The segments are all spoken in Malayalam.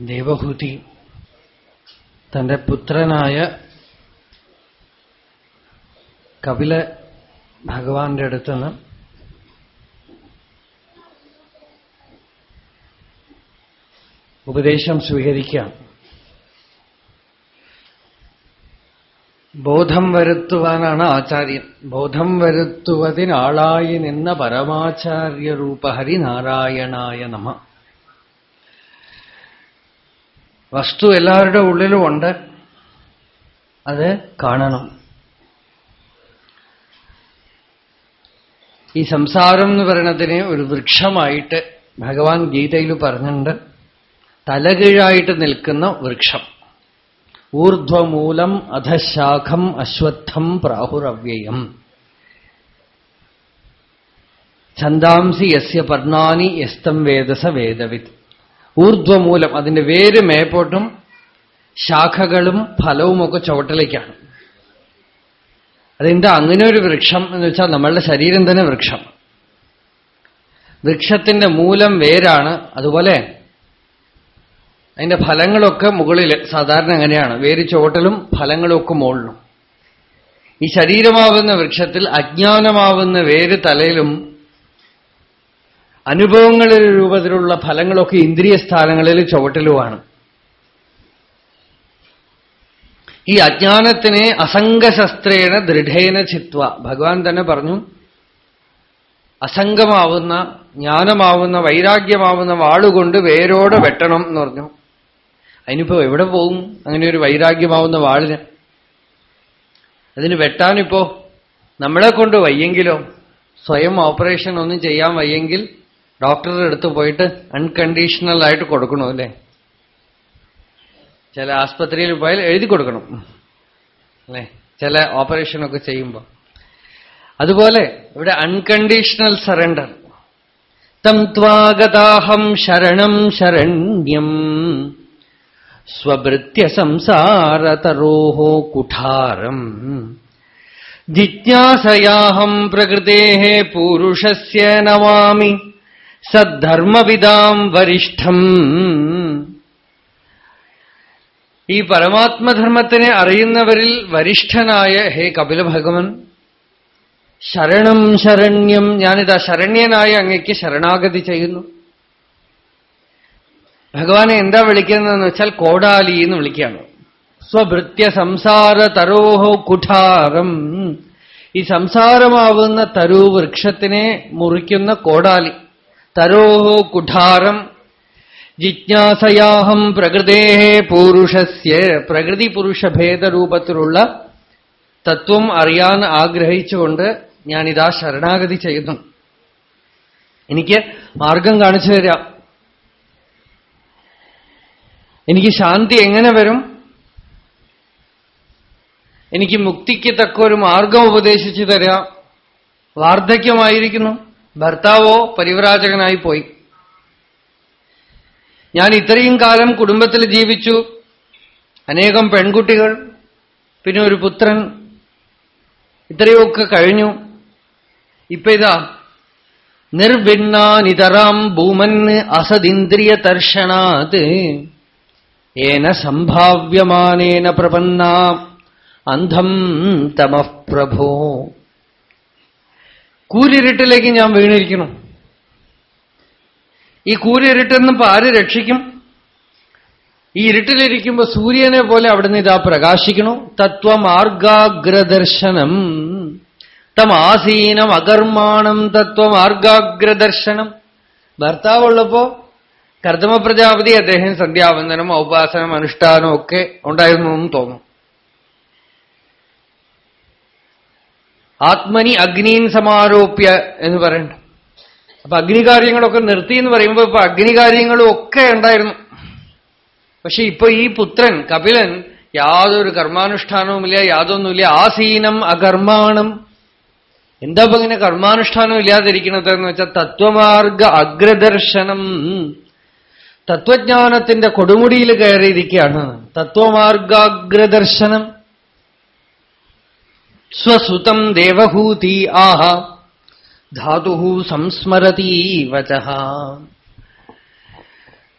ദേവഹൂതി തന്റെ പുത്രനായ കപില ഭഗവാന്റെ അടുത്തുനിന്ന് ഉപദേശം സ്വീകരിക്കാം. ബോധം വരുത്തുവാനാണ് ആചാര്യൻ ബോധം വരുത്തുവതിനാളായി നിന്ന പരമാചാര്യ പരമാചാര്യരൂപ ഹരിനാരായണായ നമ. വസ്തു എല്ലാവരുടെ ഉള്ളിലും ഉണ്ട്. അത് കാണണം. ഈ സംസാരം എന്ന് പറയുന്നതിനെ ഒരു വൃക്ഷമായിട്ട് ഭഗവാൻ ഗീതയിൽ പറഞ്ഞിട്ടുണ്ട്. തലകീഴായിട്ട് നിൽക്കുന്ന വൃക്ഷം. ഊർധ്വമൂലം അധശാഖം അശ്വത്ഥം പ്രാഹുരവ്യയം. ഛന്ദാംസി യസ്യ പർണാനി യസ്തം വേദസ വേദവിത്. ഊർധ്വമൂലം അതിന്റെ വേര് മേപ്പോട്ടും ശാഖകളും ഫലവുമൊക്കെ ചുവട്ടിലേക്കാണ്. അതെന്താ? അങ്ങനെ ഒരു വൃക്ഷം എന്ന് വെച്ചാൽ നമ്മളുടെ ശരീരം തന്നെ വൃക്ഷം. വൃക്ഷത്തിന്റെ മൂലം വേരാണ്. അതുപോലെ അതിന്റെ ഫലങ്ങളൊക്കെ മുകളിൽ സാധാരണ അങ്ങനെയാണ്. വേര് ചുവട്ടലും ഫലങ്ങളൊക്കെ മുകളിലും. ഈ ശരീരമാവുന്ന വൃക്ഷത്തിൽ അജ്ഞാനമാവുന്ന വേര് തലയിലും അനുഭവങ്ങളുടെ രൂപത്തിലുള്ള ഫലങ്ങളൊക്കെ ഇന്ദ്രിയ സ്ഥാനങ്ങളിൽ ചുവട്ടിലുമാണ്. ഈ അജ്ഞാനത്തിനെ അസംഗശസ്ത്രേണ ദൃഢേന ചിത്വ. ഭഗവാൻ തന്നെ പറഞ്ഞു അസംഗമാവുന്ന ജ്ഞാനമാവുന്ന വൈരാഗ്യമാവുന്ന വാളുകൊണ്ട് വേരോടെ വെട്ടണം എന്ന് പറഞ്ഞു. അതിനിപ്പോ എവിടെ പോകും? അങ്ങനെ ഒരു വൈരാഗ്യമാവുന്ന വാളിന്. അതിന് വെട്ടാനിപ്പോ നമ്മളെ കൊണ്ട് വയ്യെങ്കിലോ സ്വയം ഓപ്പറേഷൻ ഒന്നും ചെയ്യാൻ വയ്യെങ്കിൽ ഡോക്ടറുടെ അടുത്ത് പോയിട്ട് അൺകണ്ടീഷണൽ ആയിട്ട് കൊടുക്കണോ അല്ലേ? ചില ആസ്പത്രിയിൽ പോയാൽ എഴുതി കൊടുക്കണം. അല്ലേ? ചില ഓപ്പറേഷനൊക്കെ ചെയ്യുമ്പോൾ അതുപോലെ ഇവിടെ അൺകണ്ടീഷണൽ സറണ്ടർ തം ത്വാഗതാഹം ശരണം ശരണ്യം. സ്വഭൃത്യ സംസാരതരോഹോ കുഠാരം. ജിജ്ഞാസയാഹം പ്രകൃതേ പൂരുഷസ്യ നമാമി. സദ്ധർമ്മവിദാം വരിഷ്ഠം. ഈ പരമാത്മധർമ്മത്തിനെ അറിയുന്നവരിൽ വരിഷ്ഠനായ ഹേ കപില ഭഗവൻ ശരണം ശരണ്യം ഞാനിതാ ശരണ്യനായ അങ്ങയ്ക്ക് ശരണാഗതി ചെയ്യുന്നു. ഭഗവാനെ എന്താ വിളിക്കുന്നതെന്ന് വെച്ചാൽ കോടാലി എന്ന് വിളിക്കുകയാണ്. സ്വഭൃത്യ സംസാര തരോഹോ കുഠാരം. ഈ സംസാരമാവുന്ന തരു വൃക്ഷത്തിനെ മുറിക്കുന്ന കോടാലി. തരോഹോ കുഠാരം ജിജ്ഞാസയാഹം പ്രകൃതേ പൂരുഷസ്യ. പ്രകൃതി പുരുഷ ഭേദരൂപത്തിലുള്ള തത്വം അറിയാൻ ആഗ്രഹിച്ചുകൊണ്ട് ഞാനിതാ ശരണാഗതി ചെയ്യുന്നു. എനിക്ക് മാർഗം കാണിച്ചു തരാം. എനിക്ക് ശാന്തി എങ്ങനെ വരും? എനിക്ക് മുക്തിക്ക് തക്ക ഒരു മാർഗം ഉപദേശിച്ചു തരാം. വാർദ്ധക്യമായിരിക്കുന്നു. ഭർത്താവോ പരിവ്രാജകനായി പോയി. ഞാൻ ഇത്രയും കാലം കുടുംബത്തിൽ ജീവിച്ചു. അനേകം പെൺകുട്ടികൾ പിന്നെ ഒരു പുത്രൻ. ഇത്രയൊക്കെ കഴിഞ്ഞു. ഇപ്പൊ ഇതാ. നിർവിണ്ണാനിതറാം ഭൂമൻ അസദിന്ദ്രിയ തർഷണാത്. ഏന സംഭാവ്യമാനേന പ്രപന്ന. അന്ധം തമഃ പ്രഭോ. കൂരിരുട്ടിലേക്ക് ഞാൻ വീണിരിക്കണം ഈ കൂരിരുട്ടിൽ നിന്ന് ഇപ്പൊ ആര് രക്ഷിക്കും? ഈ ഇരുട്ടിലിരിക്കുമ്പോ സൂര്യനെ പോലെ അവിടുന്ന് ഇതാ പ്രകാശിക്കണു തത്വമാർഗാഗ്രദർശനം. തമാസീനം അകർമാണം തത്വമാർഗാഗ്രദർശനം. ഭർത്താവുള്ളപ്പോ കർദമ പ്രജാപതി അദ്ദേഹം സന്ധ്യാവന്ദനം ഔപാസനം അനുഷ്ഠാനം ഒക്കെ ഉണ്ടായിരുന്നു എന്ന് തോന്നും. ആത്മനി അഗ്നിയും സമാരോപ്യ എന്ന് പറയണ്ട. അപ്പൊ അഗ്നികാര്യങ്ങളൊക്കെ നിർത്തി എന്ന് പറയുമ്പോ ഇപ്പൊ അഗ്നികാര്യങ്ങളും ഒക്കെ ഉണ്ടായിരുന്നു. പക്ഷെ ഇപ്പൊ ഈ പുത്രൻ കപിലൻ യാതൊരു കർമാനുഷ്ഠാനവുമില്ല യാതൊന്നുമില്ല. ആസീനം അകർമാണം. എന്താ ഇങ്ങനെ കർമാനുഷ്ഠാനം ഇല്ലാതിരിക്കുന്നത് എന്ന് വെച്ചാൽ തത്വമാർഗ അഗ്രദർശനം. തത്വജ്ഞാനത്തിന്റെ കൊടുമുടിയിൽ കയറിയിരിക്കുകയാണ്. തത്വമാർഗാഗ്രദർശനം. സ്വസുതം ദേവഹൂതി ആഹ. ധാതു സംസ്മരതി വച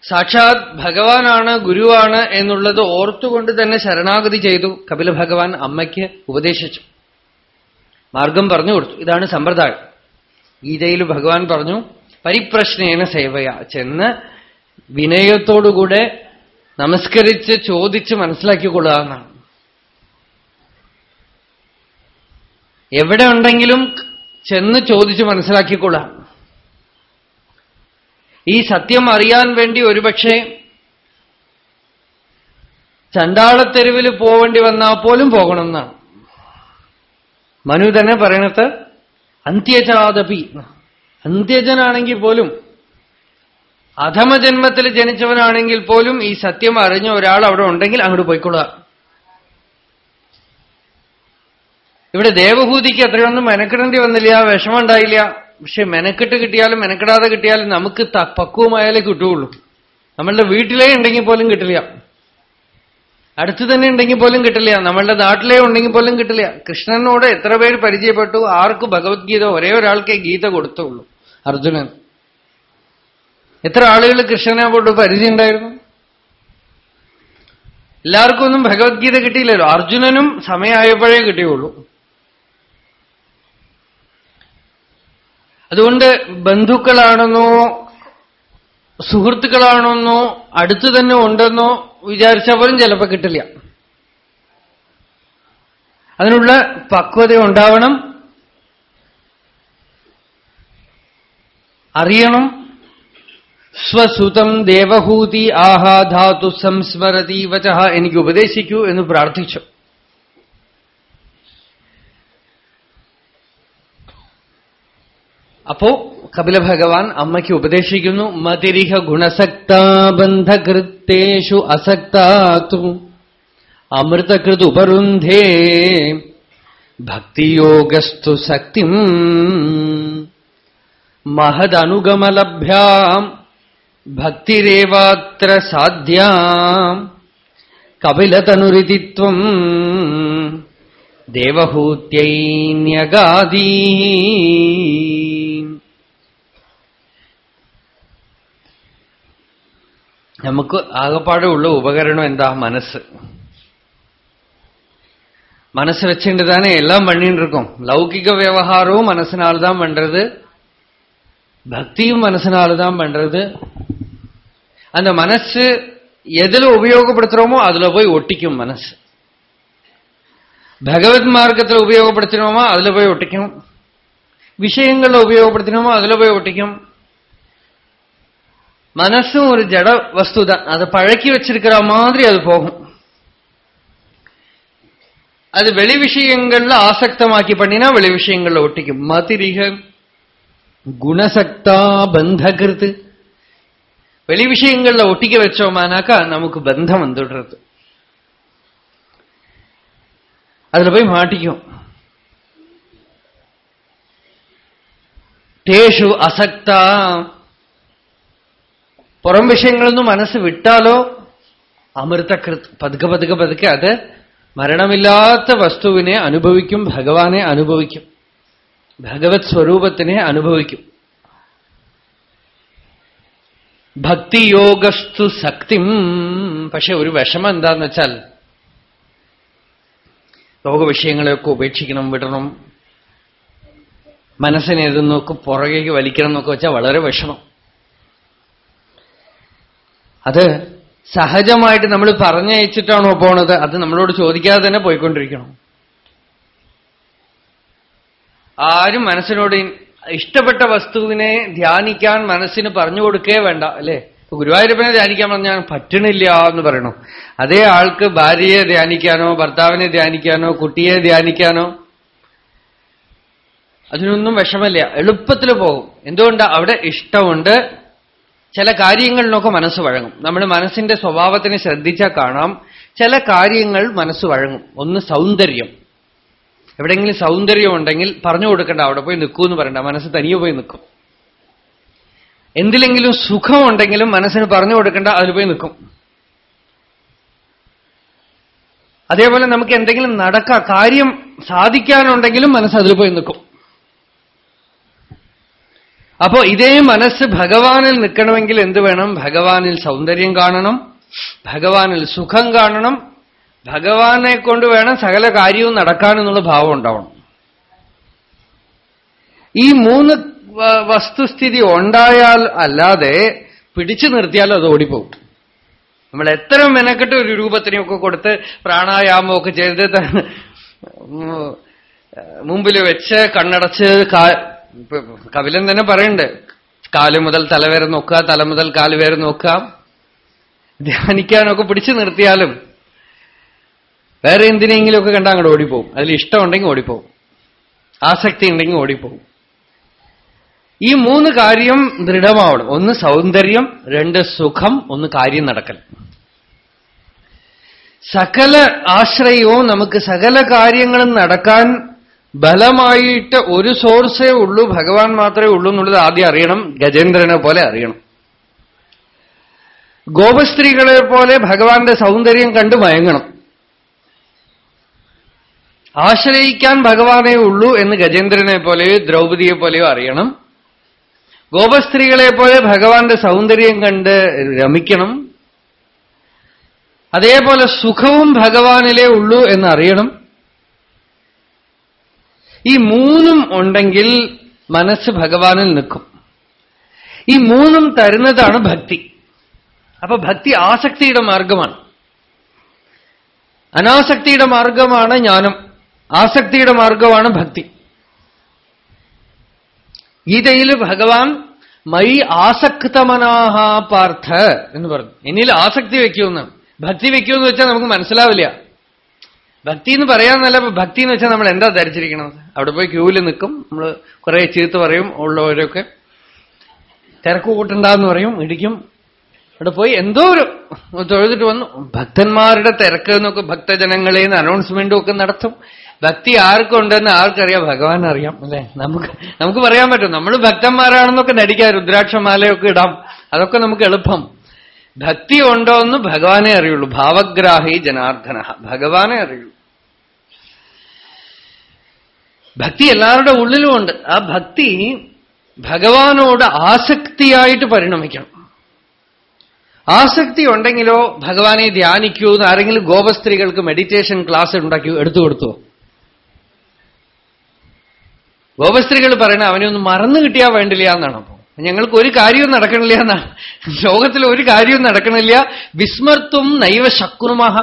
സാക്ഷാത് ഭഗവാനാണ് ഗുരുവാണ് എന്നുള്ളത് ഓർത്തുകൊണ്ട് തന്നെ ശരണാഗതി ചെയ്തു. കപില ഭഗവാൻ അമ്മയ്ക്ക് ഉപദേശിച്ചു. മാർഗം പറഞ്ഞു കൊടുത്തു. ഇതാണ് സമ്പ്രദായം. ഗീതയിൽ ഭഗവാൻ പറഞ്ഞു പരിപ്രശ്നേന സേവയ. ചെന്ന് വിനയത്തോടുകൂടെ നമസ്കരിച്ച് ചോദിച്ച് മനസ്സിലാക്കിക്കൊള്ളുക എന്നാണ്. എവിടെ ഉണ്ടെങ്കിലും ചെന്ന് ചോദിച്ച് മനസ്സിലാക്കിക്കൊള്ളാം ഈ സത്യം അറിയാൻ വേണ്ടി ഒരുപക്ഷെ ചണ്ടാളത്തെരുവിൽ പോവേണ്ടി വന്നാൽ പോലും പോകണം എന്നാണ് മനു തന്നെ പറയണത് അന്ത്യജാതപി. അന്ത്യജനാണെങ്കിൽ പോലും അധമജന്മത്തിൽ ജനിച്ചവനാണെങ്കിൽ പോലും ഈ സത്യം അറിഞ്ഞ ഒരാൾ അവിടെ ഉണ്ടെങ്കിൽ അങ്ങോട്ട് പോയിക്കൊള്ളുക. ഇവിടെ ദേവഭൂതിക്ക് അത്രയൊന്നും മെനക്കെടേണ്ടി വന്നില്ല വിഷമം ഉണ്ടായില്ല. പക്ഷെ മെനക്കെട്ട് കിട്ടിയാലും മെനക്കെടാതെ കിട്ടിയാലും നമുക്ക് പക്വമായാലേ കിട്ടുകയുള്ളൂ. നമ്മളുടെ വീട്ടിലേ ഉണ്ടെങ്കിൽ പോലും കിട്ടില്ല. അടുത്ത് തന്നെ ഉണ്ടെങ്കിൽ പോലും കിട്ടില്ല. നമ്മളുടെ നാട്ടിലേ ഉണ്ടെങ്കിൽ പോലും കിട്ടില്ല. കൃഷ്ണനോട് എത്ര പേര് പരിചയപ്പെട്ടു? ആർക്ക് ഭഗവത്ഗീത ഒരേ ഒരാൾക്കേ ഗീത കൊടുത്തുള്ളൂ? അർജുനൻ. എത്ര ആളുകൾ കൃഷ്ണനെ കൊണ്ട് പരിചയം ഉണ്ടായിരുന്നു എല്ലാവർക്കും ഒന്നും ഭഗവത്ഗീത കിട്ടിയില്ലല്ലോ. അർജുനനും സമയമായപ്പോഴേ കിട്ടിയുള്ളൂ. അതുകൊണ്ട് ബന്ധുക്കളാണെന്നോ സുഹൃത്തുക്കളാണെന്നോ അടുത്ത് തന്നെ ഉണ്ടെന്നോ വിചാരിച്ചവരും ചിലപ്പോൾ കിട്ടില്ല. അതിനുള്ള പക്വത ഉണ്ടാവണം. അറിയണം. സ്വസുതം ദേവഹൂതി ആഹാധാതു സംസ്മരതി വച എനിക്ക് ഉപദേശിക്കൂ എന്ന് പ്രാർത്ഥിച്ചു. അപ്പോ കപില ഭഗവാൻ അമ്മയ്ക്ക് ഉപദേശിക്കുന്നു മതിരിഹ ഗുണസക്താബന്ധകൃത്തേഷു അസക്താത്തു അമൃതകൃത് ഉപരുന്ധേ ഭക്തിയോഗസ്തു ശക്തിം. മഹദനുഗമലഭ്യാം ഭക്തിരേവാത്ര സാധ്യാം. കപിലതനുരിതിത്വം ദേവഹൂത്യൈന്യഗാദീ. നമുക്ക് ആകപ്പാടെ ഉള്ള ഉപകരണം എന്താ മനസ്സ് மனசு வச்சுட்டு தானே எல்லாம் பண்ணிட்டு இருக்கோம் லௌகிக விவகாரமும் மனசினால்தான் பண்றது பக்தியும் மனசினால்தான் பண்றது அந்த மனசு எதுல உபயோகப்படுத்துறோமோ அதுல போய் ஒட்டிக்கும் மனசு பகவத் மார்க்கத்தில் உபயோகப்படுத்தினோமோ அதுல போய் ஒட்டிக்கும் விஷயங்கள்ல உபயோகப்படுத்தினோமோ அதுல போய் ஒட்டிக்கும் மனசும் ஒரு ஜட வஸ்து தான் அதை பழக்கி வச்சிருக்கிற மாதிரி அது போகும். அது வெளி விஷயங்கள்ல ஆசக்தமாக்கி பண்ணினா வெளி விஷயங்கள்ல ஒட்டிக்கும். மதிரிக குணசக்தா பந்தகிருத்து. வெளி விஷயங்கள்ல ஒட்டிக்க வச்சோமானாக்கா நமக்கு பந்தம் வந்துடுறது. அதுல போய் மாட்டிக்கும். தேஷு அசக்தா പുറം വിഷയങ്ങളൊന്നും മനസ്സ് വിട്ടാലോ? അമൃതകൃത് പതുക്കെ പതുക്കെ പതുക്കെ അത് മരണമില്ലാത്ത വസ്തുവിനെ അനുഭവിക്കും ഭഗവാനെ അനുഭവിക്കും. ഭഗവത് സ്വരൂപത്തിനെ അനുഭവിക്കും. ഭക്തിയോഗസ്തു ശക്തിം. പക്ഷെ ഒരു വിഷമം എന്താന്ന് വെച്ചാൽ ലോകവിഷയങ്ങളെയൊക്കെ ഉപേക്ഷിക്കണം വിടണം. മനസ്സിനെ ഇതെന്നൊക്കെ പുറകേക്ക് വലിക്കണം എന്നൊക്കെ വെച്ചാൽ വളരെ വിഷമം. അത് സഹജമായിട്ട് നമ്മൾ പറഞ്ഞയച്ചിട്ടാണോ പോണത്? അത് നമ്മളോട് ചോദിക്കാതെ തന്നെ പോയിക്കൊണ്ടിരിക്കണം. ആരും മനസ്സിനോട് ഇഷ്ടപ്പെട്ട വസ്തുവിനെ ധ്യാനിക്കാൻ മനസ്സിന് പറഞ്ഞു കൊടുക്കേ വേണ്ട അല്ലേ? ഗുരുവായൂരപ്പനെ ധ്യാനിക്കാൻ പറഞ്ഞാൽ പറ്റണില്ല എന്ന് പറയണു? അതേ ആൾക്ക് ഭാര്യയെ ധ്യാനിക്കാനോ ഭർത്താവിനെ ധ്യാനിക്കാനോ കുട്ടിയെ ധ്യാനിക്കാനോ അതിനൊന്നും വിഷമല്ല എളുപ്പത്തിൽ പോകും. എന്തുകൊണ്ട്? അവിടെ ഇഷ്ടമുണ്ട് ചില കാര്യങ്ങളിലൊക്കെ മനസ്സ് വഴങ്ങും. നമ്മൾ മനസ്സിന്റെ സ്വഭാവത്തിന് ശ്രദ്ധിച്ചാൽ കാണാം. ചില കാര്യങ്ങൾ മനസ്സ് വഴങ്ങും. ഒന്ന് സൗന്ദര്യം. എവിടെയെങ്കിലും സൗന്ദര്യം ഉണ്ടെങ്കിൽ പറഞ്ഞു കൊടുക്കണ്ട അവിടെ പോയി നിൽക്കൂ എന്ന് പറയണ്ട. മനസ്സ് തനിയെ പോയി നിൽക്കും എന്തിലെങ്കിലും സുഖമുണ്ടെങ്കിലും മനസ്സിന് പറഞ്ഞു കൊടുക്കണ്ട അതിൽ പോയി നിൽക്കും അതേപോലെ നമുക്ക് എന്തെങ്കിലും നടക്ക കാര്യം സാധിക്കാനുണ്ടെങ്കിലും മനസ്സ് അതിൽ പോയി നിൽക്കും അപ്പോ ഇതേ മനസ്സ് ഭഗവാനിൽ നിൽക്കണമെങ്കിൽ എന്ത് വേണം? ഭഗവാനിൽ സൗന്ദര്യം കാണണം. ഭഗവാനിൽ സുഖം കാണണം. ഭഗവാനെ കൊണ്ട് വേണം സകല കാര്യവും നടക്കാനെന്നുള്ള ഭാവം ഉണ്ടാവണം. ഈ മൂന്ന് വസ്തുസ്ഥിതി ഉണ്ടായാൽ അല്ലാതെ പിടിച്ചു നിർത്തിയാൽ അത് ഓടിപ്പോകും നമ്മൾ എത്ര മെനക്കെട്ട് ഒരു രൂപത്തിനെയൊക്കെ കൊടുത്ത് പ്രാണായാമമൊക്കെ ചെയ്ത് മുമ്പിൽ വെച്ച് കണ്ണടച്ച് കപിലൻ തന്നെ പറയുന്നുണ്ട് കാൽ മുതൽ തല വരെ നോക്കുക തല മുതൽ കാൽ വരെ നോക്കുക. ധ്യാനിക്കാനൊക്കെ പിടിച്ചു നിർത്തിയാലും വേറെ എന്തിനെങ്കിലുമൊക്കെ കണ്ടാൽ അങ്ങോട്ട് ഓടിപ്പോവും. അതിൽ ഇഷ്ടമുണ്ടെങ്കിൽ ഓടിപ്പോവും. ആസക്തി ഉണ്ടെങ്കിൽ ഓടിപ്പോവും. ഈ മൂന്ന് കാര്യം ദൃഢമാവണം. ഒന്ന് സൗന്ദര്യം രണ്ട് സുഖം ഒന്ന് കാര്യം നടക്കൽ. സകല ആശ്രയവും നമുക്ക് സകല കാര്യങ്ങളും നടക്കാൻ ബലമായിട്ട് ഒരു സോഴ്സേ ഉള്ളൂ ഭഗവാൻ മാത്രമേ ഉള്ളൂ എന്നുള്ളത് ആദ്യം അറിയണം ഗജേന്ദ്രനെ പോലെ അറിയണം. ഗോപസ്ത്രീകളെ പോലെ ഭഗവാന്റെ സൗന്ദര്യം കണ്ടു മയങ്ങണം. ആശ്രയിക്കാൻ ഭഗവാനേ ഉള്ളൂ എന്ന് ഗജേന്ദ്രനെ പോലെയോ ദ്രൗപതിയെ പോലെയോ അറിയണം. ഗോപസ്ത്രീകളെ പോലെ ഭഗവാന്റെ സൗന്ദര്യം കണ്ട് രമിക്കണം. അതേപോലെ സുഖവും ഭഗവാനിലേ ഉള്ളൂ എന്നറിയണം. ഈ മൂന്നും ഉണ്ടെങ്കിൽ മനസ്സ് ഭഗവാനിൽ നിൽക്കും. ഈ മൂന്നും തരുന്നതാണ് ഭക്തി. അപ്പൊ ഭക്തി ആസക്തിയുടെ മാർഗമാണ്. അനാസക്തിയുടെ മാർഗമാണ് ജ്ഞാനം. ആസക്തിയുടെ മാർഗമാണ് ഭക്തി. ഗീതയിൽ ഭഗവാൻ മൈ ആസക്തമനാഹ പാർത്ഥ എന്ന് പറഞ്ഞു. എന്നിൽ ആസക്തി വെക്കുമെന്ന് ഭക്തി വെക്കുമെന്ന് വെച്ചാൽ നമുക്ക് മനസ്സിലാവില്ല. ഭക്തി എന്ന് പറയാന്നല്ല ഭക്തി എന്ന് വെച്ചാൽ നമ്മൾ എന്താ ധരിച്ചിരിക്കണത്? അവിടെ പോയി ക്യൂവിൽ നിൽക്കും. നമ്മൾ കുറെ ചീത്ത് പറയും ഉള്ളവരൊക്കെ. തിരക്ക് കൂട്ടുണ്ടാന്ന് പറയും ഇടിക്കും. അവിടെ പോയി എന്തോ ഒരു തൊഴുതിട്ട് വന്നു. ഭക്തന്മാരുടെ തിരക്ക് എന്നൊക്കെ ഭക്തജനങ്ങളെ അനൗൺസ്മെന്റും ഒക്കെ നടത്തും. ഭക്തി ആർക്കുണ്ടെന്ന് ആർക്കറിയാം? ഭഗവാൻ അറിയാം അല്ലെ? നമുക്ക് നമുക്ക് പറയാൻ പറ്റും. നമ്മൾ ഭക്തന്മാരാണെന്നൊക്കെ നടിക്കാം രുദ്രാക്ഷമാലയൊക്കെ ഇടാം. അതൊക്കെ നമുക്ക് എളുപ്പം. ഭക്തി ഉണ്ടോ എന്ന് ഭഗവാനെ അറിയുള്ളൂ. ഭാവഗ്രാഹി ജനാർദ്ദന. ഭഗവാനെ അറിയുള്ളൂ. ഭക്തി എല്ലാവരുടെ ഉള്ളിലും ഉണ്ട്. ആ ഭക്തി ഭഗവാനോട് ആസക്തിയായിട്ട് പരിണമിക്കണം. ആസക്തി ഉണ്ടെങ്കിലോ ഭഗവാനെ ധ്യാനിക്കൂ എന്ന് ആരെങ്കിലും ഗോപസ്ത്രീകൾക്ക് മെഡിറ്റേഷൻ ക്ലാസ് ഉണ്ടാക്കി എടുത്തു കൊടുത്തോ? ഗോപസ്ത്രീകൾ പറയണ അവനെ ഒന്ന് മറന്നു കിട്ടിയാൽ വേണ്ടില്ല എന്നാണ് ഞങ്ങൾക്ക് ഒരു കാര്യവും നടക്കണില്ല എന്നാണ് ലോകത്തിൽ ഒരു കാര്യവും നടക്കണില്ല. വിസ്മർത്തും നൈവ ശക്രുമഹ.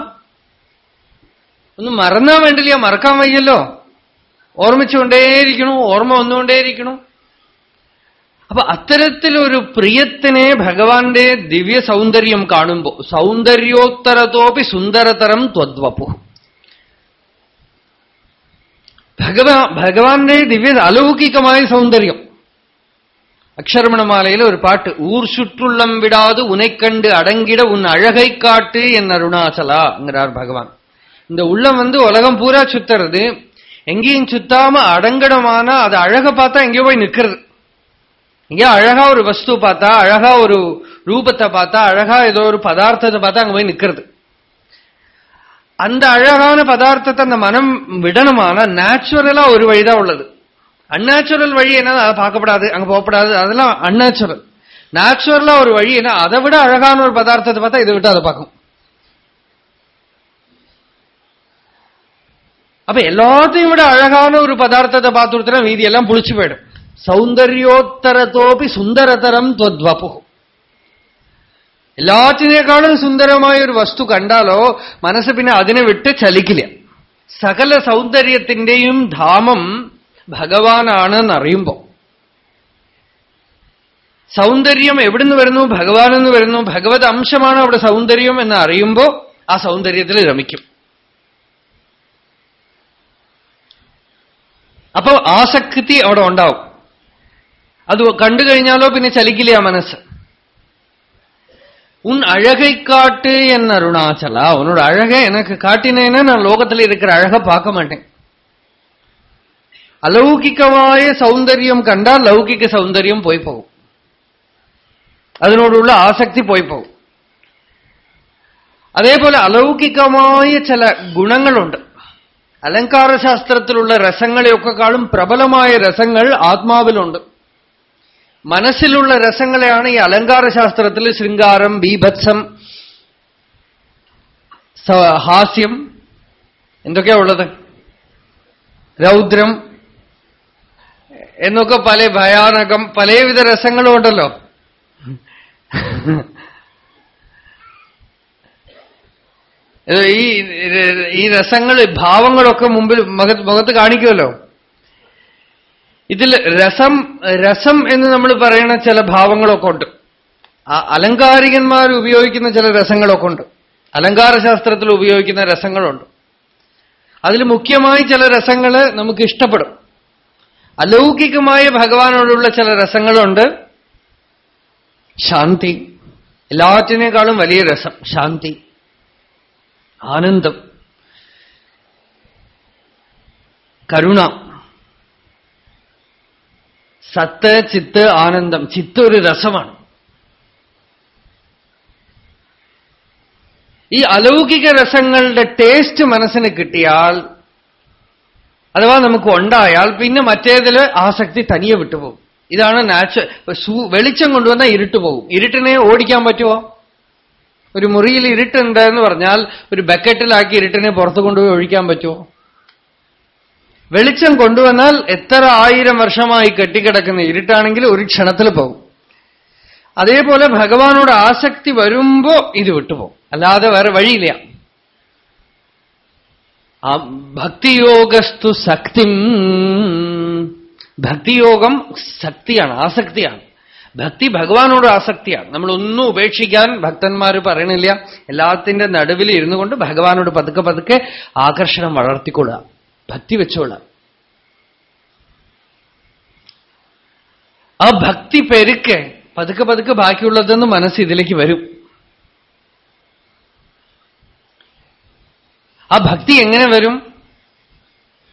ഒന്ന് മറന്നാൻ വേണ്ടില്ല മറക്കാൻ വയ്യല്ലോ. ഓർമ്മിച്ചുകൊണ്ടേയിരിക്കണു ഓർമ്മ വന്നുകൊണ്ടേയിരിക്കണു. അപ്പൊ അത്തരത്തിലൊരു പ്രിയത്തിനെ ഭഗവാന്റെ ദിവ്യ സൗന്ദര്യം കാണുമ്പോ സൗന്ദര്യോത്തരത്തോപി സുന്ദരതരം ത്വദ്വപു. ഭഗവാ ഭഗവാന്റെ ദിവ്യ അലൗകികമായ സൗന്ദര്യം. அக்ஷரமண மாலையில ஒரு பாட்டு ஊர் சுற்றுள்ளம் விடாது உனை கண்டு அடங்கிட உன் அழகை காட்டு என் அருணாசலாங்கிறார் பகவான். இந்த உள்ளம் வந்து உலகம் பூரா சுத்துறது. எங்கேயும் சுத்தாம அடங்கடமானா அது அழக பார்த்தா எங்கேயோ போய் நிற்கிறது. எங்கேயோ அழகா ஒரு வஸ்து பார்த்தா அழகா ஒரு ரூபத்தை பார்த்தா அழகா ஏதோ ஒரு பதார்த்தத்தை பார்த்தா அங்க போய் நிற்கிறது. அந்த அழகான பதார்த்தத்தை அந்த மனம் விடணுமானா நேச்சுரலா ஒரு வழிதான் உள்ளது. அந்நேச்சுரல் வழி என்ன அதை பார்க்கப்படாது அங்க போகப்படாது அதெல்லாம் அந்நேச்சுரல் நேச்சுரலா ஒரு வழி என்ன அதை விட அழகான ஒரு பதார்த்தத்தை பார்த்தா இதை விட்டு அதை பார்க்கும் அப்ப எல்லாத்தையும் விட அழகான ஒரு பதார்த்தத்தை பார்த்து கொடுத்தா மீதி எல்லாம் புளிச்சு போயிடும் സൗന്ദര്യോത്തരത്തോപി സുന്ദരതരം ത്വദ്വപു എല്ലാത്തിനേക്കാളും സുന്ദരമായ ഒരു വസ്തു കണ്ടാലോ മനസ്സ് പിന്നെ അതിനെ വിട്ട് ചലിക്കില്ല സകല സൗന്ദര്യത്തിന്റെയും ധാമം ഭഗവാനാണെന്നറിയുമ്പോ സൗന്ദര്യം എവിടുന്ന് വരുന്നു ഭഗവാനെന്ന് വരുന്നു ഭഗവത് അംശമാണ് അവിടെ സൗന്ദര്യം എന്ന് അറിയുമ്പോ ആ സൗന്ദര്യത്തിൽ രമിക്കും അപ്പോ ആസക്തി അവിടെ ഉണ്ടാവും അത് കണ്ടു കഴിഞ്ഞാലോ പിന്നെ ചലിക്കില്ല മനസ്സ് உன் அழகை காட்டு என் அருணாச்சலா உன்னோட அழகை எனக்கு காட்டினேன்னா நான் லோகத்தில் இருக்கிற அழக பார்க்க மாட்டேன் അലൗകികമായ സൗന്ദര്യം കണ്ടാൽ ലൗകിക സൗന്ദര്യം പോയി പോകും. അതിനോടുള്ള ആസക്തി പോയി പോകും. അതേപോലെ അലൗകികമായ ചില ഗുണങ്ങളുണ്ട്. അലങ്കാരശാസ്ത്രത്തിലുള്ള രസങ്ങളെയൊക്കെക്കാളും പ്രബലമായ രസങ്ങൾ ആത്മാവിലുണ്ട്. മനസ്സിലുള്ള രസങ്ങളെയാണ് ഈ അലങ്കാരശാസ്ത്രത്തിൽ ശൃംഗാരം ബീഭത്സം ഹാസ്യം എന്തൊക്കെയാ ഉള്ളത്? രൗദ്രം എന്നൊക്കെ പല ഭയാനകം പലവിധ രസങ്ങളും ഉണ്ടല്ലോ ഈ ഈ രസങ്ങൾ ഭാവങ്ങളൊക്കെ മുമ്പിൽ മുഖത്ത് കാണിക്കുമല്ലോ. ഇതിൽ രസം രസം എന്ന് നമ്മൾ പറയുന്ന ചില ഭാവങ്ങളൊക്കെ ഉണ്ട്. അലങ്കാരികന്മാർ ഉപയോഗിക്കുന്ന ചില രസങ്ങളൊക്കെ ഉണ്ട്. അലങ്കാരശാസ്ത്രത്തിൽ ഉപയോഗിക്കുന്ന രസങ്ങളുണ്ട്. അതിൽ മുഖ്യമായി ചില രസങ്ങൾ നമുക്ക് ഇഷ്ടപ്പെടും. അലൗകികമായ ഭഗവാനോടുള്ള ചില രസങ്ങളുണ്ട്. ശാന്തി. എല്ലാറ്റിനേക്കാളും വലിയ രസം ശാന്തി. ആനന്ദം. കരുണ. സത്ത് ചിത്ത് ആനന്ദം. ചിത്ത് ഒരു രസമാണ്. ഈ അലൗകിക രസങ്ങളുടെ ടേസ്റ്റ് മനസ്സിന് കിട്ടിയാൽ അഥവാ നമുക്ക് ഉണ്ടായാൽ പിന്നെ മറ്റേതിൽ ആസക്തി തനിയെ വിട്ടുപോകും. ഇതാണ് നാച്ചുറൽ വെളിച്ചം കൊണ്ടുവന്നാൽ ഇരുട്ട് പോകും. ഇരുട്ടിനെ ഓടിക്കാൻ പറ്റുമോ ഒരു മുറിയിൽ ഇരുട്ടുണ്ട് എന്ന് പറഞ്ഞാൽ ഒരു ബക്കറ്റിലാക്കി ഇരുട്ടിനെ പുറത്തു കൊണ്ടുപോയി ഒഴിക്കാൻ പറ്റുമോ വെളിച്ചം കൊണ്ടുവന്നാൽ എത്ര ആയിരം വർഷമായി കെട്ടിക്കിടക്കുന്ന ഇരുട്ടാണെങ്കിൽ ഒരു ക്ഷണത്തിൽ പോകും. അതേപോലെ ഭഗവാനോട് ആസക്തി വരുമ്പോ ഇത് വിട്ടുപോകും. അല്ലാതെ വേറെ വഴിയില്ല. ഭക്തിയോഗസ്തു ശക്തി. ഭക്തിയോഗം ശക്തിയാണ് ആസക്തിയാണ്. ഭക്തി ഭഗവാനോട് ആസക്തിയാണ്. നമ്മളൊന്നും ഉപേക്ഷിക്കാൻ ഭക്തന്മാർ പറയണില്ല. എല്ലാത്തിന്റെ നടുവിൽ ഇരുന്നു കൊണ്ട് ഭഗവാനോട് പതുക്കെ പതുക്കെ ആകർഷണം വളർത്തിക്കൊള്ളുക. ഭക്തി വെച്ചോളാം ആ ഭക്തി പെരുക്കെ പതുക്കെ പതുക്കെ ബാക്കിയുള്ളതെന്ന് മനസ്സ് ഇതിലേക്ക് വരും. ആ ഭക്തി എങ്ങനെ വരും?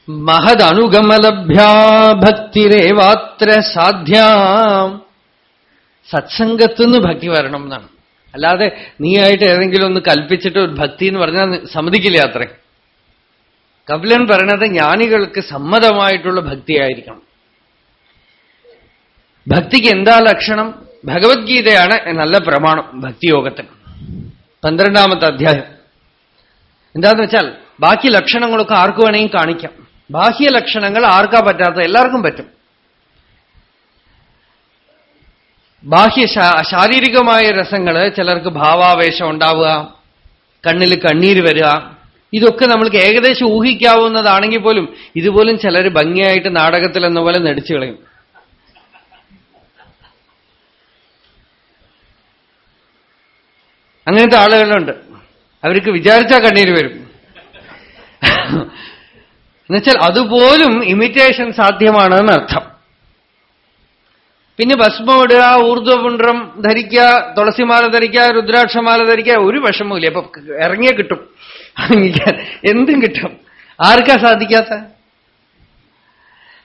മഹദനുഗമലഭ്യാ ഭക്തിരേവാത്ര സാധ്യം. സത്സംഗത്തുനിന്ന് ഭക്തി വരണം എന്നാണ്. അല്ലാതെ നീ ആയിട്ട് ഏതെങ്കിലും ഒന്ന് കൽപ്പിച്ചിട്ട് ഒരു ഭക്തി എന്ന് പറഞ്ഞാൽ സമ്മതിക്കില്ല അത്രേ. കപിലൻ പറയണത് ജ്ഞാനികൾക്ക് സമ്മതമായിട്ടുള്ള ഭക്തിയായിരിക്കണം. ഭക്തിക്ക് എന്താ ലക്ഷണം? ഭഗവത്ഗീതയാണ് നല്ല പ്രമാണം ഭക്തിയോഗത്തിന് പന്ത്രണ്ടാമത്തെ അധ്യായം. എന്താന്ന് വെച്ചാൽ ബാക്കി ലക്ഷണങ്ങളൊക്കെ ആർക്ക് വേണമെങ്കിൽ കാണിക്കാം. ബാഹ്യ ലക്ഷണങ്ങൾ ആർക്കാ പറ്റാത്ത എല്ലാവർക്കും പറ്റും. ബാഹ്യ ശാരീരികമായ രസങ്ങൾ ചിലർക്ക് ഭാവാവേശം ഉണ്ടാവുക കണ്ണിൽ കണ്ണീര് വരിക ഇതൊക്കെ നമ്മൾക്ക് ഏകദേശം ഊഹിക്കാവുന്നതാണെങ്കിൽ പോലും ഇതുപോലും ചിലർ ഭംഗിയായിട്ട് നാടകത്തിൽ എന്ന പോലെ നടിച്ചു കളയും. അങ്ങനത്തെ ആളുകളുണ്ട്. അവർക്ക് വിചാരിച്ചാൽ കണ്ണീര് വരും. എന്നുവെച്ചാൽ അതുപോലും ഇമിറ്റേഷൻ സാധ്യമാണെന്ന് അർത്ഥം. പിന്നെ ഭസ്മം ഇടുക ഊർധ്വപുണ്ഡ്രം ധരിക്കുക തുളസിമാല ധരിക്കുക രുദ്രാക്ഷമാല ധരിക്കുക ഒരു വിഷമമില്ല അപ്പൊ ഇറങ്ങിയ കിട്ടും. എന്തും കിട്ടും. ആർക്കാ സാധിക്കാത്ത?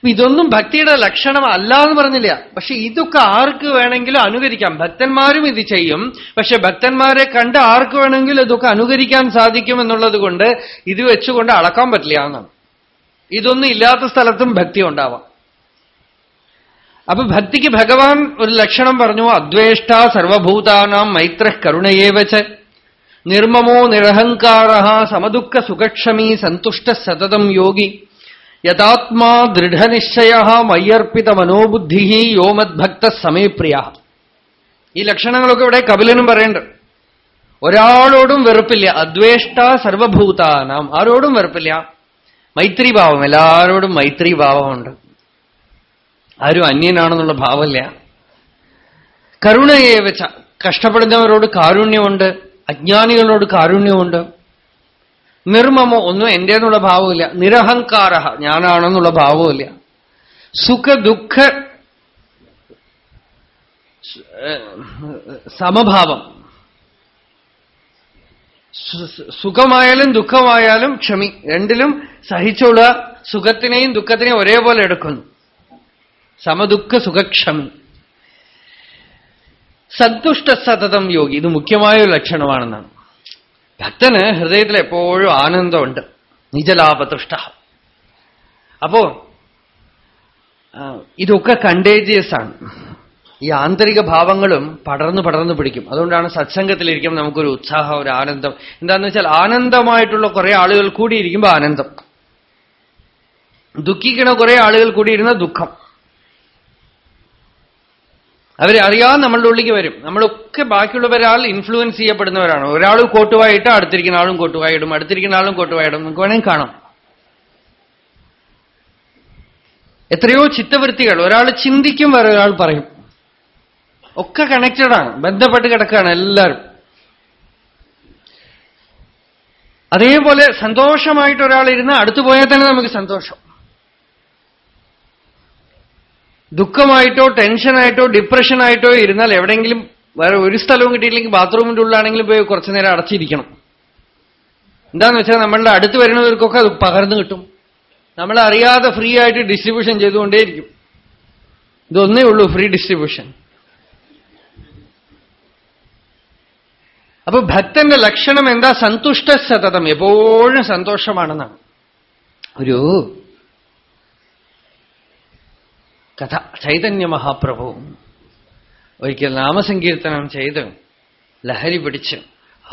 ഇതൊന്നും ഭക്തിയുടെ ലക്ഷണം അല്ല എന്ന് പറഞ്ഞില്ല. പക്ഷെ ഇതൊക്കെ ആർക്ക് വേണമെങ്കിലും അനുകരിക്കാം. ഭക്തന്മാരും ഇത് ചെയ്യും. പക്ഷെ ഭക്തന്മാരെ കണ്ട് ആർക്ക് വേണമെങ്കിലും ഇതൊക്കെ അനുകരിക്കാൻ സാധിക്കും എന്നുള്ളത് കൊണ്ട് ഇത് വെച്ചുകൊണ്ട് അളക്കാൻ പറ്റില്ല എന്നാണ്. ഇതൊന്നും ഇല്ലാത്ത സ്ഥലത്തും ഭക്തി ഉണ്ടാവാം. അപ്പൊ ഭക്തിക്ക് ഭഗവാൻ ഒരു ലക്ഷണം പറഞ്ഞു. അദ്വേഷ്ട സർവഭൂതാനാം മൈത്ര കരുണയേവച്ച് നിർമ്മമോ നിരഹങ്കാര സമദുഃഖ സുഖക്ഷമി സന്തുഷ്ട സതതം യോഗി. യഥാത്മാ ദൃഢനിശ്ചയ മയ്യർപ്പിത മനോബുദ്ധി യോ മദ്ഭക്ത സമയപ്രിയ ഈ ലക്ഷണങ്ങളൊക്കെ ഇവിടെ കപിലനും പറയേണ്ട ഒരാളോടും വെറുപ്പില്ല. അദ്വേഷ്ട സർവഭൂതാനാം. ആരോടും വെറുപ്പില്ല. മൈത്രിഭാവം. എല്ലാവരോടും മൈത്രിഭാവമുണ്ട്. ആരും അന്യനാണെന്നുള്ള ഭാവമില്ല. കരുണയെ വെച്ച കഷ്ടപ്പെടുന്നവരോട് കാരുണ്യമുണ്ട്. അജ്ഞാനികളോട് കാരുണ്യമുണ്ട്. നിർമ്മമോ ഒന്നും എന്റേന്നുള്ള ഭാവമില്ല. നിരഹങ്കാര ഞാനാണെന്നുള്ള ഭാവമില്ല. സുഖ ദുഃഖ സമഭാവം. സുഖമായാലും ദുഃഖമായാലും ക്ഷമി രണ്ടിലും സഹിച്ചുള്ള സുഖത്തിനെയും ദുഃഖത്തിനെയും ഒരേപോലെ എടുക്കുന്നു. സമദുഃഖ സുഖക്ഷമി. സന്തുഷ്ട സതതം യോഗി ഇത് മുഖ്യമായ ഒരു ലക്ഷണമാണെന്നാണ്. ഭക്തന് ഹൃദയത്തിൽ എപ്പോഴും ആനന്ദമുണ്ട്. നിജലാപതൃഷ്ട. അപ്പോ ഇതൊക്കെ കണ്ടേജിയസ് ആണ്. ഈ ആന്തരിക ഭാവങ്ങളും പടർന്നു പടർന്നു പിടിക്കും. അതുകൊണ്ടാണ് സത്സംഗത്തിലിരിക്കുമ്പോൾ നമുക്കൊരു ഉത്സാഹം ഒരു ആനന്ദം. എന്താന്ന് വെച്ചാൽ ആനന്ദമായിട്ടുള്ള കുറെ ആളുകൾ കൂടിയിരിക്കുമ്പോൾ ആനന്ദം. ദുഃഖിക്കണ കുറെ ആളുകൾ കൂടിയിരുന്ന ദുഃഖം. അവരെ അറിയാതെ നമ്മളുടെ ഉള്ളിലേക്ക് വരും. നമ്മളൊക്കെ ബാക്കിയുള്ളവരാൾ ഇൻഫ്ലുവൻസ് ചെയ്യപ്പെടുന്നവരാണ്. ഒരാൾ കോട്ടുവായിട്ട് അടുത്തിരിക്കുന്ന ആളും കോട്ടുവായിടും. അടുത്തിരിക്കുന്ന ആളും കോട്ടുവായിടും. നമുക്ക് വേണമെങ്കിൽ കാണാം. എത്രയോ ചിത്തവൃത്തികൾ. ഒരാൾ ചിന്തിക്കും വേറെ ഒരാൾ പറയും. ഒക്കെ കണക്റ്റഡാണ് ബന്ധപ്പെട്ട് കിടക്കുകയാണ് എല്ലാവരും. അതേപോലെ സന്തോഷമായിട്ട് ഒരാൾ ഇരുന്ന് അടുത്തു പോയാൽ തന്നെ നമുക്ക് സന്തോഷം. ദുഃഖമായിട്ടോ ടെൻഷനായിട്ടോ ഡിപ്രഷനായിട്ടോ ഇരുന്നാൽ എവിടെയെങ്കിലും വേറെ ഒരു സ്ഥലവും കിട്ടിയില്ലെങ്കിൽ ബാത്റൂമിന്റെ ഉള്ളിലാണെങ്കിലും പോയി കുറച്ചു നേരം അടച്ചിരിക്കണം. എന്താന്ന് വെച്ചാൽ നമ്മളുടെ അടുത്ത് വരുന്നവർക്കൊക്കെ അത് പകർന്നു കിട്ടും. നമ്മൾ അറിയാതെ ഫ്രീ ആയിട്ട് ഡിസ്ട്രിബ്യൂഷൻ ചെയ്തുകൊണ്ടേയിരിക്കും. ഇതൊന്നേ ഉള്ളൂ ഫ്രീ ഡിസ്ട്രിബ്യൂഷൻ അപ്പൊ ഭക്തന്റെ ലക്ഷണം എന്താ? സന്തുഷ്ട സതതം. എപ്പോഴും സന്തോഷമാണെന്നാണ്. ഒരു കഥ ചൈതന്യ മഹാപ്രഭു ഒരിക്കൽ നാമസങ്കീർത്തനം ചെയ്ത് ലഹരി പിടിച്ച്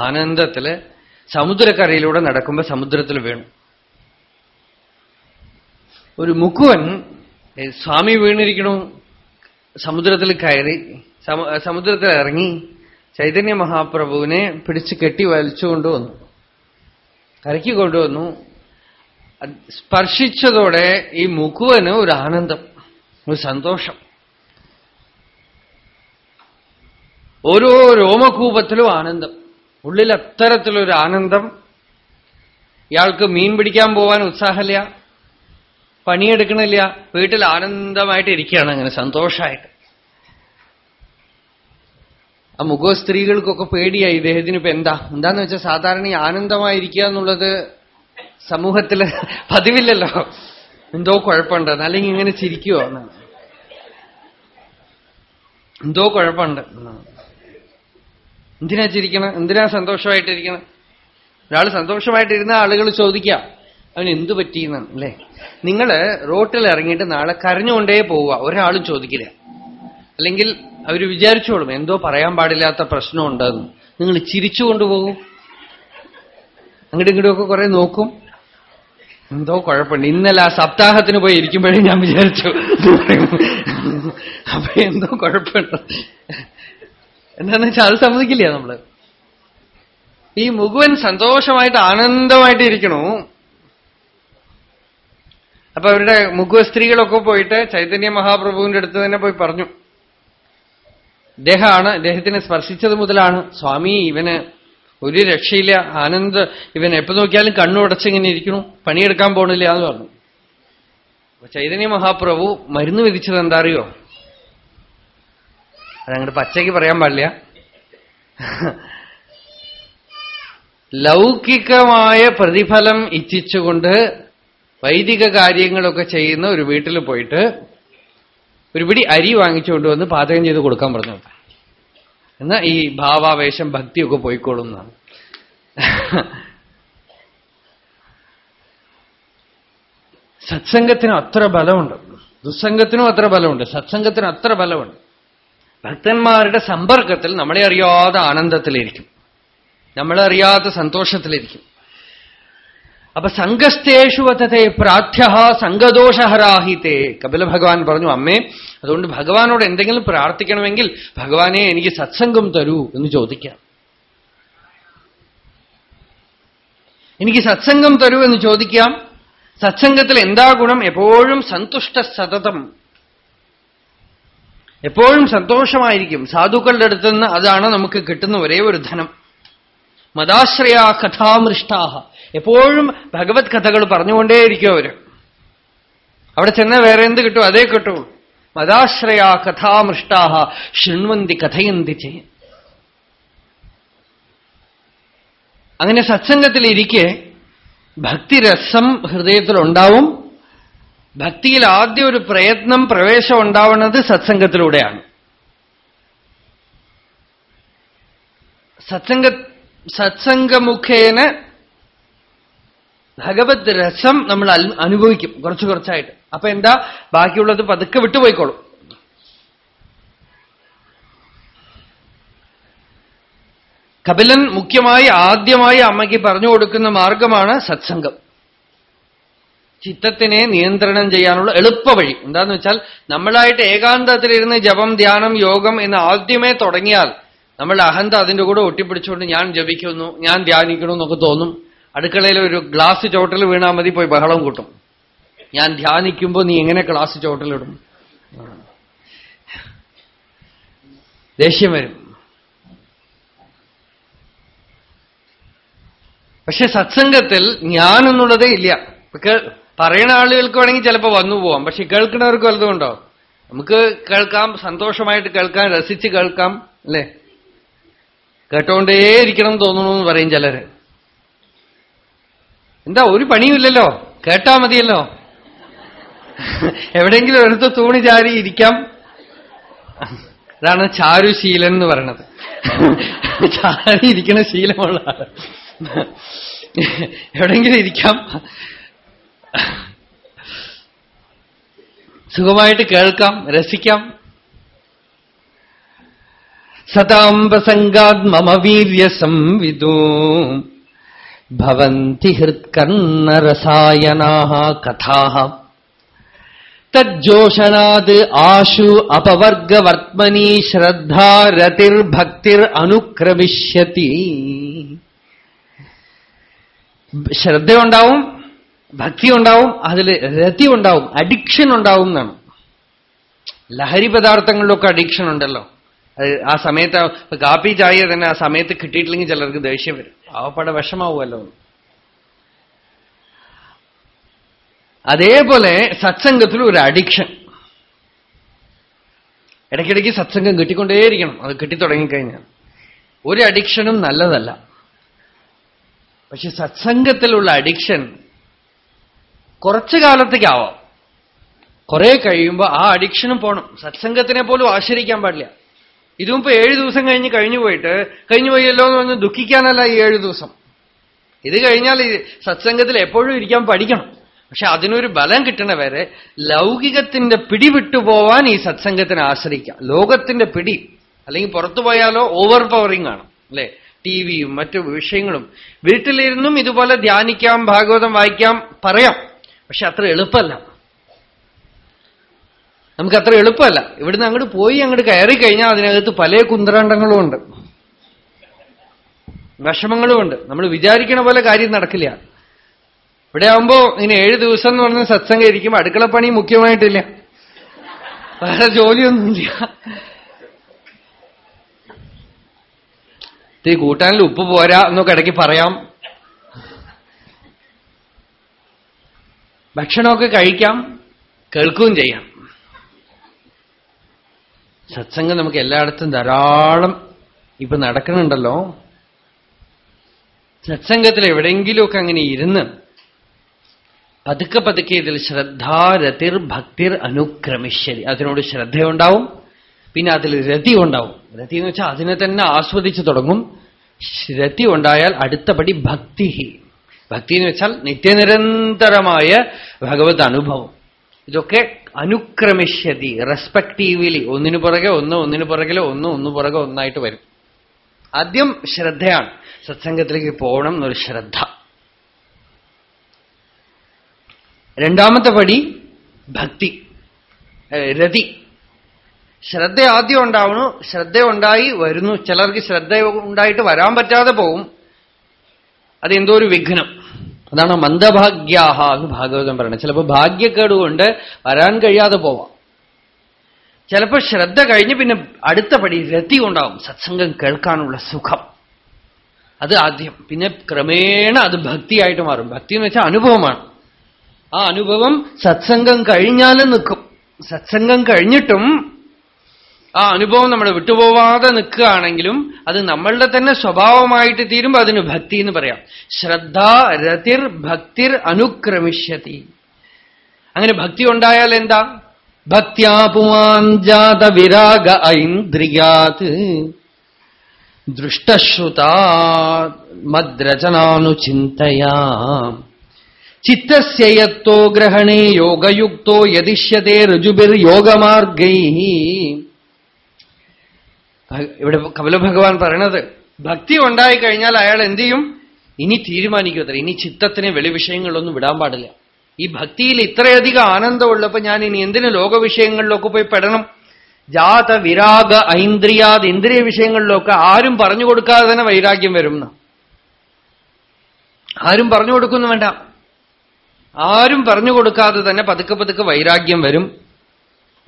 ആനന്ദത്തിൽ സമുദ്രക്കരയിലൂടെ നടക്കുമ്പോൾ സമുദ്രത്തിൽ വീണു. ഒരു മുക്കുവൻ സ്വാമി വീണിരിക്കണു. സമുദ്രത്തിൽ കയറി സമുദ്രത്തിൽ ഇറങ്ങി ചൈതന്യ മഹാപ്രഭുവിനെ പിടിച്ച് കെട്ടി വലിച്ചു കൊണ്ടുവന്നു കരക്കി കൊണ്ടുവന്നു. സ്പർശിച്ചതോടെ ഈ മുക്കുവന് ഒരു ആനന്ദം. ഒരു സന്തോഷം. ഓരോ രോമകൂപത്തിലും ആനന്ദം. ഉള്ളിൽ അത്തരത്തിലൊരു ആനന്ദം. ഇയാൾക്ക് മീൻ പിടിക്കാൻ പോവാൻ ഉത്സാഹമില്ല. പണിയെടുക്കണില്ല. വീട്ടിൽ ആനന്ദമായിട്ട് ഇരിക്കുകയാണ് അങ്ങനെ സന്തോഷമായിട്ട്. ആ മുഖ സ്ത്രീകൾക്കൊക്കെ പേടിയായി. ഇദ്ദേഹത്തിന് ഇപ്പൊ എന്താ? എന്താന്ന് വെച്ചാൽ സാധാരണ ആനന്ദമായിരിക്കുക എന്നുള്ളത് സമൂഹത്തിൽ പതിവില്ലല്ലോ. എന്തോ കുഴപ്പമുണ്ട്. അല്ലെങ്കിൽ ഇങ്ങനെ ചിരിക്കുവോ? എന്തോ കുഴപ്പമുണ്ട്. എന്തിനാ ചിരിക്കണം? എന്തിനാ സന്തോഷമായിട്ടിരിക്കണം? ഒരാൾ സന്തോഷമായിട്ടിരുന്ന ആളുകൾ ചോദിക്കാം. അവന് എന്തു പറ്റിയെന്നാണ് അല്ലേ? നിങ്ങൾ റോട്ടിൽ ഇറങ്ങിയിട്ട് നാളെ കരഞ്ഞുകൊണ്ടേ പോവുക. ഒരാളും ചോദിക്കില്ല. അല്ലെങ്കിൽ അവർ വിചാരിച്ചോളും എന്തോ പറയാൻ പാടില്ലാത്ത പ്രശ്നമുണ്ടെന്ന്. നിങ്ങൾ ചിരിച്ചുകൊണ്ട് പോകും അങ്ങോട്ടും ഒക്കെ കുറെ നോക്കും. എന്തോ കുഴപ്പമുണ്ട്. ഇന്നലെ ആ സപ്താഹത്തിന് പോയി ഇരിക്കുമ്പോഴേ ഞാൻ വിചാരിച്ചു. അപ്പൊ എന്തോ കുഴപ്പമുണ്ട്. എന്താന്ന് വെച്ചാൽ അത് സമ്മതിക്കില്ല നമ്മൾ. ഈ മുകുവൻ സന്തോഷമായിട്ട് ആനന്ദമായിട്ട് ഇരിക്കണു. അപ്പൊ അവരുടെ മുഖ സ്ത്രീകളൊക്കെ പോയിട്ട് ചൈതന്യ മഹാപ്രഭുവിന്റെ അടുത്ത് തന്നെ പോയി പറഞ്ഞു. ഇദ്ദേഹമാണ് ഇദ്ദേഹത്തിനെ സ്പർശിച്ചത് മുതലാണ്. സ്വാമി ഇവന് ഒരു രക്ഷയില്ല. ആനന്ദ ഇവൻ എപ്പോ നോക്കിയാലും കണ്ണുടച്ചിങ്ങനെ ഇരിക്കണു പണിയെടുക്കാൻ പോണില്ല എന്ന് പറഞ്ഞു. ചൈതന്യ മഹാപ്രഭു മരുന്ന് വിധിച്ചത് എന്താ അറിയോ? അതങ്ങോട്ട് പച്ചയ്ക്ക് പറയാൻ പാടില്ല. ലൗകികമായ പ്രതിഫലം ഇച്ഛിച്ചുകൊണ്ട് വൈദിക കാര്യങ്ങളൊക്കെ ചെയ്യുന്ന ഒരു വീട്ടിൽ പോയിട്ട് ഒരു പിടി അരി വാങ്ങിച്ചുകൊണ്ടുവന്ന് പാചകം ചെയ്ത് കൊടുക്കാൻ പറഞ്ഞു. എന്നാ ഈ ഭാവാവേശം ഭക്തിയൊക്കെ പോയിക്കോളും എന്നാണ് സത്സംഗത്തിന് അത്ര ബലമുണ്ട്. ദുസ്സംഗത്തിനും അത്ര ബലമുണ്ട്. സത്സംഗത്തിന് അത്ര ബലമുണ്ട്. ഭക്തന്മാരുടെ സമ്പർക്കത്തിൽ നമ്മളെ അറിയാതെ ആനന്ദത്തിലിരിക്കും. നമ്മളെ അറിയാത്ത സന്തോഷത്തിലിരിക്കും. അപ്പൊ സംഘസ്ഥേഷു വധത്തെ പ്രാർത്ഥ്യ സംഘദോഷഹരാഹിതേ. കപില ഭഗവാൻ പറഞ്ഞു അമ്മേ അതുകൊണ്ട് ഭഗവാനോട് എന്തെങ്കിലും പ്രാർത്ഥിക്കണമെങ്കിൽ ഭഗവാനെ എനിക്ക് സത്സംഗം തരൂ എന്ന് ചോദിക്കാം. എനിക്ക് സത്സംഗം തരൂ എന്ന് ചോദിക്കാം. സത്സംഗത്തിൽ എന്താ ഗുണം? എപ്പോഴും സന്തുഷ്ട സതതം എപ്പോഴും സന്തോഷമായിരിക്കും. സാധുക്കളുടെ അടുത്തുനിന്ന് അതാണ് നമുക്ക് കിട്ടുന്ന ഒരേ ഒരു ധനം. മതാശ്രയ കഥാമൃഷ്ടാഹ. എപ്പോഴും ഭഗവത് കഥകൾ പറഞ്ഞുകൊണ്ടേയിരിക്കും അവർ. അവിടെ ചെന്ന വേറെ എന്ത് കിട്ടും? അതേ കിട്ടൂ. മതാശ്രയ കഥാമൃഷ്ടാഹ ശൃണ്വന്തി കഥയന്തി ചെയ്യും അങ്ങനെ സത്സംഗത്തിലിരിക്കെ ഭക്തിരസം ഹൃദയത്തിലുണ്ടാവും. ഭക്തിയിൽ ആദ്യ ഒരു പ്രയത്നം പ്രവേശം ഉണ്ടാവുന്നത് സത്സംഗത്തിലൂടെയാണ്. സത്സംഗ സത്സംഗമുഖേന ഭഗവത് രസം നമ്മൾ അനുഭവിക്കും കുറച്ച് കുറച്ചായിട്ട്. അപ്പൊ എന്താ? ബാക്കിയുള്ളത് പതുക്കെ വിട്ടുപോയിക്കോളും. കപിലൻ മുഖ്യമായി ആദ്യമായി അമ്മയ്ക്ക് പറഞ്ഞു കൊടുക്കുന്ന മാർഗമാണ് സത്സംഗം. ചിത്തത്തിനെ നിയന്ത്രണം ചെയ്യാനുള്ള എളുപ്പ വഴി. എന്താന്ന് വെച്ചാൽ നമ്മളായിട്ട് ഏകാന്തത്തിലിരുന്ന് ജപം ധ്യാനം യോഗം എന്ന് ആദ്യമേ തുടങ്ങിയാൽ നമ്മൾ അഹന്ത അതിന്റെ കൂടെ ഒട്ടിപ്പിടിച്ചുകൊണ്ട് ഞാൻ ജപിക്കുന്നു ഞാൻ ധ്യാനിക്കുന്നു എന്നൊക്കെ തോന്നും. അടുക്കളയിൽ ഒരു ഗ്ലാസ് ചോട്ടൽ വീണാൽ മതി പോയി ബഹളം കൂട്ടും. ഞാൻ ധ്യാനിക്കുമ്പോൾ നീ എങ്ങനെ ഗ്ലാസ് ചോട്ടലിടും ദേഷ്യം വരും. പക്ഷെ സത്സംഗത്തിൽ ഞാൻ എന്നുള്ളതേ ഇല്ല. പറയുന്ന ആളുകൾക്ക് വേണമെങ്കിൽ ചിലപ്പോൾ വന്നു പോവാം. പക്ഷെ കേൾക്കുന്നവർക്ക് വല്ലതുമുണ്ടോ നമുക്ക് കേൾക്കാം സന്തോഷമായിട്ട് കേൾക്കാം രസിച്ച് കേൾക്കാം അല്ലേ? കേട്ടോണ്ടേ ഇരിക്കണം തോന്നണമെന്ന് പറയും ചിലര്. എന്താ ഒരു പണിയുമില്ലല്ലോ? കേട്ടാ മതിയല്ലോ. എവിടെയെങ്കിലും എടുത്ത് തൂണി ചാരി ഇരിക്കാം. അതാണ് ചാരുശീലൻ എന്ന് പറയണത് ചാരി ഇരിക്കുന്ന ശീലമുള്ള എവിടെയെങ്കിലും ഇരിക്കാം. സുഖമായിട്ട് കേൾക്കാം രസിക്കാം. സതാം പ്രസംഗാത് മമ ഭവന്തി ഹൃത്കർണരസായനാ കഥാ തജ്ജോഷണാത് ആശു അപവർഗവർത്മനി ശ്രദ്ധാരതിർഭക്തിർ അനുക്രമിഷ്യത്തി ശ്രദ്ധയുണ്ടാവും ഭക്തി ഉണ്ടാവും അതിൽ രതി ഉണ്ടാവും അഡിക്ഷൻ ഉണ്ടാവും എന്നാണ്. ലഹരി പദാർത്ഥങ്ങളിലൊക്കെ അഡിക്ഷൻ ഉണ്ടല്ലോ. ആ സമയത്ത് കാപ്പി ചായ തന്നെ ആ സമയത്ത് കിട്ടിയിട്ടില്ലെങ്കിൽ ചിലർക്ക് ദേഷ്യം വരും. ആവപ്പാടെ വിഷമാവുമല്ലോ. അതേപോലെ സത്സംഗത്തിൽ ഒരു അഡിക്ഷൻ. ഇടയ്ക്കിടയ്ക്ക് സത്സംഗം കിട്ടിക്കൊണ്ടേയിരിക്കണം. അത് കിട്ടിത്തുടങ്ങിക്കഴിഞ്ഞാൽ. ഒരു അഡിക്ഷനും നല്ലതല്ല. പക്ഷെ സത്സംഗത്തിലുള്ള അഡിക്ഷൻ കുറച്ചു കാലത്തേക്കാവാം. കുറെ കഴിയുമ്പോൾ ആ അഡിക്ഷനും പോണം. സത്സംഗത്തിനെ പോലും ആശ്രയിക്കാൻ പാടില്ല. ഇതും ഇപ്പൊ ഏഴു ദിവസം കഴിഞ്ഞ് കഴിഞ്ഞു പോയിട്ട് കഴിഞ്ഞു പോയല്ലോ എന്ന് പറഞ്ഞ് ദുഃഖിക്കാനല്ല ഈ ഏഴു ദിവസം. ഇത് കഴിഞ്ഞാൽ സത്സംഗത്തിൽ എപ്പോഴും ഇരിക്കാൻ പഠിക്കണം. പക്ഷെ അതിനൊരു ബലം കിട്ടണ വരെ ലൗകികത്തിന്റെ പിടി വിട്ടുപോവാൻ ഈ സത്സംഗത്തിനെ ആശ്രയിക്കാം. ലോകത്തിന്റെ പിടി അല്ലെങ്കിൽ പുറത്തു പോയാലോ ഓവർ പവറിംഗ് ആണ് അല്ലെ? ടി വിയും മറ്റു വിഷയങ്ങളും. വീട്ടിലിരുന്നും ഇതുപോലെ ധ്യാനിക്കാം ഭാഗവതം വായിക്കാം പറയാം. പക്ഷെ അത്ര എളുപ്പമല്ല. നമുക്ക് അത്ര എളുപ്പമല്ല. ഇവിടുന്ന് അങ്ങോട്ട് പോയി അങ്ങോട്ട് കയറി കഴിഞ്ഞാൽ അതിനകത്ത് പല കുന്തരാണ്ടങ്ങളും ഉണ്ട്. വിഷമങ്ങളും ഉണ്ട്. നമ്മൾ വിചാരിക്കണ പോലെ കാര്യം നടക്കില്ല. ഇവിടെ ആവുമ്പോ ഇനി ഏഴ് ദിവസം എന്ന് പറഞ്ഞ സത്സംഗം ഇരിക്കുമ്പോൾ അടുക്കളപ്പണി മുഖ്യമായിട്ടില്ല. വേറെ ജോലിയൊന്നുമില്ല ഈ കൂട്ടാനിൽ ഉപ്പ് പോരാ എന്നൊക്കെ ഇടയ്ക്ക് പറയാം. ഭക്ഷണമൊക്കെ കഴിക്കാം. കേൾക്കുകയും ചെയ്യാം. സത്സംഗം നമുക്ക് എല്ലായിടത്തും ധാരാളം ഇപ്പൊ നടക്കുന്നുണ്ടല്ലോ. സത്സംഗത്തിൽ എവിടെയെങ്കിലുമൊക്കെ അങ്ങനെ ഇരുന്ന് പതുക്കെ പതുക്കെ ഇതിൽ ശ്രദ്ധാരതിർ ഭക്തിർ അനുക്രമിശ്ശരി അതിനോട് ശ്രദ്ധയുണ്ടാവും. പിന്നെ അതിൽ രതി ഉണ്ടാവും രതി എന്ന് വെച്ചാൽ അതിനെ തന്നെ ആസ്വദിച്ചു തുടങ്ങും. രതി ഉണ്ടായാൽ അടുത്തപടി ഭക്തി ഭക്തി എന്ന് വെച്ചാൽ നിത്യനിരന്തരമായ ഭഗവത് അനുഭവം. ഇതൊക്കെ അനുക്രമിഷ്യതി റെസ്പെക്റ്റീവ്ലി. ഒന്നിനു പുറകെ ഒന്ന് ഒന്നിനു പുറകിലെ ഒന്ന് ഒന്നു പുറകെ ഒന്നായിട്ട് വരും. ആദ്യം ശ്രദ്ധയാണ്. സത്സംഗത്തിലേക്ക് പോകണം എന്നൊരു ശ്രദ്ധ. രണ്ടാമത്തെ പടി ഭക്തി രതി. ശ്രദ്ധ ആദ്യം ഉണ്ടാവണു. ശ്രദ്ധ ഉണ്ടായി വരുന്നു. ചിലർക്ക് ശ്രദ്ധ ഉണ്ടായിട്ട് വരാൻ പറ്റാതെ പോവും. അതെന്തോ ഒരു വിഘ്നം. അതാണ് മന്ദഭാഗ്യാഹ എന്ന് ഭാഗവതം പറയുന്നത്. ചിലപ്പോൾ ഭാഗ്യക്കേട് കൊണ്ട് വരാൻ കഴിയാതെ പോവാം. ചിലപ്പോൾ ശ്രദ്ധ കഴിഞ്ഞ് പിന്നെ അടുത്ത പടി രതി ഉണ്ടാവും സത്സംഗം കേൾക്കാനുള്ള സുഖം. അത് ആദ്യം. പിന്നെ ക്രമേണ അത് ഭക്തിയായിട്ട് മാറും. ഭക്തി എന്ന് വെച്ചാൽ അനുഭവമാണ്. ആ അനുഭവം സത്സംഗം കഴിഞ്ഞാലും നിൽക്കും. സത്സംഗം കഴിഞ്ഞിട്ടും ആ അനുഭവം നമ്മൾ വിട്ടുപോവാതെ നിൽക്കുകയാണെങ്കിലും അത് നമ്മളുടെ തന്നെ സ്വഭാവമായിട്ട് തീരുമ്പോൾ അതിന് ഭക്തി എന്ന് പറയാം. ശ്രദ്ധ രതിർ ഭക്തിർ അനുക്രമിഷ്യതി. അങ്ങനെ ഭക്തി ഉണ്ടായാൽ എന്താ? ഭക്തിയാപുമാൻ ജാത വിരാഗ ഐന്ദ്രിയാത് ദൃഷ്ടശ്രുതാ മദ്രചനാനുചിന്തയാ ചിത്തസ്യയത്തോ ഗ്രഹണേ യോഗയുക്തോ യതിഷ്യത്തെ ഋജുബിർ ഇവിടെ കപില ഭഗവാൻ പറയണത് ഭക്തി ഉണ്ടായി കഴിഞ്ഞാൽ അയാൾ എന്ത് ചെയ്യും? ഇനി തീരുമാനിക്കത്തില്ല ഇനി ചിത്തത്തിന് വെളി വിഷയങ്ങളൊന്നും വിടാൻ പാടില്ല. ഈ ഭക്തിയിൽ ഇത്രയധികം ആനന്ദമുള്ളപ്പോ ഞാൻ ഇനി എന്തിനു ലോകവിഷയങ്ങളിലൊക്കെ പോയി പെടണം? ജാത വിരാഗ ഐന്ദ്രിയാത് ഇന്ദ്രിയ വിഷയങ്ങളിലൊക്കെ ആരും പറഞ്ഞു കൊടുക്കാതെ തന്നെ വൈരാഗ്യം വരും ആരും പറഞ്ഞു കൊടുക്കുന്നു വേണ്ട. ആരും പറഞ്ഞു കൊടുക്കാതെ തന്നെ പതുക്കെ പതുക്കെ വൈരാഗ്യം വരും.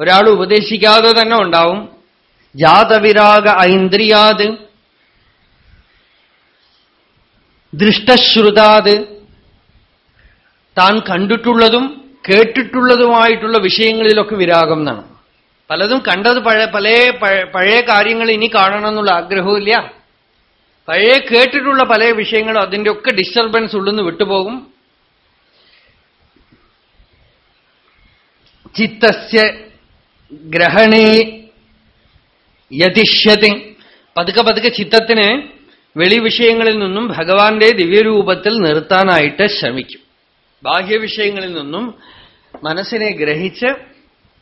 ഒരാൾ ഉപദേശിക്കാതെ തന്നെ ഉണ്ടാവും. ജാതവിരാഗ ഐന്ദ്രിയാത് ദൃഷ്ടശ്രുതാത് താൻ കണ്ടിട്ടുള്ളതും കേട്ടിട്ടുള്ളതുമായിട്ടുള്ള വിഷയങ്ങളിലൊക്കെ വിരാഗം എന്നാണ്. പലതും കണ്ടത് പഴയ പല പഴയ കാര്യങ്ങൾ ഇനി കാണണം എന്നുള്ള ആഗ്രഹവും പഴയ കേട്ടിട്ടുള്ള പല വിഷയങ്ങളും അതിന്റെ ഒക്കെ ഡിസ്റ്റർബൻസ് ഉള്ളെന്ന് വിട്ടുപോകും. ചിത്തസ്യ ഗ്രഹണേ യതിഷ്യതി. പതുക്കെ പതുക്കെ ചിത്തത്തിനെ വെളി വിഷയങ്ങളിൽ നിന്നും ഭഗവാന്റെ ദിവ്യരൂപത്തിൽ നിർത്താനായിട്ട് ശ്രമിക്കും. ബാഹ്യവിഷയങ്ങളിൽ നിന്നും മനസ്സിനെ ഗ്രഹിച്ച്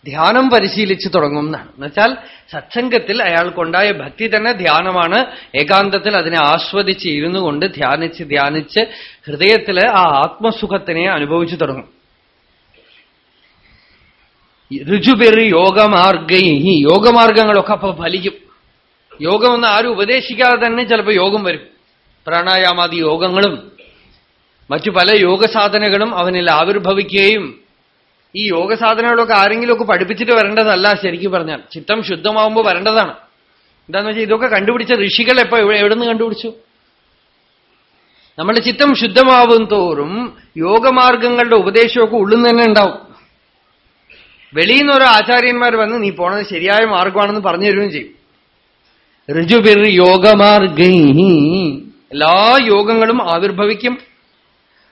ധ്യാനം പരിശീലിച്ചു തുടങ്ങും എന്നാണ്. എന്നുവെച്ചാൽ സത്സംഗത്തിൽ അയാൾക്കുണ്ടായ ഭക്തി തന്നെ ധ്യാനമാണ്. ഏകാന്തത്തിൽ അതിനെ ആസ്വദിച്ച് ഇരുന്നു കൊണ്ട് ധ്യാനിച്ച് ധ്യാനിച്ച് ഹൃദയത്തിൽ ആ ആത്മസുഖത്തിനെ അനുഭവിച്ചു തുടങ്ങും. ഋജുപെറി യോഗമാർഗൈ. യോഗമാർഗങ്ങളൊക്കെ അപ്പൊ ഫലിക്കും. യോഗമൊന്നും ആരും ഉപദേശിക്കാതെ തന്നെ ചിലപ്പോൾ യോഗം വരും. പ്രാണായാമാദി യോഗങ്ങളും മറ്റു പല യോഗസാധനകളും അവനിൽ ആവിർഭവിക്കുകയും ഈ യോഗസാധനകളൊക്കെ ആരെങ്കിലുമൊക്കെ പഠിപ്പിച്ചിട്ട് വരേണ്ടതല്ല ശരിക്കും പറഞ്ഞാൽ. ചിത്തം ശുദ്ധമാവുമ്പോൾ വരേണ്ടതാണ്. എന്താന്ന് വെച്ചാൽ ഇതൊക്കെ കണ്ടുപിടിച്ച ഋഷികൾ എപ്പോ എവിടെ കണ്ടുപിടിച്ചു? നമ്മുടെ ചിത്തം ശുദ്ധമാവും തോറും യോഗമാർഗങ്ങളുടെ ഉപദേശമൊക്കെ ഉള്ളിൽ നിന്ന് തന്നെ ഉണ്ടാവും. വെളിയിൽ നിന്ന് ഓരോ ആചാര്യന്മാർ വന്ന് നീ പോണത് ശരിയായ മാർഗമാണെന്ന് പറഞ്ഞു തരുകയും ചെയ്യും. ഋജുബിർ യോഗമാർഗൈ എല്ലാ യോഗങ്ങളും ആവിർഭവിക്കും.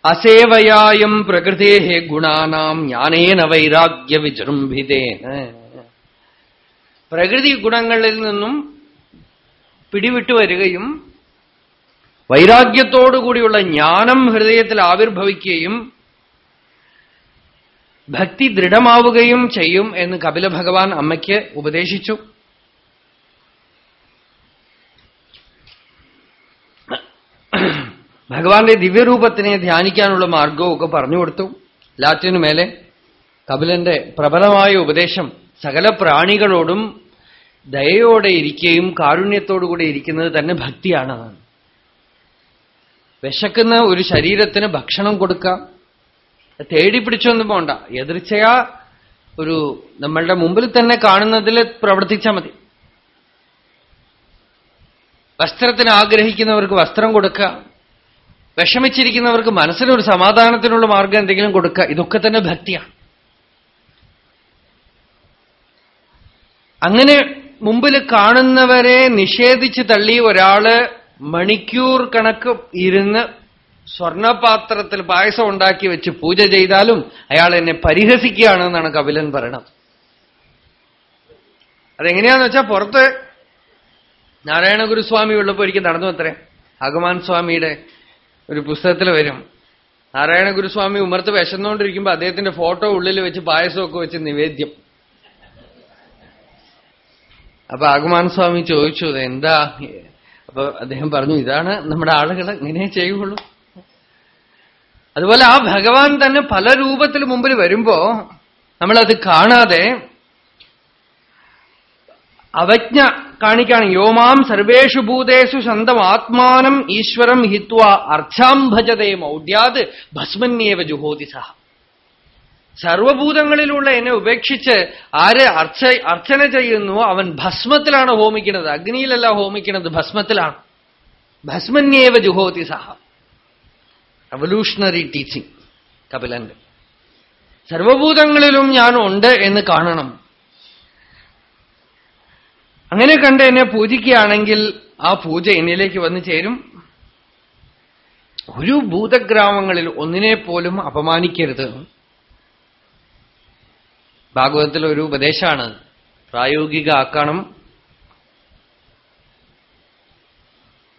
അസേവയായം പ്രകൃതേ ഗുണാനാം ജ്ഞാനേന വൈരാഗ്യ വിജൃംഭിതേന പ്രകൃതി ഗുണങ്ങളിൽ നിന്നും പിടിവിട്ടു വരികയും വൈരാഗ്യത്തോടുകൂടിയുള്ള ജ്ഞാനം ഹൃദയത്തിൽ ആവിർഭവിക്കുകയും ഭക്തി ദൃഢമാവുകയും ചെയ്യും എന്ന് കപില ഭഗവാൻ അമ്മയ്ക്ക് ഉപദേശിച്ചു. ഭഗവാന്റെ ദിവ്യരൂപത്തിനെ ധ്യാനിക്കാനുള്ള മാർഗവും പറഞ്ഞു കൊടുത്തു. എല്ലാറ്റിനു മേലെ കപിലന്റെ പ്രബലമായ ഉപദേശം സകല പ്രാണികളോടും ദയയോടെ ഇരിക്കുകയും കാരുണ്യത്തോടുകൂടെ ഇരിക്കുന്നത് തന്നെ ഭക്തിയാണെന്നാണ് വിശക്കുന്ന ഒരു ശരീരത്തിന് ഭക്ഷണം കൊടുക്കാം. തേടി പിടിച്ചൊന്നും പോണ്ട. എതിർച്ചയാ ഒരു നമ്മളുടെ മുമ്പിൽ തന്നെ കാണുന്നതിൽ പ്രവർത്തിച്ചാൽ മതി. വസ്ത്രത്തിന് ആഗ്രഹിക്കുന്നവർക്ക് വസ്ത്രം കൊടുക്കുക. വിഷമിച്ചിരിക്കുന്നവർക്ക് മനസ്സിനൊരു സമാധാനത്തിനുള്ള മാർഗം എന്തെങ്കിലും കൊടുക്കുക. ഇതൊക്കെ തന്നെ ഭക്തിയാണ് അങ്ങനെ മുമ്പിൽ കാണുന്നവരെ നിഷേധിച്ച് തള്ളി ഒരാൾ മണിക്കൂർ കണക്ക് ഇരുന്ന് സ്വർണപാത്രത്തിൽ പായസം ഉണ്ടാക്കി വെച്ച് പൂജ ചെയ്താലും അയാൾ എന്നെ പരിഹസിക്കുകയാണെന്നാണ് കപിലൻ പറയണത്. അതെങ്ങനെയാന്ന് വെച്ചാൽ പുറത്ത് നാരായണ ഗുരുസ്വാമി ഉള്ളപ്പോ ഒരിക്കൽ നടന്നു അത്രേ. ഭഗവാൻ സ്വാമിയുടെ ഒരു പുസ്തകത്തിൽ വരും. നാരായണ ഗുരുസ്വാമി ഉമർത്ത് വിശന്നുകൊണ്ടിരിക്കുമ്പോ അദ്ദേഹത്തിന്റെ ഫോട്ടോ ഉള്ളിൽ വെച്ച് പായസമൊക്കെ വെച്ച് നിവേദ്യം. അപ്പൊ ആഗുമാൻ സ്വാമി ചോദിച്ചു എന്താ അപ്പൊ അദ്ദേഹം പറഞ്ഞു ഇതാണ് നമ്മുടെ ആളുകൾ ഇങ്ങനെ ചെയ്യുള്ളൂ. അതുപോലെ ആ ഭഗവാൻ തന്നെ പല രൂപത്തിൽ മുമ്പിൽ വരുമ്പോ നമ്മളത് കാണാതെ അവജ്ഞ കാണിക്കാണ്. യോമാം സർവേഷു ഭൂതേഷു സ്വന്തം ആത്മാനം ഈശ്വരം ഹിത്വ അർച്ചാം ഭജതേ മൗഢ്യാത് ഭസ്മന്യേവ ജുഹോതി സഹ. സർവഭൂതങ്ങളിലുള്ള എന്നെ ഉപേക്ഷിച്ച് ആര് അർച്ച അർച്ചന ചെയ്യുന്നു അവൻ ഭസ്മത്തിലാണ് ഹോമിക്കുന്നത്. അഗ്നിയിലല്ല ഹോമിക്കുന്നത് ഭസ്മത്തിലാണ്. ഭസ്മന്യേവ ജുഹോതി സഹ. റവല്യൂഷണറി ടീച്ചിങ് കപിലന്റെ സർവഭൂതങ്ങളിലും ഞാൻ ഉണ്ട് എന്ന് കാണണം. അങ്ങനെ കണ്ട് എന്നെ പൂജിക്കുകയാണെങ്കിൽ ആ പൂജ എന്നിലേക്ക് വന്നു ചേരും. ഒരു ഭൂതഗ്രാമങ്ങളിൽ ഒന്നിനെ പോലും അപമാനിക്കരുത്. ഭാഗവതത്തിൽ ഒരു ഉപദേശമാണ്. പ്രായോഗിക ആക്കണം.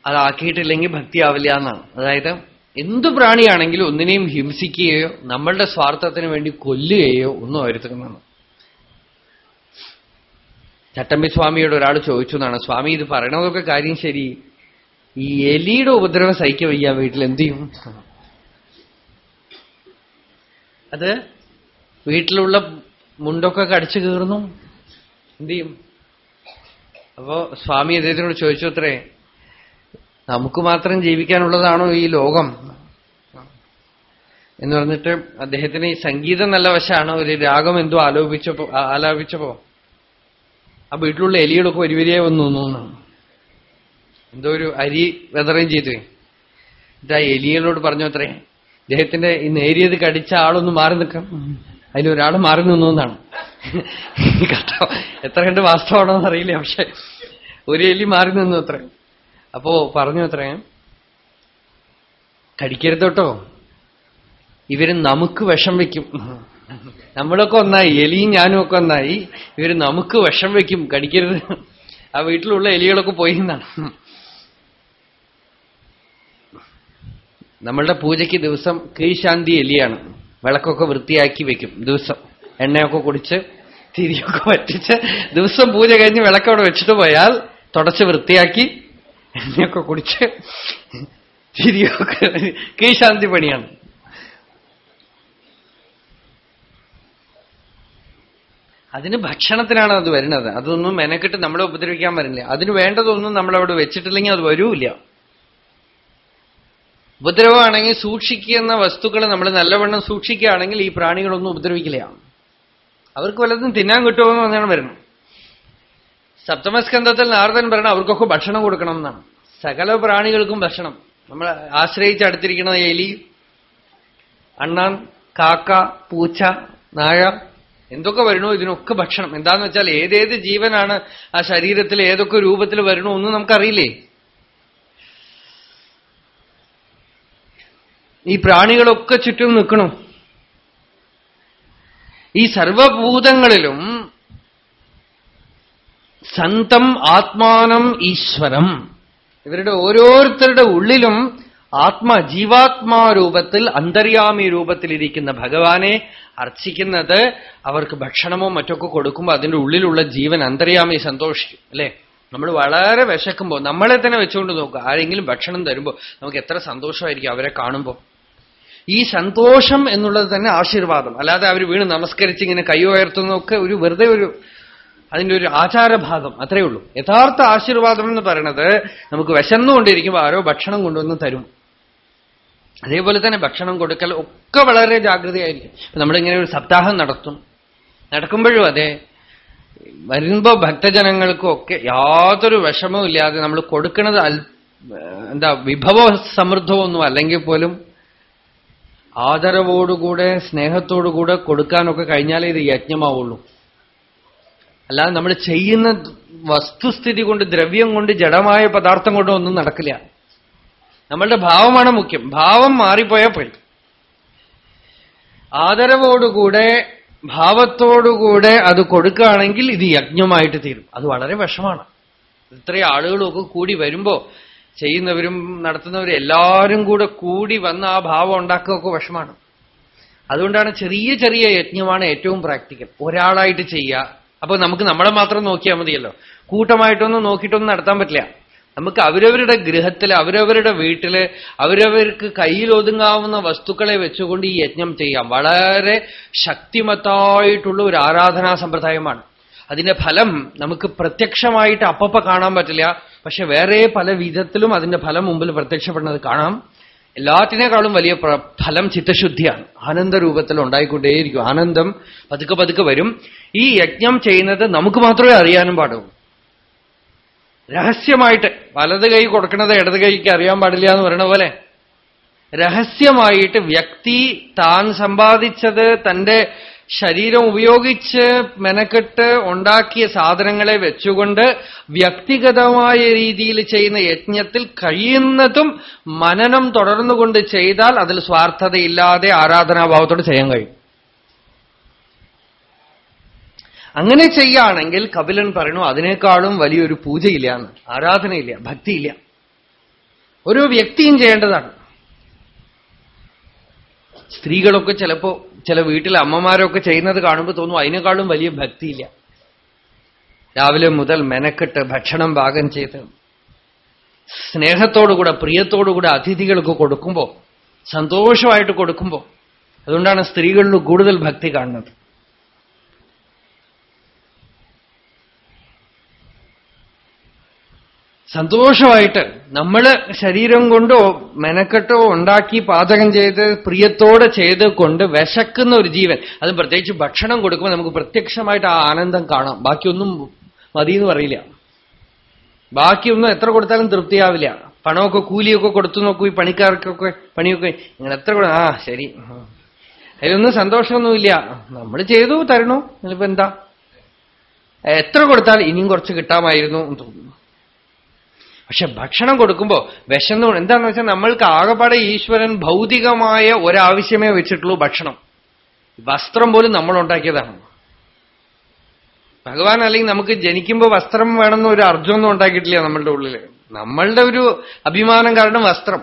അതാക്കിയിട്ടില്ലെങ്കിൽ ഭക്തിയാവില്ല എന്നാണ്. അതായത് എന്തു പ്രാണിയാണെങ്കിലും ഒന്നിനെയും ഹിംസിക്കുകയോ നമ്മളുടെ സ്വാർത്ഥത്തിന് വേണ്ടി കൊല്ലുകയോ ഒന്നും വരുത്തുന്നതാണ് ചട്ടമ്പി സ്വാമിയോട് ഒരാൾ ചോദിച്ചു എന്നാണ്. സ്വാമി ഇത് പറയണതൊക്കെ കാര്യം ശരി. ഈ എലിയുടെ ഉപദ്രവം സഹിക്ക വയ്യ വീട്ടിൽ എന്ത് ചെയ്യും? അത് വീട്ടിലുള്ള മുണ്ടൊക്കെ കടിച്ചു കീറുന്നു. എന്ത് ചെയ്യും? അപ്പോ സ്വാമി അദ്ദേഹത്തിനോട് ചോദിച്ചു അത്രേ നമുക്ക് മാത്രം ജീവിക്കാനുള്ളതാണോ ഈ ലോകം? എന്ന് പറഞ്ഞിട്ട് അദ്ദേഹത്തിന് ഈ സംഗീതം നല്ല വശമാണ് ഒരു രാഗം എന്തോ ആലോപിച്ചപ്പോ ആലാപിച്ചപ്പോ ആ വീട്ടിലുള്ള എലികളൊക്കെ ഒരു വരിയായി വന്നു തോന്നുന്നു. എന്തോ ഒരു അരി വെതറുകയും ചെയ്തു. എന്നിട്ട് ആ എലികളോട് പറഞ്ഞു അത്രേ ഇദ്ദേഹത്തിന്റെ ഈ നേരിയത് കടിച്ച ആളൊന്ന് മാറി നിൽക്കാം. അതിലൊരാൾ മാറി നിന്നു എന്നാണ്. കേട്ടോ എത്ര കണ്ട് വാസ്തവമാണോ എന്നറിയില്ല പക്ഷെ ഒരു എലി മാറി നിന്നു അത്ര. അപ്പോ പറഞ്ഞു അത്രേ. കടിക്കരുത് കേട്ടോ ഇവർ നമുക്ക് വിഷം വെക്കും. നമ്മളൊക്കെ ഒന്നായി എലിയും ഞാനും ഒക്കെ ഒന്നായി. ഇവർ നമുക്ക് വിഷം വെക്കും. കടിക്കരുത്. ആ വീട്ടിലുള്ള എലികളൊക്കെ പോയി എന്നാണ് നമ്മളുടെ പൂജയ്ക്ക് ദിവസം കീഴ്ശാന്തി എലിയാണ്. വിളക്കൊക്കെ വൃത്തിയാക്കി വെക്കും ദിവസം. എണ്ണയൊക്കെ കുടിച്ച് തിരിയൊക്കെ വറ്റിച്ച് ദിവസം പൂജ കഴിഞ്ഞ് വിളക്കവിടെ വെച്ചിട്ട് പോയാൽ തുടച്ച് വൃത്തിയാക്കി എണ്ണയൊക്കെ കുടിച്ച് ചിരിയൊക്കെ കീശാന്തി പണിയാണ്. അതിന് ഭക്ഷണത്തിനാണ് അത് വരുന്നത്. അതൊന്നും മെനക്കെട്ട് നമ്മളെ ഉപദ്രവിക്കാൻ വരില്ല അതിന് വേണ്ടതൊന്നും നമ്മളവിടെ വെച്ചിട്ടില്ലെങ്കിൽ അത് വരൂല്ല. ഉപദ്രവമാണെങ്കിൽ സൂക്ഷിക്കുന്ന വസ്തുക്കൾ നമ്മൾ നല്ലവണ്ണം സൂക്ഷിക്കുകയാണെങ്കിൽ ഈ പ്രാണികളൊന്നും ഉപദ്രവിക്കില്ല. അവർക്ക് വല്ലതും തിന്നാൻ കിട്ടുമെന്ന് പറഞ്ഞാണ് വരുന്നത് സപ്തമസ്കന്ധത്തിൽ നാരദൻ പറയണം അവർക്കൊക്കെ ഭക്ഷണം കൊടുക്കണം എന്നാണ്. സകല പ്രാണികൾക്കും ഭക്ഷണം. നമ്മൾ ആശ്രയിച്ച് അടുത്തിരിക്കുന്ന എലി അണ്ണാൻ കാക്ക പൂച്ച നാഴ എന്തൊക്കെ വരണോ ഇതിനൊക്കെ ഭക്ഷണം. എന്താന്ന് വെച്ചാൽ ഏതേത് ജീവനാണ് ആ ശരീരത്തിൽ ഏതൊക്കെ രൂപത്തിൽ വരണോ ഒന്നും നമുക്കറിയില്ലേ? ഈ പ്രാണികളൊക്കെ ചുറ്റും നിൽക്കണം. ഈ സർവഭൂതങ്ങളിലും സന്തം ആത്മാനം ഈശ്വരം. ഇവരുടെ ഓരോരുത്തരുടെ ഉള്ളിലും ആത്മ ജീവാത്മാരൂപത്തിൽ അന്തര്യാമി രൂപത്തിലിരിക്കുന്ന ഭഗവാനെ അർച്ചിക്കുന്നത് അവർക്ക് ഭക്ഷണമോ മറ്റൊക്കെ കൊടുക്കുമ്പോൾ അതിന്റെ ഉള്ളിലുള്ള ജീവൻ അന്തര്യാമി സന്തോഷിക്കും അല്ലെ? നമ്മൾ വളരെ വിശക്കുമ്പോൾ നമ്മളെ തന്നെ വെച്ചുകൊണ്ട് നോക്കുക ആരെങ്കിലും ഭക്ഷണം തരുമ്പോൾ നമുക്ക് എത്ര സന്തോഷമായിരിക്കും അവരെ കാണുമ്പോൾ ഈ സന്തോഷം എന്നുള്ളത് തന്നെ ആശീർവാദം. അല്ലാതെ അവർ വീണ് നമസ്കരിച്ച് ഇങ്ങനെ കൈ ഉയർത്തുന്നൊക്കെ ഒരു വെറുതെ ഒരു അതിന്റെ ഒരു ആചാരഭാഗം അത്രയേ ഉള്ളൂ. യഥാർത്ഥ ആശീർവാദം എന്ന് പറയുന്നത് നമുക്ക് വിശന്നുകൊണ്ടിരിക്കുമ്പോൾ ആരോ ഭക്ഷണം കൊണ്ടുവന്ന് തരും. അതേപോലെ തന്നെ ഭക്ഷണം കൊടുക്കൽ ഒക്കെ വളരെ ജാഗ്രതയായിരിക്കും. നമ്മളിങ്ങനെ ഒരു സപ്താഹം നടത്തും. നടക്കുമ്പോഴും അതെ വരുമ്പോ ഭക്തജനങ്ങൾക്കും ഒക്കെ യാതൊരു വിഷമവും ഇല്ലാതെ നമ്മൾ കൊടുക്കുന്നത് എന്താ വിഭവ സമൃദ്ധമൊന്നും അല്ലെങ്കിൽ പോലും ആദരവോടുകൂടെ സ്നേഹത്തോടുകൂടെ കൊടുക്കാനൊക്കെ കഴിഞ്ഞാലേ ഇത് യജ്ഞമാവുള്ളൂ. അല്ലാതെ നമ്മൾ ചെയ്യുന്ന വസ്തുസ്ഥിതി കൊണ്ട് ദ്രവ്യം കൊണ്ട് ജഡമായ പദാർത്ഥം കൊണ്ടോ ഒന്നും നടക്കില്ല. നമ്മളുടെ ഭാവമാണ് മുഖ്യം. ഭാവം മാറിപ്പോയാൽ പോയി ആദരവോടുകൂടെ ഭാവത്തോടുകൂടെ അത് കൊടുക്കുകയാണെങ്കിൽ ഇത് യജ്ഞമായിട്ട് തീരും. അത് വളരെ വിഷമാണ്. ഇത്രയും ആളുകളൊക്കെ കൂടി വരുമ്പോ ചെയ്യുന്നവരും നടത്തുന്നവരും എല്ലാവരും കൂടെ കൂടി വന്ന് ആ ഭാവം ഉണ്ടാക്കുകയൊക്കെ വിഷമാണ്. അതുകൊണ്ടാണ് ചെറിയ ചെറിയ യജ്ഞമാണ് ഏറ്റവും പ്രാക്ടിക്കൽ. ഒരാളായിട്ട് ചെയ്യുക അപ്പൊ നമുക്ക് നമ്മളെ മാത്രം നോക്കിയാൽ മതിയല്ലോ. കൂട്ടമായിട്ടൊന്നും നോക്കിയിട്ടൊന്നും നടത്താൻ പറ്റില്ല. നമുക്ക് അവരവരുടെ ഗൃഹത്തിൽ അവരവരുടെ വീട്ടിൽ അവരവർക്ക് കയ്യിലൊതുങ്ങാവുന്ന വസ്തുക്കളെ വെച്ചുകൊണ്ട് ഈ യജ്ഞം ചെയ്യാം. വളരെ ശക്തിമത്തായിട്ടുള്ള ഒരു ആരാധനാ സമ്പ്രദായമാണ്. അതിന്റെ ഫലം നമുക്ക് പ്രത്യക്ഷമായിട്ട് അപ്പപ്പ കാണാൻ പറ്റില്ല. പക്ഷെ വേറെ പല വിധത്തിലും അതിന്റെ ഫലം മുമ്പിൽ പ്രത്യക്ഷപ്പെടുന്നത് കാണാം. എല്ലാറ്റിനേക്കാളും വലിയ ഫലം ചിത്തശുദ്ധിയാണ്. ആനന്ദരൂപത്തിൽ ഉണ്ടായിക്കൊണ്ടേയിരിക്കും. ആനന്ദം പതുക്കെ പതുക്കെ വരും. ഈ യജ്ഞം ചെയ്യുന്നത് നമുക്ക് മാത്രമേ അറിയാനും പാടുള്ളൂ. രഹസ്യമായിട്ട് വലത് കൈ കൊടുക്കുന്നത് ഇടത് കൈക്ക് അറിയാൻ പാടില്ല എന്ന് പറയുന്ന പോലെ രഹസ്യമായിട്ട് വ്യക്തി താൻ സമ്പാദിച്ചത് തന്റെ ശരീരം ഉപയോഗിച്ച് മെനക്കെട്ട് ഉണ്ടാക്കിയ സാധനങ്ങളെ വെച്ചുകൊണ്ട് വ്യക്തിഗതമായ രീതിയിൽ ചെയ്യുന്ന യജ്ഞത്തിൽ കഴിയുന്നതും മനനം തുടർന്നുകൊണ്ട് ചെയ്താൽ അതിൽ സ്വാർത്ഥതയില്ലാതെ ആരാധനാഭാവത്തോട് ചെയ്യാൻ കഴിയും. അങ്ങനെ ചെയ്യുകയാണെങ്കിൽ കപിലൻ പറയണു അതിനേക്കാളും വലിയൊരു പൂജയില്ല എന്ന് ആരാധനയില്ല ഭക്തിയില്ല. ഓരോ വ്യക്തിയും ചെയ്യേണ്ടതാണ്. സ്ത്രീകളൊക്കെ ചിലപ്പോ ചില വീട്ടിലെ അമ്മമാരൊക്കെ ചെയ്യുന്നത് കാണുമ്പോൾ തോന്നും അതിനേക്കാളും വലിയ ഭക്തിയില്ല. രാവിലെ മുതൽ മെനക്കെട്ട് ഭക്ഷണം പാകം ചെയ്ത് സ്നേഹത്തോടുകൂടെ പ്രിയത്തോടുകൂടെ അതിഥികൾക്ക് കൊടുക്കുമ്പോൾ സന്തോഷമായിട്ട് കൊടുക്കുമ്പോൾ അതുകൊണ്ടാണ് സ്ത്രീകളിൽ കൂടുതൽ ഭക്തി കാണുന്നത്. സന്തോഷമായിട്ട് നമ്മൾ ശരീരം കൊണ്ടോ മെനക്കെട്ടോ ഉണ്ടാക്കി പാചകം ചെയ്ത് പ്രിയത്തോടെ ചെയ്ത് കൊണ്ട് വിശക്കുന്ന ഒരു ജീവൻ. അത് പ്രത്യേകിച്ച് ഭക്ഷണം കൊടുക്കുമ്പോൾ നമുക്ക് പ്രത്യക്ഷമായിട്ട് ആ ആനന്ദം കാണാം. ബാക്കിയൊന്നും മതി എന്ന് പറയില്ല. ബാക്കിയൊന്നും എത്ര കൊടുത്താലും തൃപ്തിയാവില്ല. പണമൊക്കെ കൂലിയൊക്കെ കൊടുത്തു നോക്കൂ ഈ പണിക്കാർക്കൊക്കെ പണിയൊക്കെ. ഇങ്ങനെ എത്ര കൊടു ആ ശരി. അതിലൊന്നും സന്തോഷമൊന്നുമില്ല. നമ്മൾ ചെയ്തു തരണോ? ഇതിപ്പോ എന്താ? എത്ര കൊടുത്താൽ ഇനിയും കുറച്ച് കിട്ടാമായിരുന്നു എന്ന് തോന്നുന്നു. പക്ഷെ ഭക്ഷണം കൊടുക്കുമ്പോ വിശന്നു എന്താണെന്ന് വെച്ചാൽ നമ്മൾക്ക് ആകെപ്പാടെ ഈശ്വരൻ ഭൗതികമായ ഒരാവശ്യമേ വെച്ചിട്ടുള്ളൂ ഭക്ഷണം. വസ്ത്രം പോലും നമ്മൾ ഉണ്ടാക്കിയതാണ്. ഭഗവാൻ അല്ലെങ്കിൽ നമുക്ക് ജനിക്കുമ്പോൾ വസ്ത്രം വേണമെന്ന് ഒരു അർജുനൊന്നും ഉണ്ടാക്കിയിട്ടില്ല നമ്മളുടെ ഉള്ളിൽ നമ്മളുടെ ഒരു അഭിമാനം കാരണം വസ്ത്രം.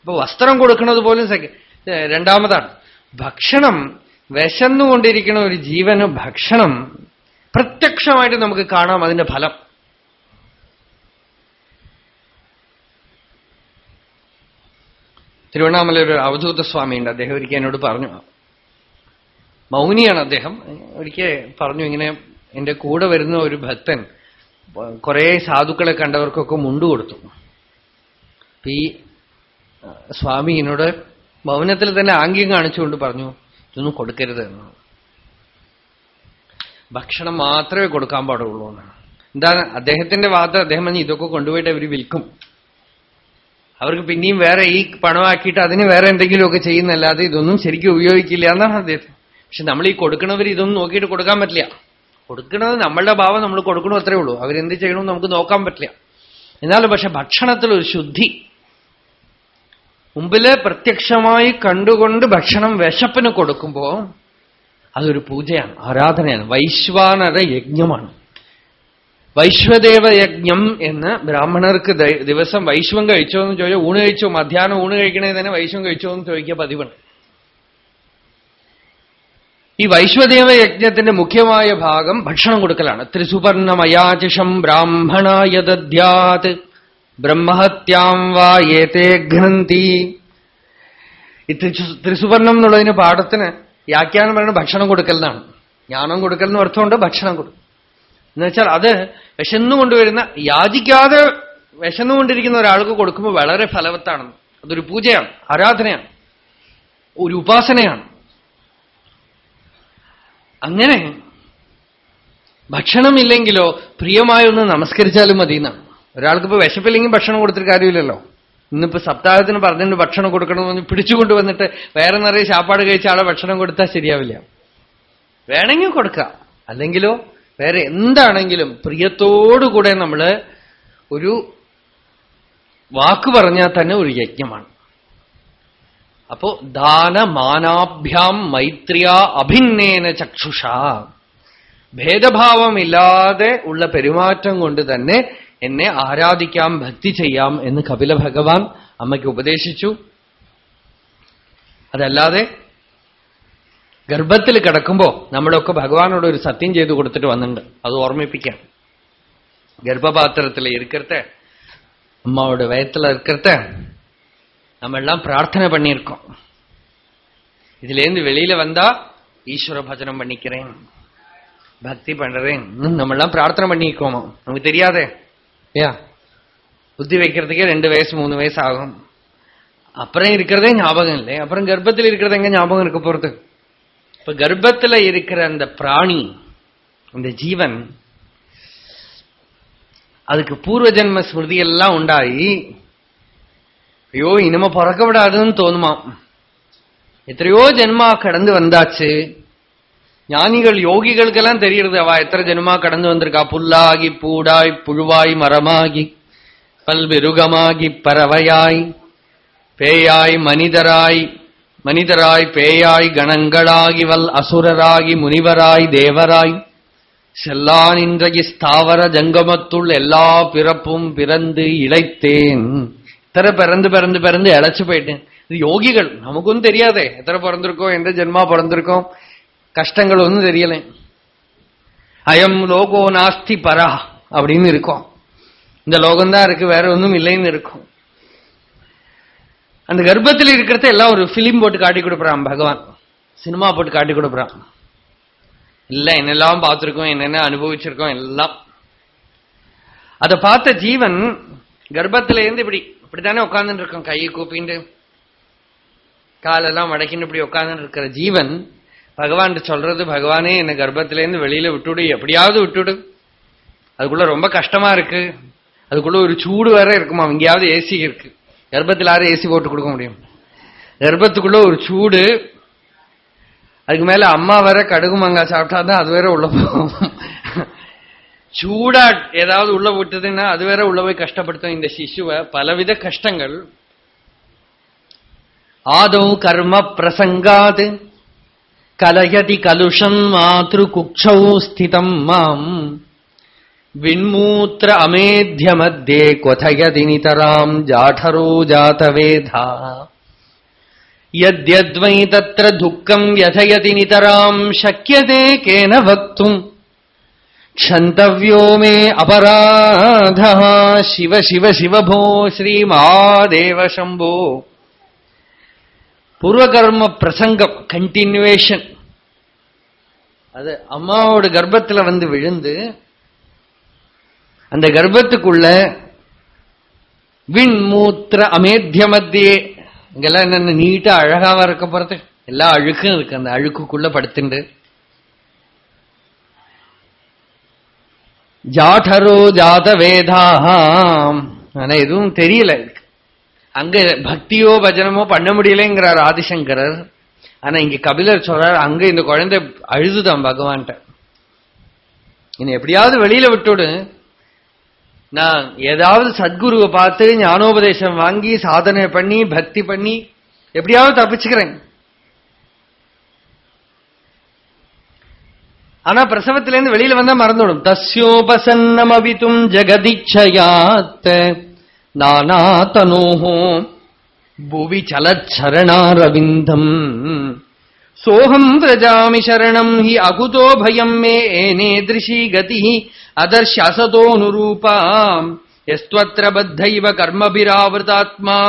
അപ്പൊ വസ്ത്രം കൊടുക്കുന്നത് പോലും രണ്ടാമതാണ്. ഭക്ഷണം വിശന്നുകൊണ്ടിരിക്കുന്ന ഒരു ജീവന് ഭക്ഷണം പ്രത്യക്ഷമായിട്ട് നമുക്ക് കാണാം അതിന്റെ ഫലം. തിരുവണ്ണാമല ഒരു അവധൂത സ്വാമിയുണ്ട്. അദ്ദേഹം ഒരിക്കൽ എന്നോട് പറഞ്ഞു. മൗനിയാണ് അദ്ദേഹം. ഒരിക്കൽ പറഞ്ഞു ഇങ്ങനെ എന്റെ കൂടെ വരുന്ന ഒരു ഭക്തൻ കുറെ സാധുക്കളെ കണ്ടവർക്കൊക്കെ മുണ്ടു കൊടുത്തു. ഈ സ്വാമി എന്നോട് മൗനത്തിൽ തന്നെ ആംഗ്യം കാണിച്ചുകൊണ്ട് പറഞ്ഞു ഇതൊന്നും കൊടുക്കരുത് എന്ന്. ഭക്ഷണം മാത്രമേ കൊടുക്കാൻ പാടുള്ളൂ എന്നാണ്. എന്താണ്? അദ്ദേഹത്തിന്റെ വാദം അദ്ദേഹം ഇതൊക്കെ കൊണ്ടുപോയിട്ട് അവർ വിൽക്കും. അവർക്ക് പിന്നെയും വേറെ ഈ പണമാക്കിയിട്ട് അതിന് വേറെ എന്തെങ്കിലുമൊക്കെ ചെയ്യുന്നല്ലാതെ ഇതൊന്നും ശരിക്കും ഉപയോഗിക്കില്ല എന്നാണ് അദ്ദേഹം. പക്ഷെ നമ്മൾ ഈ കൊടുക്കണവർ ഇതൊന്നും നോക്കിയിട്ട് കൊടുക്കാൻ പറ്റില്ല. കൊടുക്കുന്നത് നമ്മളുടെ ഭാവം നമ്മൾ കൊടുക്കണോ അത്രേ ഉള്ളൂ. അവരെന്ത് ചെയ്യണമെന്ന് നമുക്ക് നോക്കാൻ പറ്റില്ല. എന്നാലും പക്ഷെ ഭക്ഷണത്തിൽ ഒരു ശുദ്ധി. മുമ്പിൽ പ്രത്യക്ഷമായി കണ്ടുകൊണ്ട് ഭക്ഷണം വിശപ്പിന് കൊടുക്കുമ്പോ അതൊരു പൂജയാണ് ആരാധനയാണ് വൈശ്വാനര യജ്ഞമാണ്. വൈശ്വദേവ യജ്ഞം എന്ന് ബ്രാഹ്മണർക്ക് ദിവസം വൈശ്വം കഴിച്ചോ എന്ന് ചോദിച്ചാൽ ഊണ് കഴിച്ചോ മധ്യാഹ്നം ഊണ് കഴിക്കണേ തന്നെ വൈശ്വം കഴിച്ചോ എന്ന് ചോദിക്കുക പതിവാണ്. ഈ വൈശ്വദേവ യജ്ഞത്തിന്റെ മുഖ്യമായ ഭാഗം ഭക്ഷണം കൊടുക്കലാണ്. ത്രിസുപർണമയാചിഷം ബ്രാഹ്മണായ ദദ്യാത് ബ്രഹ്മഹത്യാം വാ ഏതേ ഘ്നന്തി. ഈ ത്രിസുവർണം എന്നുള്ളതിന് പാഠത്തിന് വ്യാഖ്യാനം പറയുന്നത് ഭക്ഷണം കൊടുക്കൽ എന്നാണ് ജ്ഞാനം കൊടുക്കൽ എന്ന് അർത്ഥമുണ്ട് ഭക്ഷണം കൊടുക്കും എന്നുവെച്ചാൽ അത് വിശന്നുകൊണ്ടുവരുന്ന യാചിക്കാതെ വിശന്നുകൊണ്ടിരിക്കുന്ന ഒരാൾക്ക് കൊടുക്കുമ്പോൾ വളരെ ഫലവത്താണ് അതൊരു പൂജയാണ് ആരാധനയാണ് ഒരു ഉപാസനയാണ്. അങ്ങനെ ഭക്ഷണമില്ലെങ്കിലോ പ്രിയമായ ഒന്ന് നമസ്കരിച്ചാലും മതി എന്നാണ്. ഒരാൾക്കിപ്പോ വിശപ്പില്ലെങ്കിൽ ഭക്ഷണം കൊടുത്തിട്ട് കാര്യമില്ലല്ലോ. ഇന്നിപ്പോ സപ്താഹത്തിന് പറഞ്ഞിട്ട് ഭക്ഷണം കൊടുക്കണമെന്ന് പിടിച്ചുകൊണ്ട് വന്നിട്ട് വേറെ നിറയെ ചാപ്പാട് കഴിച്ച ആളെ ഭക്ഷണം കൊടുത്താൽ ശരിയാവില്ല. വേണമെങ്കിൽ കൊടുക്കാം. അല്ലെങ്കിലോ വേറെ എന്താണെങ്കിലും പ്രിയത്തോടുകൂടെ നമ്മൾ ഒരു വാക്ക് പറഞ്ഞാൽ തന്നെ ഒരു യജ്ഞമാണ്. അപ്പോ ദാനമാനാഭ്യാം മൈത്രിയ അഭിന്നേന ചക്ഷുഷ. ഭേദഭാവമില്ലാതെ ഉള്ള പെരുമാറ്റം കൊണ്ട് തന്നെ എന്നെ ആരാധിക്കാം ഭക്തി ചെയ്യാം എന്ന് കപില ഭഗവാൻ അമ്മയ്ക്ക് ഉപദേശിച്ചു. അതല്ലാതെ ഗർഭത്തിൽ കിടക്കുമ്പോ നമ്മളൊക്കെ ഭഗവാനോട് ഒരു സത്യം ചെയ്തു കൊടുത്തിട്ട് വന്നിട്ടുണ്ട് അത് ഓർമ്മിപ്പിക്കാം ഗർഭപാത്രത്തിൽ ഇരിക്കത്തെ അമ്മാവോട് വയറ്റിൽ ഇരിക്കത്തെ நம்மெல்லாம் பிரார்த்தனை பண்ணியிருக்கோம் இதுலேருந்து வெளியில வந்தா ஈஸ்வர பஜனம் பண்ணிக்கிறேன் பக்தி பண்றேன் நம்மெல்லாம் பிரார்த்தனை பண்ணிக்கோமோ நமக்கு தெரியாதே ஏயா புத்தி வைக்கிறதுக்கே ரெண்டு வயசு மூணு வயசு ஆகும் அப்புறம் இருக்கிறதே ஞாபகம் இல்லை அப்புறம் கர்ப்பத்தில் இருக்கிறது எங்க ஞாபகம் இருக்க போறது இப்ப கர்ப்பத்துல இருக்கிற அந்த பிராணி அந்த ஜீவன் அதுக்கு பூர்வ ஜென்ம ஸ்மிருதி எல்லாம் உண்டாயி ஐயோ இனிமே பிறக்க விடாதுன்னு தோணுமா எத்தனையோ ஜென்மா கடந்து வந்தாச்சு. ஞானிகள் யோகிகளுக்கெல்லாம் தெரியறது அவ எத்தனை ஜென்மா கடந்து வந்திருக்கா? புல்லாகி பூடாய் புழுவாய் மரமாகி பல்விருகமாகி பறவையாய் பேயாய் மனிதராய் மனிதராய் பேயாய் கணங்களாகி வல் அசுரராகி முனிவராய் தேவராய். செல்லான் இன்றைய ஸ்தாவர ஜங்கமத்துள் எல்லா பிறப்பும் பிறந்து இழைத்தேன். இத்தனை பிறந்து பிறந்து பிறந்து இழைச்சு போயிட்டேன். இது யோகிகள் நமக்கும் தெரியாதே. எத்தனை பிறந்திருக்கோம் எந்த ஜென்மா பிறந்திருக்கோம்? கஷ்டங்கள் ஒன்றும் தெரியல. அயம் லோகோ நாஸ்தி பரா அப்படின்னு இருக்கும். இந்த லோகம்தான் இருக்கு வேற ஒன்றும் இல்லைன்னு இருக்கும். அந்த கர்ப்பத்தில் இருக்கிறத எல்லாம் ஒரு பிலிம் போட்டு காட்டி கொடுக்குறான் பகவான். சினிமா போட்டு காட்டி கொடுக்குறான் இல்ல என்னெல்லாம் பார்த்திருக்கோம் என்னென்ன அனுபவிச்சிருக்கோம் எல்லாம். அதை பார்த்த ஜீவன் கர்ப்பத்தில இருந்து இப்படி இப்படித்தானே உட்கார்ந்துட்டு இருக்கோம் கையை கூப்பிண்டு காலெல்லாம் மடக்கின்னு இப்படி உட்கார்ந்துட்டு இருக்கிற ஜீவன் பகவான் சொல்றது பகவானே என்ன கர்ப்பத்திலேருந்து வெளியில விட்டுடு எப்படியாவது விட்டுடு அதுக்குள்ள ரொம்ப கஷ்டமா இருக்கு. அதுக்குள்ள ஒரு சூடு வேற இருக்குமா எங்கேயாவது ஏசி இருக்கு. கர்ப்பத்தில் யாரும் ஏசி போட்டு கொடுக்க முடியும்? கர்ப்பத்துக்குள்ள ஒரு சூடு. அதுக்கு மேல அம்மா வேற கடுகு மங்கா சாப்பிட்டாதான் அது வேற உள்ள போகும். சூடா ஏதாவது உள்ள விட்டதுன்னா அது வேற உள்ள போய் கஷ்டப்படுத்தும் இந்த சிசுவை. பலவித கஷ்டங்கள். ஆதௌ கர்ம பிரசங்காது. கலயதி கலுஷம் மாத்ரு குக்ஷௌ ஸ்திதம் மாம். വിൺമൂത്ര അമേധ്യമധ്യേ ക്വഥയതി നിതരാം ജാഠരോ ജാതവേധ. യദ്യദ്വൈ തത്ര ദുഃഖം വ്യഥയതി നിതരാം ശക്യതേ കേന വക്തും. ക്ഷന്തവ്യോ മേ അപരാധ. ശിവ ശിവ ശിവഭോ ശ്രീമാദേവ ശംഭോ. പൂർവകർമ്മ പ്രസംഗം കണ്ടിന്യൂവേഷൻ அது அம்மாவோட கர்ப்பத்தில் வந்து விழுந்து அந்த கர்ப்பத்துக்குள்ள விண் மூத்திர அமேத்திய மத்தியே. இங்கெல்லாம் என்னென்ன நீட்டா அழகாவா இருக்க போறது? எல்லா அழுக்கும் இருக்கு. அந்த அழுக்குக்குள்ள படுத்துண்டு. ஜாடரோ ஜாத வேதாம் ஆனா எதுவும் தெரியல. அங்க பக்தியோ பஜனமோ பண்ண முடியலங்கிறார் ஆதிசங்கரர். ஆனா இங்க கபிலர் சொல்றார் அங்க இந்த குழந்தை அழுதுதான் பகவான்கிட்ட. என்னை எப்படியாவது வெளியில விட்டுடு நான் ஏதாவது சத்குருவை பார்த்து ஞானோபதேசம் வாங்கி சாதனை பண்ணி பக்தி பண்ணி எப்படியாவது தப்பிச்சுக்கிறேன் ஆனா பிரசவத்திலேருந்து வெளியில வந்தா மறந்துவிடும் தஸ்யோபசன்னமவித்தும் ஜெகதிச்சயாத் நானாதனோஹோ புவி சலச்சரணாரவிந்தம் சோகம் விரஜாமி சரணம் ஹி அகுதோ பயம் மே ஏனேதிருஷி கதி அதர்ஷசதோனுரூபாம் எஸ்த்வத்திர பத்தைவ கர்மபிராவிருதாத்மா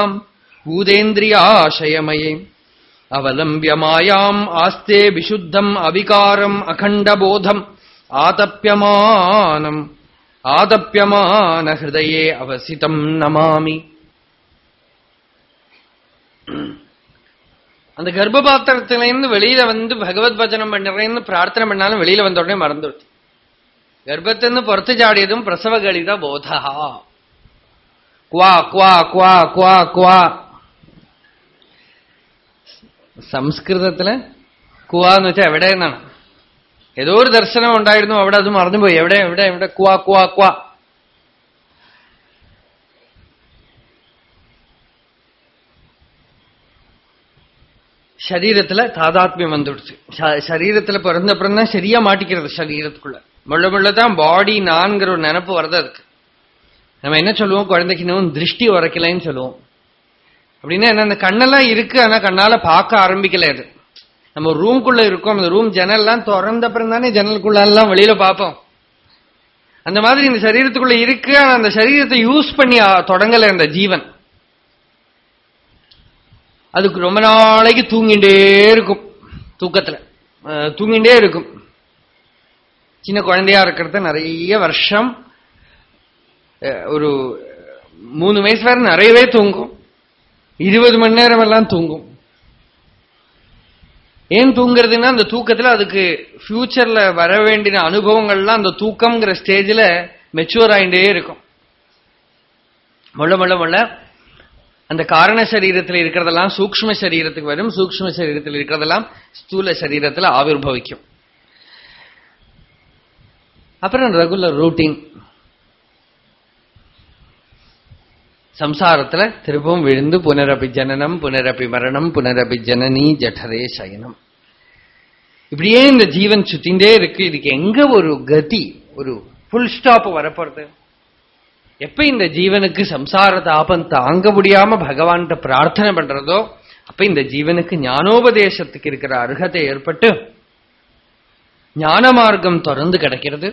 பூதேந்திரியாசயமயே அவலம்பிய மாயாம் ஆஸ்தே விசுத்தம் அவிகாரம் அகண்டபோதம் ஆதப்பியமானம் ஆதப்பியமான ஹிருதயே அவசிதம் நமாமி அந்த கர்ப்பபாத்திரத்திலிருந்து வெளியில வந்து பகவத் பஜனம் பண்ணுறேன்னு பிரார்த்தனை பண்ணாலும் வெளியில வந்த உடனே மறந்துடுச்சு ഗർഭത്തിന്ന് പുറത്തു ചാടിയതും പ്രസവഗളിത ബോധ. ക്വാ ക്വാ ക്വാ ക്വാ ക്വാ. സംസ്കൃതത്തിൽ കുവ എന്ന് വെച്ചാൽ എവിടെ എന്നാണ് ഏതോ ഒരു ദർശനം ഉണ്ടായിരുന്നു അവിടെ അത് മറന്നുപോയി. എവിടെ എവിടെ എവിടെ? ക്വാ ക്വാ ക്വാ. சரீரத்துல தாதாத்மியம் வந்துடுச்சு. சரீரத்துல பிறந்த பிறந்தா சரியா மாட்டிக்கிறது சரீரத்துக்குள்ள. முள்ள முள்ளதான் பாடி நான்கிற ஒரு நினப்பு வரதா இருக்கு நம்ம என்ன சொல்லுவோம்? குழந்தைக்கு இன்னும் திருஷ்டி உரைக்கலைன்னு சொல்லுவோம். அப்படின்னா என்ன அந்த கண்ணெல்லாம் இருக்கு ஆனா கண்ணால பார்க்க ஆரம்பிக்கல அது. நம்ம ரூம்குள்ள இருக்கோம் அந்த ரூம் ஜன்னல்லாம் திறந்த அப்புறம் தானே ஜன்னலுக்குள்ள எல்லாம் வெளியில பார்ப்போம். அந்த மாதிரி இந்த சரீரத்துக்குள்ள இருக்கு ஆனா அந்த சரீரத்தை யூஸ் பண்ணி தொடங்கல அந்த ஜீவன். அதுக்கு ரொம்ப நாளைக்கு தூங்கிட்டே இருக்கும். தூக்கத்தில். தூங்கிட்டே இருக்கும். சின்ன குழந்தையா இருக்கிறத நிறைய வருஷம் ஒரு மூணு வயசு வரை நிறையவே தூங்கும். இருபது மணி நேரம் எல்லாம் தூங்கும். ஏன் தூங்குறதுன்னா அந்த தூக்கத்துல அதுக்கு ஃபியூச்சர்ல வர வேண்டிய அனுபவங்கள்லாம் அந்த தூக்கம்ங்கிற ஸ்டேஜில் மெச்சூர் ஆகிட்டே இருக்கும். முள்ள முள்ள முள்ள அந்த காரண சரீரத்தில் இருக்கிறதெல்லாம் சூக்ம சரீரத்துக்கு வரும். சூக்ம சரீரத்தில் இருக்கிறதெல்லாம் ஸ்தூல சரீரத்தில் ஆவிர்வவிக்கும் அப்புறம் ரெகுலர் ரூட்டீன் சம்சாரத்துல திரும்பவும் விழுந்து புனரபி ஜனனம் புனரபி மரணம் புனரபி ஜனனி ஜடரே சயனம். இப்படியே இந்த ஜீவன் சுத்தின்றே இருக்கு. இதுக்கு எங்க ஒரு கதி ஒரு புல் ஸ்டாப் வரப்போறது? எப்ப இந்த ஜீவனுக்கு சம்சார தாபம் தாங்க முடியாம பகவான்கிட்ட பிரார்த்தனை பண்றதோ அப்ப இந்த ஜீவனுக்கு ஞானோபதேசத்துக்கு இருக்கிற அருகதை ஏற்பட்டு ஞான மார்க்கம் தொடர்ந்து கிடைக்கிறது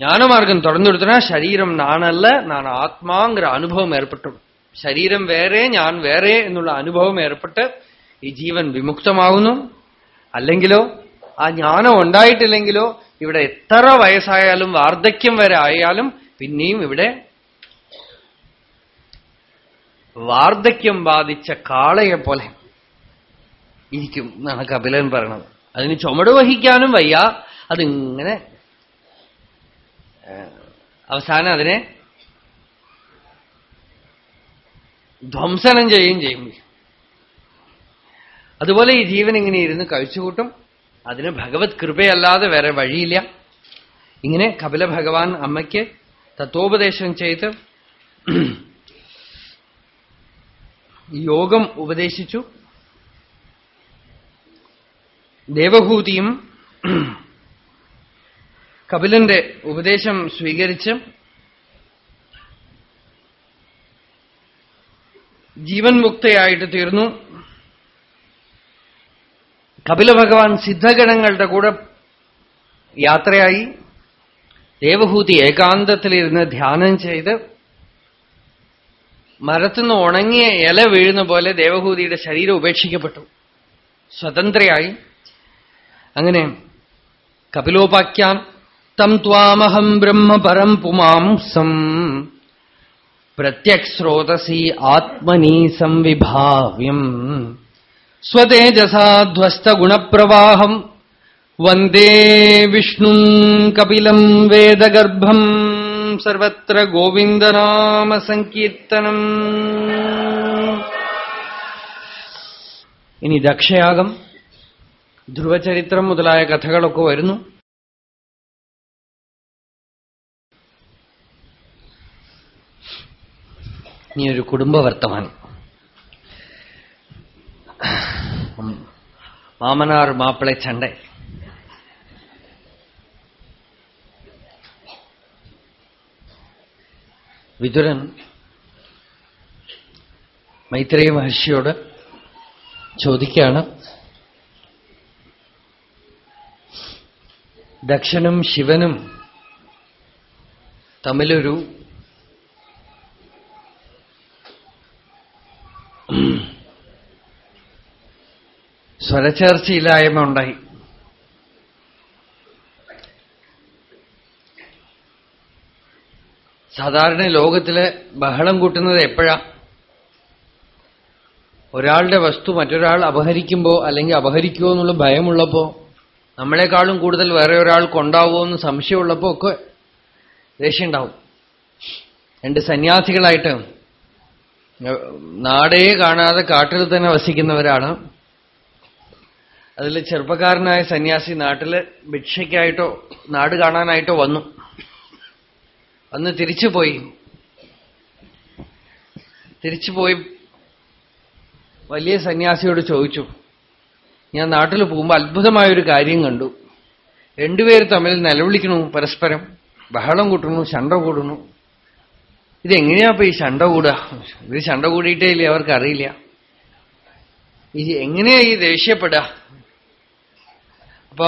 ஞானமார்க்கம் தொடர்ந்து கொடுத்தனா சரீரம் நானல்ல நான் ஆத்மாங்கிற அனுபவம் ஏற்பட்டும் ശരീരം വേറെ ഞാൻ വേറെ എന്നുള്ള അനുഭവം ഏർപ്പെട്ട് ഈ ജീവൻ വിമുക്തമാകുന്നു അല്ലെങ്കിലോ ആ ജ്ഞാനം ഉണ്ടായിട്ടില്ലെങ്കിലോ ഇവിടെ എത്ര വയസ്സായാലും വാർദ്ധക്യം വരെ ആയാലും പിന്നെയും ഇവിടെ വാർദ്ധക്യം ബാധിച്ച കാളയെ പോലെ ഇരിക്കും എന്നാണ് കപിലൻ പറയണത്. അതിന് ചുമട് വഹിക്കാനും വയ്യ. അതിങ്ങനെ അവസാനം അതിനെ ധ്വംസനം ചെയ്യുകയും ചെയ്യും. അതുപോലെ ഈ ജീവൻ ഇങ്ങനെ ഇരുന്ന് കഴിച്ചുകൂട്ടും. അതിന് ഭഗവത് കൃപയല്ലാതെ വേറെ വഴിയില്ല. ഇങ്ങനെ കപില ഭഗവാൻ അമ്മയ്ക്ക് തത്വോപദേശം ചെയ്ത് യോഗം ഉപദേശിച്ചു. ദേവഭൂതിയും കപിലന്റെ ഉപദേശം സ്വീകരിച്ച് ജീവൻ മുക്തയായിട്ട് തീർന്നു. കപില ഭഗവാൻ സിദ്ധഗണങ്ങളുടെ കൂടെ യാത്രയായി. ദേവഭൂതി ഏകാന്തത്തിലിരുന്ന് ധ്യാനം ചെയ്ത് മരത്തുനിന്ന് ഉണങ്ങിയ ഇല വീഴുന്ന പോലെ ദേവഭൂതിയുടെ ശരീരം ഉപേക്ഷിക്കപ്പെട്ടു. സ്വതന്ത്രയായി. അങ്ങനെ കപിലോപാഖ്യാൻ തം ത്വാമഹം ബ്രഹ്മപരം പുമാംസം പ്രത്യക്സ്രോതസി ആത്മനി സംവിഭാവ്യം സ്വതേജസാധ്വസ്തഗുണപ്രവാഹം വന്ദേ വിഷ്ണു കപിലം വേദഗർഭം സർവത്ര ഗോവിന്ദനാമസങ്കീർത്തനം. ഇനി ദക്ഷയാഗം. ധ്രുവചരിത്രം മുതലായ കഥകളൊക്കെ വരുന്നു. ഇനി ഒരു കുടുംബ വർത്തമാനം. മാമനാർ മാപ്പിളെ ചണ്ട വിതുരൻ മൈത്രേയ മഹർഷിയോട് ചോദിക്കുകയാണ് ദക്ഷനും ശിവനും തമ്മിലൊരു സ്വരചേർച്ചയില്ലായ്മ ഉണ്ടായി. സാധാരണ ലോകത്തിൽ ബഹളം കൂട്ടുന്നത് എപ്പോഴാ? ഒരാളുടെ വസ്തു മറ്റൊരാൾ അപഹരിക്കുമ്പോ അല്ലെങ്കിൽ അപഹരിക്കുമോ എന്നുള്ള ഭയമുള്ളപ്പോ നമ്മളെക്കാളും കൂടുതൽ വേറെ ഒരാൾ കൊണ്ടാവുമോ എന്ന് സംശയമുള്ളപ്പോ ഒക്കെ ദേഷ്യമുണ്ടാവും. രണ്ട് സന്യാസികളായിട്ട് നാടേ കാണാതെ കാട്ടിൽ തന്നെ വസിക്കുന്നവരാണ്. അതിൽ ചെറുപ്പക്കാരനായ സന്യാസി നാട്ടിൽ ഭിക്ഷയ്ക്കായിട്ടോ നാട് കാണാനായിട്ടോ വന്നു. അന്ന് തിരിച്ചുപോയി. തിരിച്ചുപോയി വലിയ സന്യാസിയോട് ചോദിച്ചു. ഞാൻ നാട്ടിൽ പോകുമ്പോൾ അത്ഭുതമായൊരു കാര്യം കണ്ടു. രണ്ടുപേരും തമ്മിൽ നിലവിളിക്കണു പരസ്പരം. ബഹളം കൂട്ടുന്നു ശണ്ട കൂടുന്നു. ഇതെങ്ങനെയാ ഇപ്പൊ ഈ ശണ്ട കൂടുക? ഇത് ശണ്ട കൂടിയിട്ടേ ഇല്ലേ അവർക്ക് അറിയില്ല ഈ എങ്ങനെയാ ഈ ദേഷ്യപ്പെടുക? അപ്പോ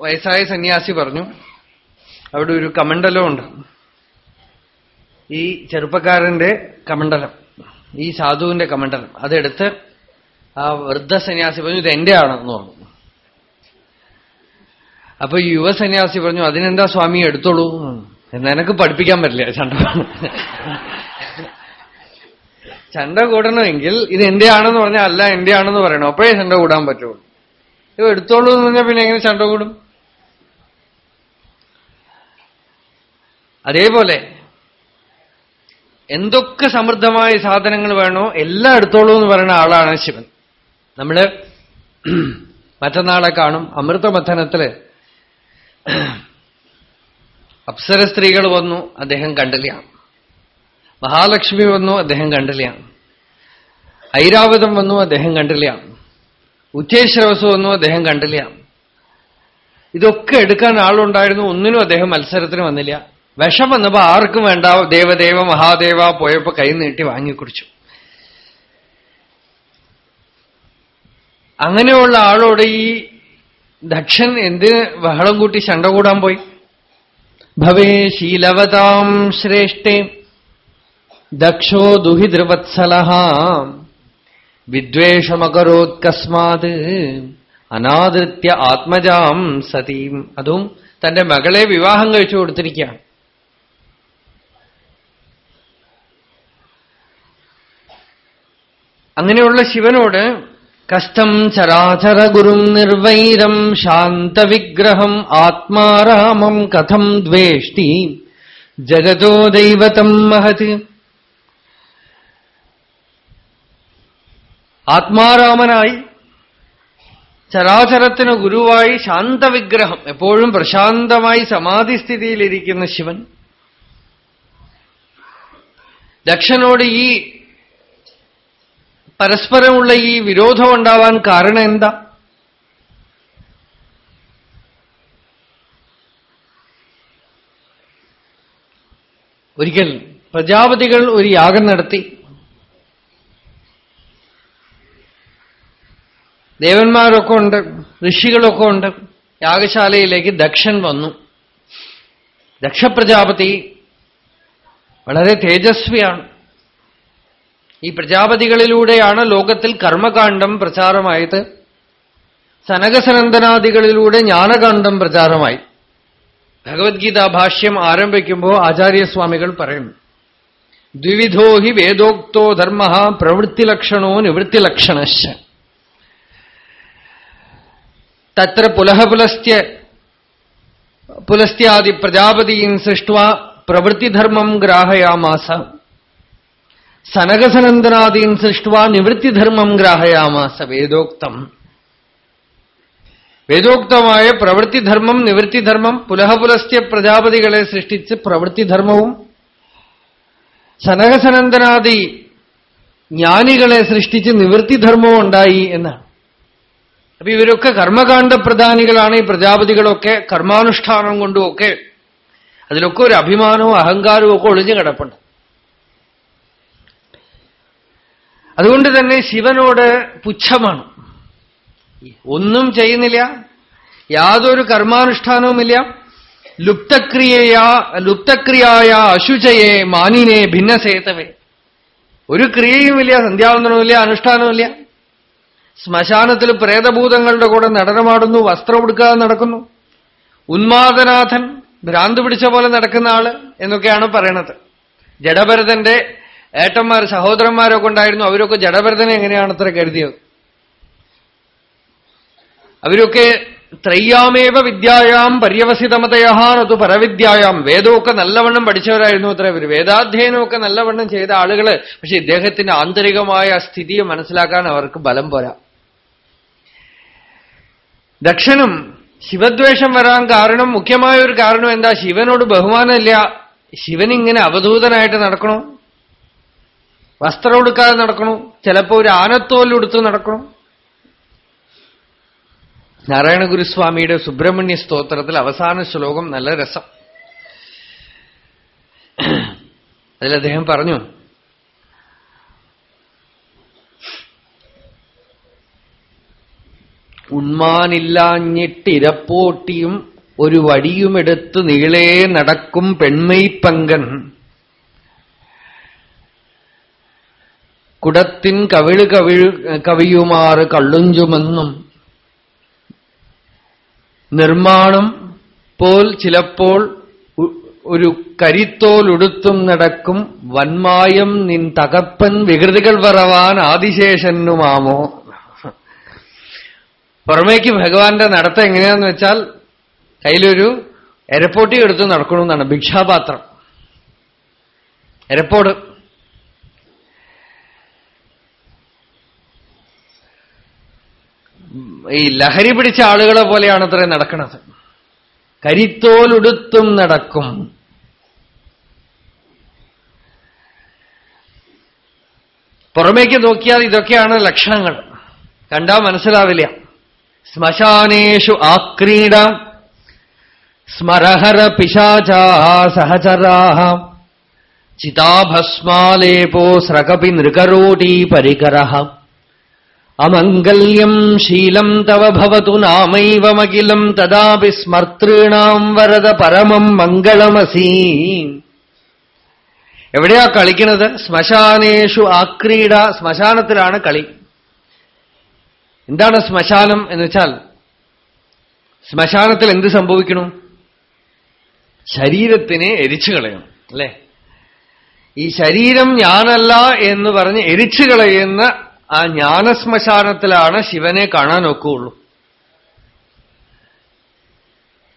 വയസ്സായ സന്യാസി പറഞ്ഞു അവിടെ ഒരു കമണ്ഡലമുണ്ട് ഈ ചെറുപ്പക്കാരന്റെ കമണ്ഡലം ഈ സാധുവിന്റെ കമണ്ഡലം. അതെടുത്ത് ആ വൃദ്ധ സന്യാസി പറഞ്ഞു ഇത് എന്റെ ആണെന്ന് പറഞ്ഞു. അപ്പൊ യുവ സന്യാസി പറഞ്ഞു അതിനെന്താ സ്വാമി എടുത്തോളൂ. എന്നെനക്ക് പഠിപ്പിക്കാൻ പറ്റില്ല ചണ്ട. ചണ്ട കൂടണമെങ്കിൽ ഇത് എന്റെ ആണെന്ന് പറഞ്ഞാൽ അല്ല എന്റെ ആണെന്ന് പറയണം. അപ്പോഴേ ചണ്ട കൂടാൻ പറ്റുള്ളൂ. ഇത് എടുത്തോളൂ എന്ന് പറഞ്ഞാൽ പിന്നെ എങ്ങനെ ചണ്ട കൂടും? അതേപോലെ എന്തൊക്കെ സമൃദ്ധമായ സാധനങ്ങൾ വേണോ എല്ലാം എടുത്തോളൂ എന്ന് പറയുന്ന ആളാണ് ശിവൻ. നമ്മൾ മറ്റന്നാളെ കാണും അമൃതമഥനത്തിൽ അപ്സര സ്ത്രീകൾ വന്നു അദ്ദേഹം കണ്ടില്ല. മഹാലക്ഷ്മി വന്നു അദ്ദേഹം കണ്ടില്ല. ഐരാവതം വന്നു അദ്ദേഹം കണ്ടില്ല. ഉച്ചേശ്രവസ് വന്നു അദ്ദേഹം കണ്ടില്ല. ഇതൊക്കെ എടുക്കാൻ ആളുണ്ടായിരുന്നു ഒന്നിനും അദ്ദേഹം മത്സരത്തിന് വന്നില്ല. വിഷം വന്നപ്പോ ആർക്കും വേണ്ട ദേവദേവ മഹാദേവ പോയപ്പോ കൈ നീട്ടി വാങ്ങിക്കുടിച്ചു അങ്ങനെയുള്ള ആളോട് ഈ ദക്ഷൻ എന്തിന് ബഹളം കൂട്ടി ശണ്ട കൂടാൻ പോയി? ഭവേ ശീലവതാം ശ്രേഷ്ഠേ ദക്ഷോ ദുഹിതൃവത്സല വിദ്വേഷമകരോത്കസ്മാത് അനാദൃത്യ ആത്മജാം സതീം. അതും തന്റെ മകളെ വിവാഹം കഴിച്ചു കൊടുത്തിരിക്കുകയാണ്. അങ്ങനെയുള്ള ശിവനോട് കഷ്ടം ചരാചര ഗുരും നിർവൈരം ശാന്തവിഗ്രഹം ആത്മാരാമം കഥം ദ്വേഷ്ടി ജഗതോ ദൈവതം മഹത്. ആത്മാരാമനായി ചരാചരത്തിന് ഗുരുവായി ശാന്തവിഗ്രഹം എപ്പോഴും പ്രശാന്തമായി സമാധിസ്ഥിതിയിലിരിക്കുന്ന ശിവൻ. ദക്ഷനോട് ഈ പരസ്പരമുള്ള ഈ വിരോധം ഉണ്ടാവാൻ കാരണം എന്താ? ഒരിക്കൽ പ്രജാപതികൾ ഒരു യാഗം നടത്തി. ദേവന്മാരൊക്കെ ഉണ്ട് ഋഷികളൊക്കെ ഉണ്ട്. യാഗശാലയിലേക്ക് ദക്ഷൻ വന്നു. ദക്ഷപ്രജാപതി വളരെ തേജസ്വിയാണ്. ഈ പ്രജാപതികളിലൂടെയാണ് ലോകത്തിൽ കർമ്മകാന്ഡം പ്രചാരമായത്. സനകസനന്ദനാദികളിലൂടെ ജ്ഞാനകാന്ഡം പ്രചാരമായി. ഭഗവത്ഗീത ഭാഷ്യം ആരംഭിക്കുമ്പോൾ ആചാര്യസ്വാമികൾ പറയുന്നു ദ്വിവിധോ ഹി വേദോക്തോ ധർമ്മ പ്രവൃത്തിലക്ഷണോ നിവൃത്തിലക്ഷണ തത്ര പുലഹ പുലസ്ത്യ പുലസ്ത്യാദി പ്രജാപതിയും സൃഷ്ട പ്രവൃത്തിധർമ്മം ഗ്രാഹയാമാസ. സനകസനന്ദനാദീൻ സൃഷ്ട നിവൃത്തിധർമ്മം ഗ്രാഹയാമാസ വേദോക്തം. വേദോക്തമായ പ്രവൃത്തിധർമ്മം നിവൃത്തിധർമ്മം പുലഹപുലസ്ത്യ പ്രജാപതികളെ സൃഷ്ടിച്ച് പ്രവൃത്തിധർമ്മവും സനകസനന്ദനാദി ജ്ഞാനികളെ സൃഷ്ടിച്ച് നിവൃത്തിധർമ്മവും ഉണ്ടായി എന്നാണ്. അപ്പൊ ഇവരൊക്കെ കർമ്മകാണ്ഡ പ്രധാനികളാണ് ഈ പ്രജാപതികളൊക്കെ കർമാനുഷ്ഠാനം കൊണ്ടുമൊക്കെ അതിലൊക്കെ ഒരു അഭിമാനവും അഹങ്കാരവും ഒക്കെ ഒളിഞ്ഞു കിടപ്പുണ്ട്. അതുകൊണ്ട് തന്നെ ശിവനോട് പുച്ഛമാണ്. ഒന്നും ചെയ്യുന്നില്ല. യാതൊരു കർമാനുഷ്ഠാനവുമില്ല. ലുപ്തക്രിയയാ ലുപ്തക്രിയായ അശുചയെ മാനിനെ ഭിന്നസേതവേ. ഒരു ക്രിയയുമില്ല സന്ധ്യാവന്തനവുമില്ല അനുഷ്ഠാനവുമില്ല. ശ്മശാനത്തിൽ പ്രേതഭൂതങ്ങളുടെ കൂടെ നടനമാടുന്നു വസ്ത്രം ഉടുക്കാതെ നടക്കുന്നു. ഉന്മാദനാഥൻ ഭ്രാന്ത് പിടിച്ച പോലെ നടക്കുന്ന ആൾ എന്നൊക്കെയാണ് പറയണത്. ജഡഭരതന്റെ ഏട്ടന്മാർ സഹോദരന്മാരൊക്കെ ഉണ്ടായിരുന്നു. അവരൊക്കെ ജഡഭരതനെ എങ്ങനെയാണ് അത്ര കരുതിയത്? അവരൊക്കെ ത്രയ്യാമേവ വിദ്യായാം പര്യവസിതമതയാനതു പരവിദ്യായാം. വേദമൊക്കെ നല്ലവണ്ണം പഠിച്ചവരായിരുന്നു അത്ര ഇവർ വേദാധ്യയനമൊക്കെ നല്ലവണ്ണം ചെയ്ത ആളുകൾ പക്ഷെ ഇദ്ദേഹത്തിന്റെ ആന്തരികമായ സ്ഥിതിയെ മനസ്സിലാക്കാൻ അവർക്ക് ബലം പോരാ. ദക്ഷനും ശിവദ്വേഷം വരാൻ കാരണം മുഖ്യമായ ഒരു കാരണം എന്താ? ശിവനോട് ബഹുമാനമില്ല. ശിവനിങ്ങനെ അവധൂതനായിട്ട് നടക്കണു? വസ്ത്രം എടുക്കാതെ നടക്കണു. ചിലപ്പോ ഒരു ആനത്തോലെടുത്ത് നടക്കണു. നാരായണ ഗുരുസ്വാമിയുടെ സുബ്രഹ്മണ്യ സ്തോത്രത്തിൽ അവസാന ശ്ലോകം നല്ല രസം. അതിൽ അദ്ദേഹം പറഞ്ഞു ഉണ്മാനില്ലാഞ്ഞിട്ടിരപ്പോട്ടിയും ഒരു വടിയുമെടുത്ത് നീളേ നടക്കും പെൺമൈപ്പങ്കൻ കുടത്തിൻ കവിൾ കവിഴ് കവിയുമാറ് കള്ളുഞ്ചുമെന്നും നിർമ്മാണം പോൽ ചിലപ്പോൾ ഒരു കരിത്തോലുടുത്തും നടക്കും വന്മായം നിൻ തകപ്പൻ വികൃതികൾ പറവാൻ ആദിശേഷനുമാമോ? പുറമേക്ക് ഭഗവാന്റെ നടത്തം എങ്ങനെയാന്ന് വെച്ചാൽ കയ്യിലൊരു എരപ്പോട്ടി എടുത്ത് നടക്കണമെന്നാണ് ഭിക്ഷാപാത്രം. എരപ്പോട് ഈ ലഹരി പിടിച്ച ആളുകളെ പോലെയാണ് അത്ര നടക്കുന്നത് കരിത്തോലുടുത്തും നടക്കും. പുറമേക്ക് നോക്കിയാൽ ഇതൊക്കെയാണ് ലക്ഷണങ്ങൾ. കണ്ടാ മനസ്സിലാവില്ല. ശ്മശാനേഷു ആക്രീഡ സ്മരഹര പിശാചാ സഹചരാഹ ചിതാഭസ്മാലേപോ സ്രകപി നൃകരോടീ പരികര അമംഗല്യം ശീലം തവ ഭവതു നാമൈവമഖിലം തഥാപി സ്മർത്തൃണാം വരദ പരമം മംഗളമസീ. എവിടെയാ കളിക്കുന്നത്? ശ്മശാനേഷു ആക്രീഡ ശ്മശാനത്തിലാണ് കളി. എന്താണ് ശ്മശാനം എന്ന് വെച്ചാൽ? ശ്മശാനത്തിൽ എന്ത് സംഭവിക്കണം ശരീരത്തിനെ എരിച്ചു കളയണം അല്ലേ? ഈ ശരീരം ഞാനല്ല എന്ന് പറഞ്ഞ് എരിച്ചു കളയുന്ന ആ ജ്ഞാനശ്മശാനത്തിലാണ് ശിവനെ കാണാൻ ഒക്കുള്ളൂ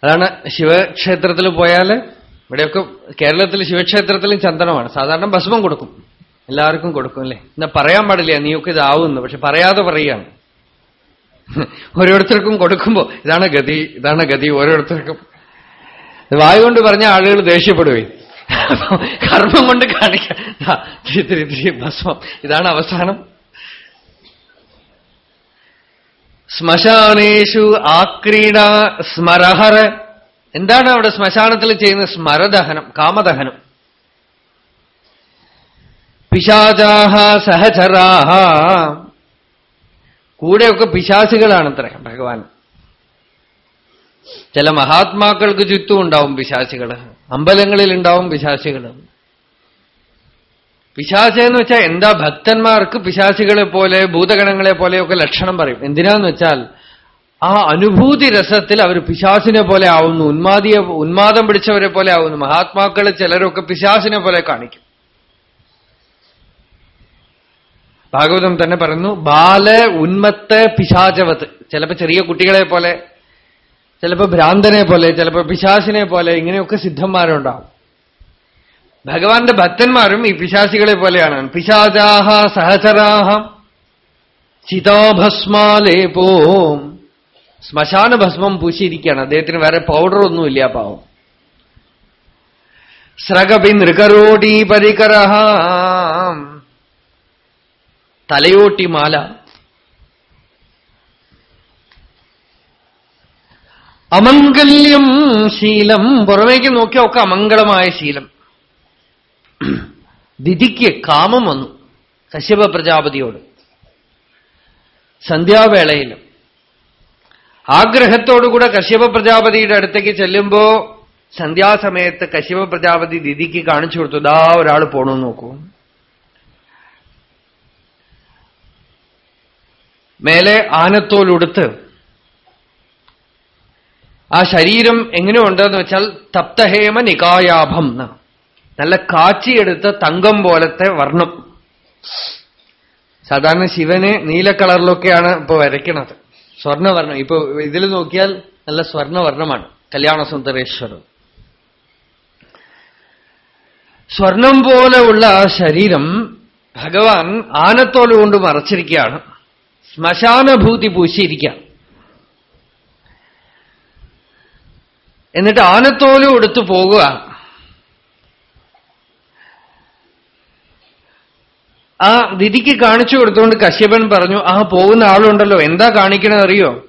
അതാണ് ശിവക്ഷേത്രത്തിൽ പോയാൽ ഇവിടെയൊക്കെ കേരളത്തിൽ ശിവക്ഷേത്രത്തിലും ചന്ദനമാണ്. സാധാരണ ഭസ്മം കൊടുക്കും. എല്ലാവർക്കും കൊടുക്കും അല്ലേ? എന്നാ പറയാൻ പാടില്ല നീയൊക്കെ ഇതാവുന്നു. പക്ഷെ പറയാതെ പറയുകയാണ്. ഓരോരുത്തർക്കും കൊടുക്കുമ്പോ ഇതാണ് ഗതി ഇതാണ് ഗതി ഓരോരുത്തർക്കും. വായു കൊണ്ട് പറഞ്ഞ ആളുകൾ ദേഷ്യപ്പെടുകയും കർമ്മം കൊണ്ട് കാണിക്കാം ഭസ്മം. ഇതാണ് അവസാനം. ശ്മശാനേഷു ആക്രീഡ സ്മരഹര. എന്താണ് അവിടെ ശ്മശാനത്തിൽ ചെയ്യുന്ന സ്മരദഹനം കാമദഹനം. പിശാചാഹ സഹചരാഹ. കൂടെയൊക്കെ പിശാചികളാണത്രേ ഭഗവാൻ. ചില മഹാത്മാക്കൾക്ക് ചുറ്റും ഉണ്ടാവും പിശാചികൾ അമ്പലങ്ങളിൽ ഉണ്ടാവും പിശാചികൾ പിശാച എന്ന് വെച്ചാൽ എന്താ ഭക്തന്മാർക്ക് പിശാചികളെ പോലെ ഭൂതഗണങ്ങളെ പോലെയൊക്കെ ലക്ഷണം പറയും. എന്തിനാന്ന് വെച്ചാൽ ആ അനുഭൂതി രസത്തിൽ അവർ പിശാസിനെ പോലെ ആവുന്നു ഉന്മാദിയെ ഉന്മാദം പിടിച്ചവരെ പോലെ ആവുന്നു മഹാത്മാക്കൾ ചിലരൊക്കെ പിശാസിനെ പോലെ കാണിക്കും. ഭാഗവതം തന്നെ പറയുന്നു ബാല ഉന്മത്ത പിശാചവത്ത് ചിലപ്പോ ചെറിയ കുട്ടികളെ പോലെ ചിലപ്പോ ഭ്രാന്തനെ പോലെ ചിലപ്പോ പിശാസിനെ പോലെ ഇങ്ങനെയൊക്കെ സിദ്ധന്മാരുണ്ടാവും. ഭഗവാന്റെ ഭക്തന്മാരും ഈ പിശാസികളെ പോലെയാണ്. പിശാചാഹ സഹചരാഹ ചിതാഭസ്മാലേപോ ശ്മശാന ഭസ്മം പൂശിയിരിക്കുകയാണ്. അദ്ദേഹത്തിന് വേറെ പൗഡർ ഒന്നുമില്ല പാവം. സ്രകപി നൃകരോടി പരികര തലയോട്ടി മാല. അമംഗല്യം ശീലം. പുറമേക്ക് നോക്കിയ ഒക്കെ അമംഗളമായ ശീലം. ദിതിക്ക് കാമം വന്നു കശ്യപ പ്രജാപതിയോട്. സന്ധ്യാവേളയിൽ ആഗ്രഹത്തോടുകൂടെ കശ്യപ പ്രജാപതിയുടെ അടുത്തേക്ക് ചെല്ലുമ്പോ സന്ധ്യാസമയത്ത് കശ്യപ പ്രജാപതി ദിദിക്ക് കാണിച്ചു കൊടുത്തു ദാ ഒരാൾ പോണു നോക്കൂ. മേലെ ആനത്തോലുടുത്ത് ആ ശരീരം എങ്ങനെയുണ്ടെന്ന് വെച്ചാൽ തപ്തഹേമ നികായാഭം നല്ല കാച്ചിയെടുത്ത തങ്കം പോലത്തെ വർണം. സാധാരണ ശിവനെ നീല കളറിലൊക്കെയാണ് ഇപ്പൊ വരയ്ക്കുന്നത് സ്വർണവർണം ഇപ്പൊ ഇതിൽ നോക്കിയാൽ നല്ല സ്വർണവർണമാണ് കല്യാണസുന്ദരേശ്വരം സ്വർണം പോലെ ഉള്ള ആ ശരീരം ഭഗവാൻ ആനത്തോൽ കൊണ്ട് മറച്ചിരിക്കുകയാണ്. ശ്മശാനഭൂതി പൂശിയിരിക്കുക എന്നിട്ട് ആനത്തോലും എടുത്തു പോകുക. ആ വിധിക്ക് കാണിച്ചു കൊടുത്തുകൊണ്ട് കശ്യപൻ പറഞ്ഞു ആ പോകുന്ന ആളുണ്ടല്ലോ. എന്താ കാണിക്കണത് അറിയോ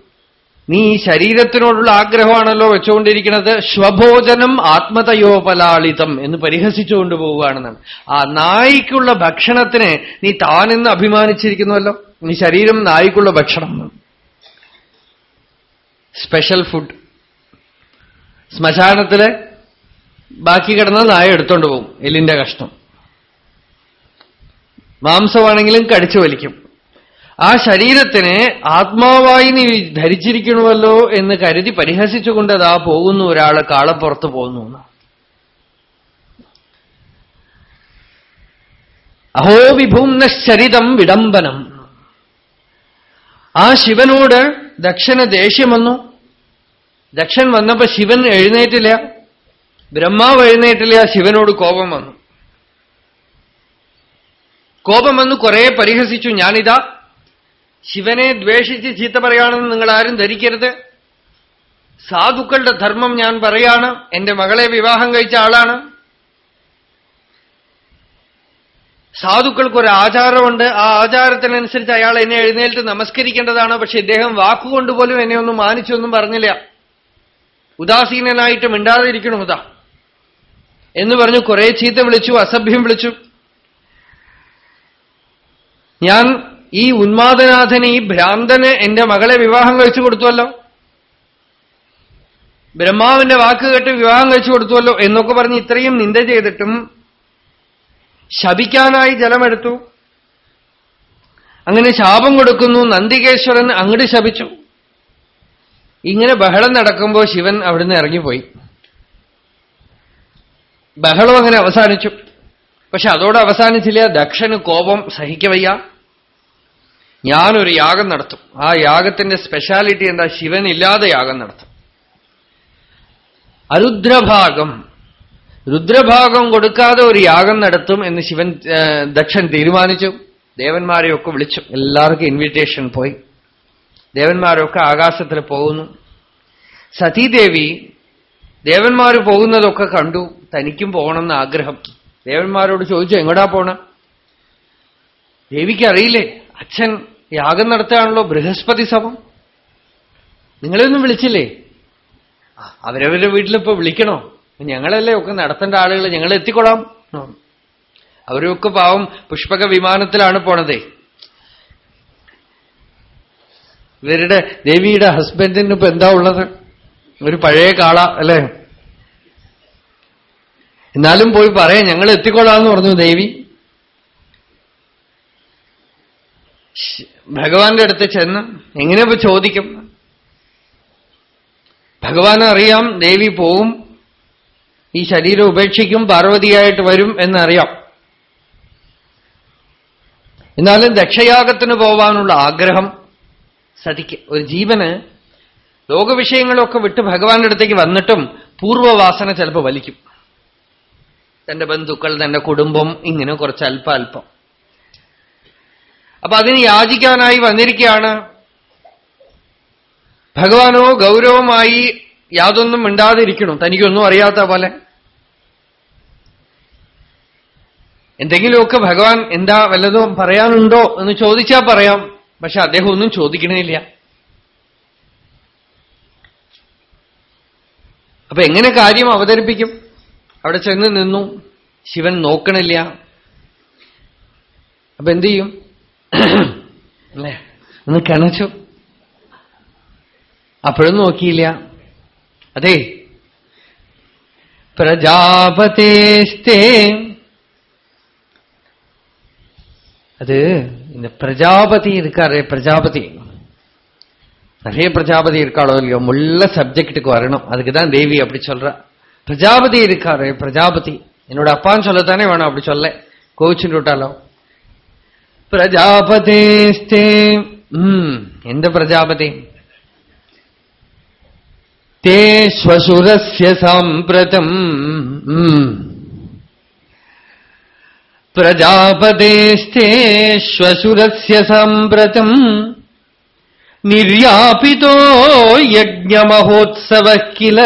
നീ ഈ ശരീരത്തിനോടുള്ള ആഗ്രഹമാണല്ലോ വെച്ചുകൊണ്ടിരിക്കുന്നത്. സ്വഭോജനം ആത്മതയോപലാളിതം എന്ന് പരിഹസിച്ചുകൊണ്ട് പോവുകയാണെന്നാണ്. ആ നായിക്കുള്ള ഭക്ഷണത്തിനെ നീ താനെന്ന് അഭിമാനിച്ചിരിക്കുന്നുവല്ലോ. നീ ശരീരം നായിക്കുള്ള ഭക്ഷണം. Special food. ശ്മശാനത്തിൽ ബാക്കി കിടന്ന നായ എടുത്തോണ്ട് പോകും. എല്ലിന്റെ കഷ്ണം. മാംസമാണെങ്കിലും കടിച്ചു വലിക്കും. ആ ശരീരത്തിന് ആത്മാവായി നീ ധരിച്ചിരിക്കണമല്ലോ എന്ന് കരുതി പരിഹസിച്ചുകൊണ്ട് അതാ പോകുന്നു ഒരാൾ കാളപ്പുറത്ത് പോകുന്നു അഹോ വിഭൂംന ശരിതം വിടംബനം ആ ശിവനോട് ദക്ഷന് ദേഷ്യം വന്നു. ദക്ഷൻ വന്നപ്പോ ശിവൻ എഴുന്നേറ്റില്ല. ബ്രഹ്മാവ് എഴുന്നേറ്റില്ല ശിവനോട് കോപം വന്നു. കോപം വന്ന് കുറെ പരിഹസിച്ചു ഞാനിതാ. ശിവനെ ദ്വേഷിച്ച് ചീത്ത പറയുകയാണെന്ന് നിങ്ങൾ ആരും ധരിക്കരുത്. സാധുക്കളുടെ ധർമ്മം ഞാൻ പറയാണ്. എന്റെ മകളെ വിവാഹം കഴിച്ച ആളാണ്. സാധുക്കൾക്കൊരു ആചാരമുണ്ട്. ആ ആചാരത്തിനനുസരിച്ച് അയാൾ എന്നെ എഴുന്നേൽറ്റ് നമസ്കരിക്കേണ്ടതാണ്. പക്ഷെ ഇദ്ദേഹം വാക്കുകൊണ്ട് പോലും എന്നെ ഒന്നും മാനിച്ചൊന്നും പറഞ്ഞില്ല. ഉദാസീനനായിട്ട് മിണ്ടാതിരിക്കണം ഇതാ എന്ന് പറഞ്ഞു കുറെ ചീത്ത വിളിച്ചു അസഭ്യം വിളിച്ചു. ഞാൻ ഈ ഉന്മാദനാഥന് ഈ ഭ്രാന്തന് എന്റെ മകളെ വിവാഹം കഴിച്ചു കൊടുത്തുവല്ലോ? ബ്രഹ്മാവിന്റെ വാക്ക് കേട്ട് വിവാഹം കഴിച്ചു കൊടുത്തുവല്ലോ എന്നൊക്കെ പറഞ്ഞ് ഇത്രയും നിന്ദ ചെയ്തിട്ടും ശപിക്കാനായി ജലമെടുത്തു. അങ്ങനെ ശാപം കൊടുക്കുന്നു നന്ദികേശ്വരൻ അങ്ങട് ശപിച്ചു. ഇങ്ങനെ ബഹളം നടക്കുമ്പോൾ ശിവൻ അവിടുന്ന് ഇറങ്ങിപ്പോയി. ബഹളം അങ്ങനെ അവസാനിച്ചു. പക്ഷെ അതോടെ അവസാനിച്ചില്ല ദക്ഷന് കോപം സഹിക്കവയ്യ. ഞാനൊരു യാഗം നടത്തും. ആ യാഗത്തിന്റെ സ്പെഷ്യാലിറ്റി എന്താ? ശിവൻ ഇല്ലാതെ യാഗം നടത്തും. അരുദ്രഭാഗം രുദ്രഭാഗം കൊടുക്കാതെ ഒരു യാഗം നടത്തും എന്ന് ശിവൻ ദക്ഷൻ തീരുമാനിച്ചു. ദേവന്മാരെയൊക്കെ വിളിച്ചു. എല്ലാവർക്കും ഇൻവിറ്റേഷൻ പോയി. ദേവന്മാരൊക്കെ ആകാശത്തിൽ പോകുന്നു. സതീദേവി ദേവന്മാർ പോകുന്നതൊക്കെ കണ്ടു. തനിക്കും പോകണമെന്ന് ആഗ്രഹം. ദേവന്മാരോട് ചോദിച്ചു എങ്ങടാ പോണം? ദേവിക്ക് അറിയില്ലേ അച്ഛൻ യാഗം നടത്തുകയാണല്ലോ ബൃഹസ്പതി സഭം നിങ്ങളെയൊന്നും വിളിച്ചില്ലേ? അവരവരുടെ വീട്ടിലിപ്പോ വിളിക്കണോ? ഞങ്ങളല്ലേ ഒക്കെ നടത്തേണ്ട ആളുകൾ ഞങ്ങൾ എത്തിക്കൊള്ളാം. അവരൊക്കെ പാവം പുഷ്പക വിമാനത്തിലാണ് പോണതേ. ഇവരുടെ ദേവിയുടെ ഹസ്ബൻഡിന് ഇപ്പൊ എന്താ ഉള്ളത്? ഒരു പഴയ കാള അല്ലേ? എന്നാലും പോയി പറയാം ഞങ്ങൾ എത്തിക്കൊള്ളാം എന്ന് പറഞ്ഞു ദേവി. ഭഗവാന്റെ അടുത്ത് ചെന്ന് എങ്ങനെ ചോദിക്കും? ഭഗവാൻ അറിയാം ദേവി പോവും ഈ ശരീരം ഉപേക്ഷിക്കും പാർവതിയായിട്ട് വരും എന്നറിയാം. എന്നാലും ദക്ഷയാഗത്തിന് പോവാനുള്ള ആഗ്രഹം സതിക്ക് ഒരു ജീവന് ലോകവിഷയങ്ങളൊക്കെ വിട്ട് ഭഗവാന്റെ അടുത്തേക്ക് വന്നിട്ടും പൂർവവാസന ചിലപ്പോൾ വലിക്കും. തന്റെ ബന്ധുക്കൾ തന്റെ കുടുംബം ഇങ്ങനെ കുറച്ച് അല്പ അല്പം അപ്പൊ അതിന് യാചിക്കാനായി വന്നിരിക്കുകയാണ്. ഭഗവാനോ ഗൗരവമായി യാതൊന്നും മിണ്ടാതിരിക്കണം തനിക്കൊന്നും അറിയാത്ത പോലെ. എന്തെങ്കിലുമൊക്കെ ഭഗവാൻ എന്താ വല്ലതും പറയാനുണ്ടോ എന്ന് ചോദിച്ചാൽ പറയാം. പക്ഷെ അദ്ദേഹം ഒന്നും ചോദിക്കണില്ല അപ്പൊ എങ്ങനെ കാര്യം അവതരിപ്പിക്കും? അവിടെ ചെന്ന് നിന്നു. ശിവൻ നോക്കണില്ല. അപ്പൊ എന്തു ചെയ്യും? അല്ലേ ഒന്ന് കിണച്ചു അപ്പോഴും നോക്കിയില്ല അതെ പ്രജാപതേസ്തേ அது இந்த பிரஜாபதி இருக்காரு பிரஜாபதி நிறைய பிரஜாபதி இருக்காளோ இல்லையோ முள்ள சப்ஜெக்டுக்கு வரணும் அதுக்கு தான் தேவி அப்படி சொல்றா பிரஜாபதி இருக்காரு பிரஜாபதி என்னோட அப்பான்னு சொல்லத்தானே வேணும் அப்படி சொல்ல கோவிச்சுட்டு விட்டாலோ പ്രജാപതേസ്തേ എന്ത് പ്രജാപതി? തേ ശ്വശുരസ്യ സാമ്പ്രതം. പ്രജാപതേസ്തേ ശ്വശുരസ്യ സാമ്പ്രതം. निर्यापितो यज्ञमहोत्सवः किल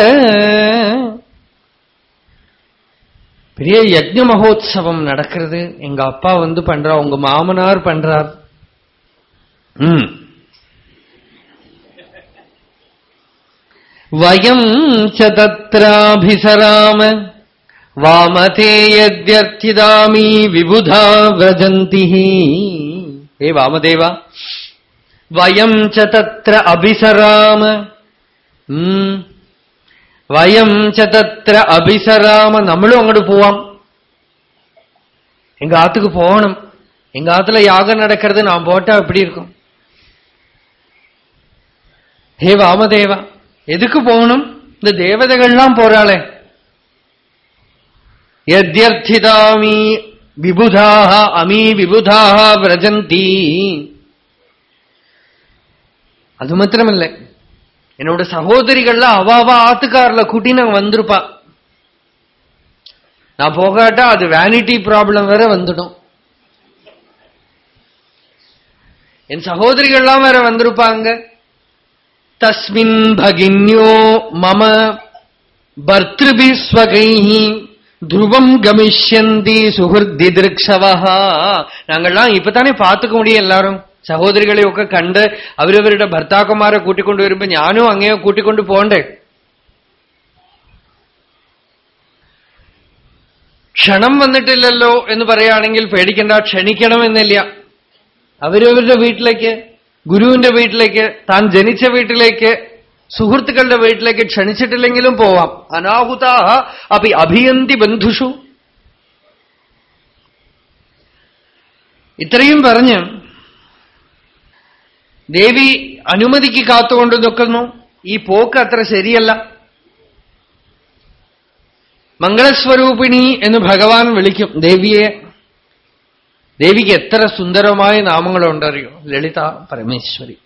பெரிய யஜ்ஞ மகோத்சவம் நடக்கிறது. எங்க அப்பா வந்து பண்றா உங்க மாமனார் பண்றார் ம். வயம் ச தத்ராபிசராம வாமதே யத்யர்த்திதாமி விபுதா விரஜந்தி ஏ வாமதேவா? வயம் ச அபிசராம ம். ச தத்ர அபிசராம நம்மளும் அங்கிட்டு போவாம் எங்க ஆத்துக்கு போகணும் எங்க ஆத்துல யாகம் நடக்கிறது நான் போட்டா எப்படி இருக்கும் ஹே வாமதேவா எதுக்கு போகணும் இந்த தேவதைகள்லாம் போறாளே യദ്യർത്ഥിതാമീ വിബുധാഹ അമീ വിബുധാഹ വ്രജന്തി அது மாத்திரமில்ல என்னோட சகோதரிகள்ல அவாவா ஆத்துக்காரில் கூட்டி நான் வந்திருப்பா. நான் போகாட்டா அது வேனிட்டி ப்ராப்ளம் வேற வந்துடும். என் சகோதரிகள்லாம் வேற வந்திருப்பாங்க. தஸ்மின் பகின்யோ மம பர்திருபிஸ்வகை துருவம் கமிஷ்யந்தி சுகிருத்தி திருக்ஷவா நாங்கள்லாம் இப்பதானே பார்த்துக்க முடியும் எல்லாரும். സഹോദരികളെയൊക്കെ കണ്ട് അവരവരുടെ ഭർത്താക്കന്മാരെ കൂട്ടിക്കൊണ്ടു വരുമ്പോ ഞാനും അങ്ങയോ കൂട്ടിക്കൊണ്ടു പോണ്ടേ? ക്ഷണം വന്നിട്ടില്ലല്ലോ എന്ന് പറയുകയാണെങ്കിൽ പേടിക്കണ്ട ക്ഷണിക്കണമെന്നില്ല. അവരവരുടെ വീട്ടിലേക്ക് ഗുരുവിന്റെ വീട്ടിലേക്ക് താൻ ജനിച്ച വീട്ടിലേക്ക് സുഹൃത്തുക്കളുടെ വീട്ടിലേക്ക് ക്ഷണിച്ചിട്ടില്ലെങ്കിലും പോവാം. അനാഹുതാഹ അപ്പി അഭിയന്തി ബന്ധുഷു. ഇത്രയും പറഞ്ഞ് ദേവി അനുമതിക്ക് കാത്തുകൊണ്ട് നിൽക്കുന്നു ഈ പോക്ക് അത്ര ശരിയല്ല. മംഗളസ്വരൂപിണി എന്ന് ഭഗവാൻ വിളിക്കും. ദേവിയെ ദേവിക്ക് എത്ര സുന്ദരമായ നാമങ്ങളുണ്ടറിയോ? ലളിത പരമേശ്വരി.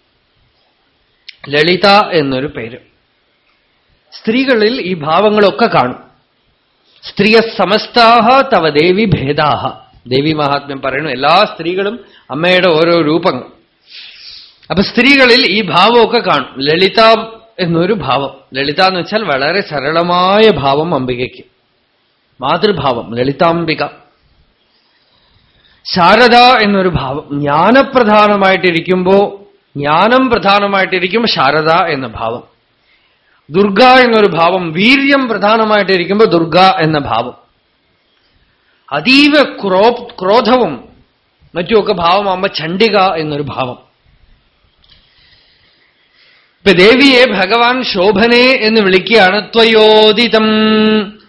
ലളിത എന്നൊരു പേര്. സ്ത്രീകളിൽ ഈ ഭാവങ്ങളൊക്കെ കാണും. സ്ത്രീയ സമസ്താഹ തവ ദേവി ഭേദാഹ. ദേവി മഹാത്മ്യം പറയുന്നു എല്ലാ സ്ത്രീകളും അമ്മയുടെ ഓരോ രൂപങ്ങൾ. അപ്പൊ സ്ത്രീകളിൽ ഈ ഭാവമൊക്കെ കാണും. ലളിത എന്നൊരു ഭാവം. ലളിത എന്ന് വെച്ചാൽ വളരെ സരളമായ ഭാവം അംബികയ്ക്ക്. മാതൃഭാവം ലളിതാംബിക. ശാരദ എന്നൊരു ഭാവം. ജ്ഞാനപ്രധാനമായിട്ടിരിക്കുമ്പോ ജ്ഞാനം പ്രധാനമായിട്ടിരിക്കും ശാരദ എന്ന ഭാവം. ദുർഗ എന്നൊരു ഭാവം വീര്യം പ്രധാനമായിട്ടിരിക്കുമ്പോ ദുർഗ എന്ന ഭാവം. അതീവ ക്രോ ക്രോധവും മറ്റുമൊക്കെ ഭാവമാകുമ്പോ ചണ്ഡിക എന്നൊരു ഭാവം. ഇപ്പൊ ദേവിയെ ഭഗവാൻ ശോഭനെ എന്ന് വിളിക്കുകയാണ് ത്വയോദിതം.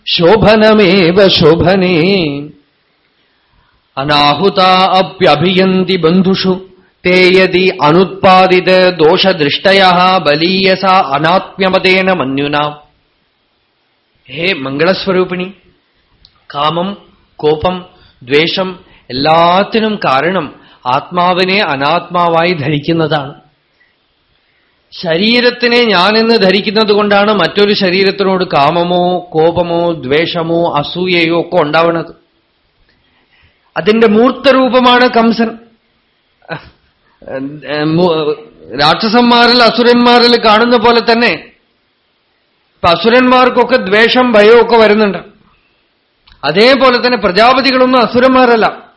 ശോഭനമേവ ശോഭനേ. അനാഹുത അപ്യഭിയന്തി ബന്ധുഷു. തേ യതി അനുത്പാദിത ദോഷദൃഷ്ടയ ബലീയസ അനാത്മ്യമതേന മന്യുന. ഹേ മംഗളസ്വരൂപിണി കാമം കോപം ദ്വേഷം എല്ലാത്തിനും കാരണം ആത്മാവിനെ അനാത്മാവായി ധരിക്കുന്നതാണ്. ശരീരത്തിനെ ഞാനെന്ന് ധരിക്കുന്നത് കൊണ്ടാണ് മറ്റൊരു ശരീരത്തിനോട് കാമമോ കോപമോ ദ്വേഷമോ അസൂയയോ ഒക്കെ ഉണ്ടാവുന്നത് അതിന്റെ മൂർത്തരൂപമാണ് കംസൻ. രാക്ഷസന്മാരിൽ അസുരന്മാരിൽ കാണുന്ന പോലെ തന്നെ ഇപ്പൊ അസുരന്മാർക്കൊക്കെ ദ്വേഷം ഭയമൊക്കെ വരുന്നുണ്ട്. അതേപോലെ തന്നെ പ്രജാപതികളൊന്നും അസുരന്മാരല്ല.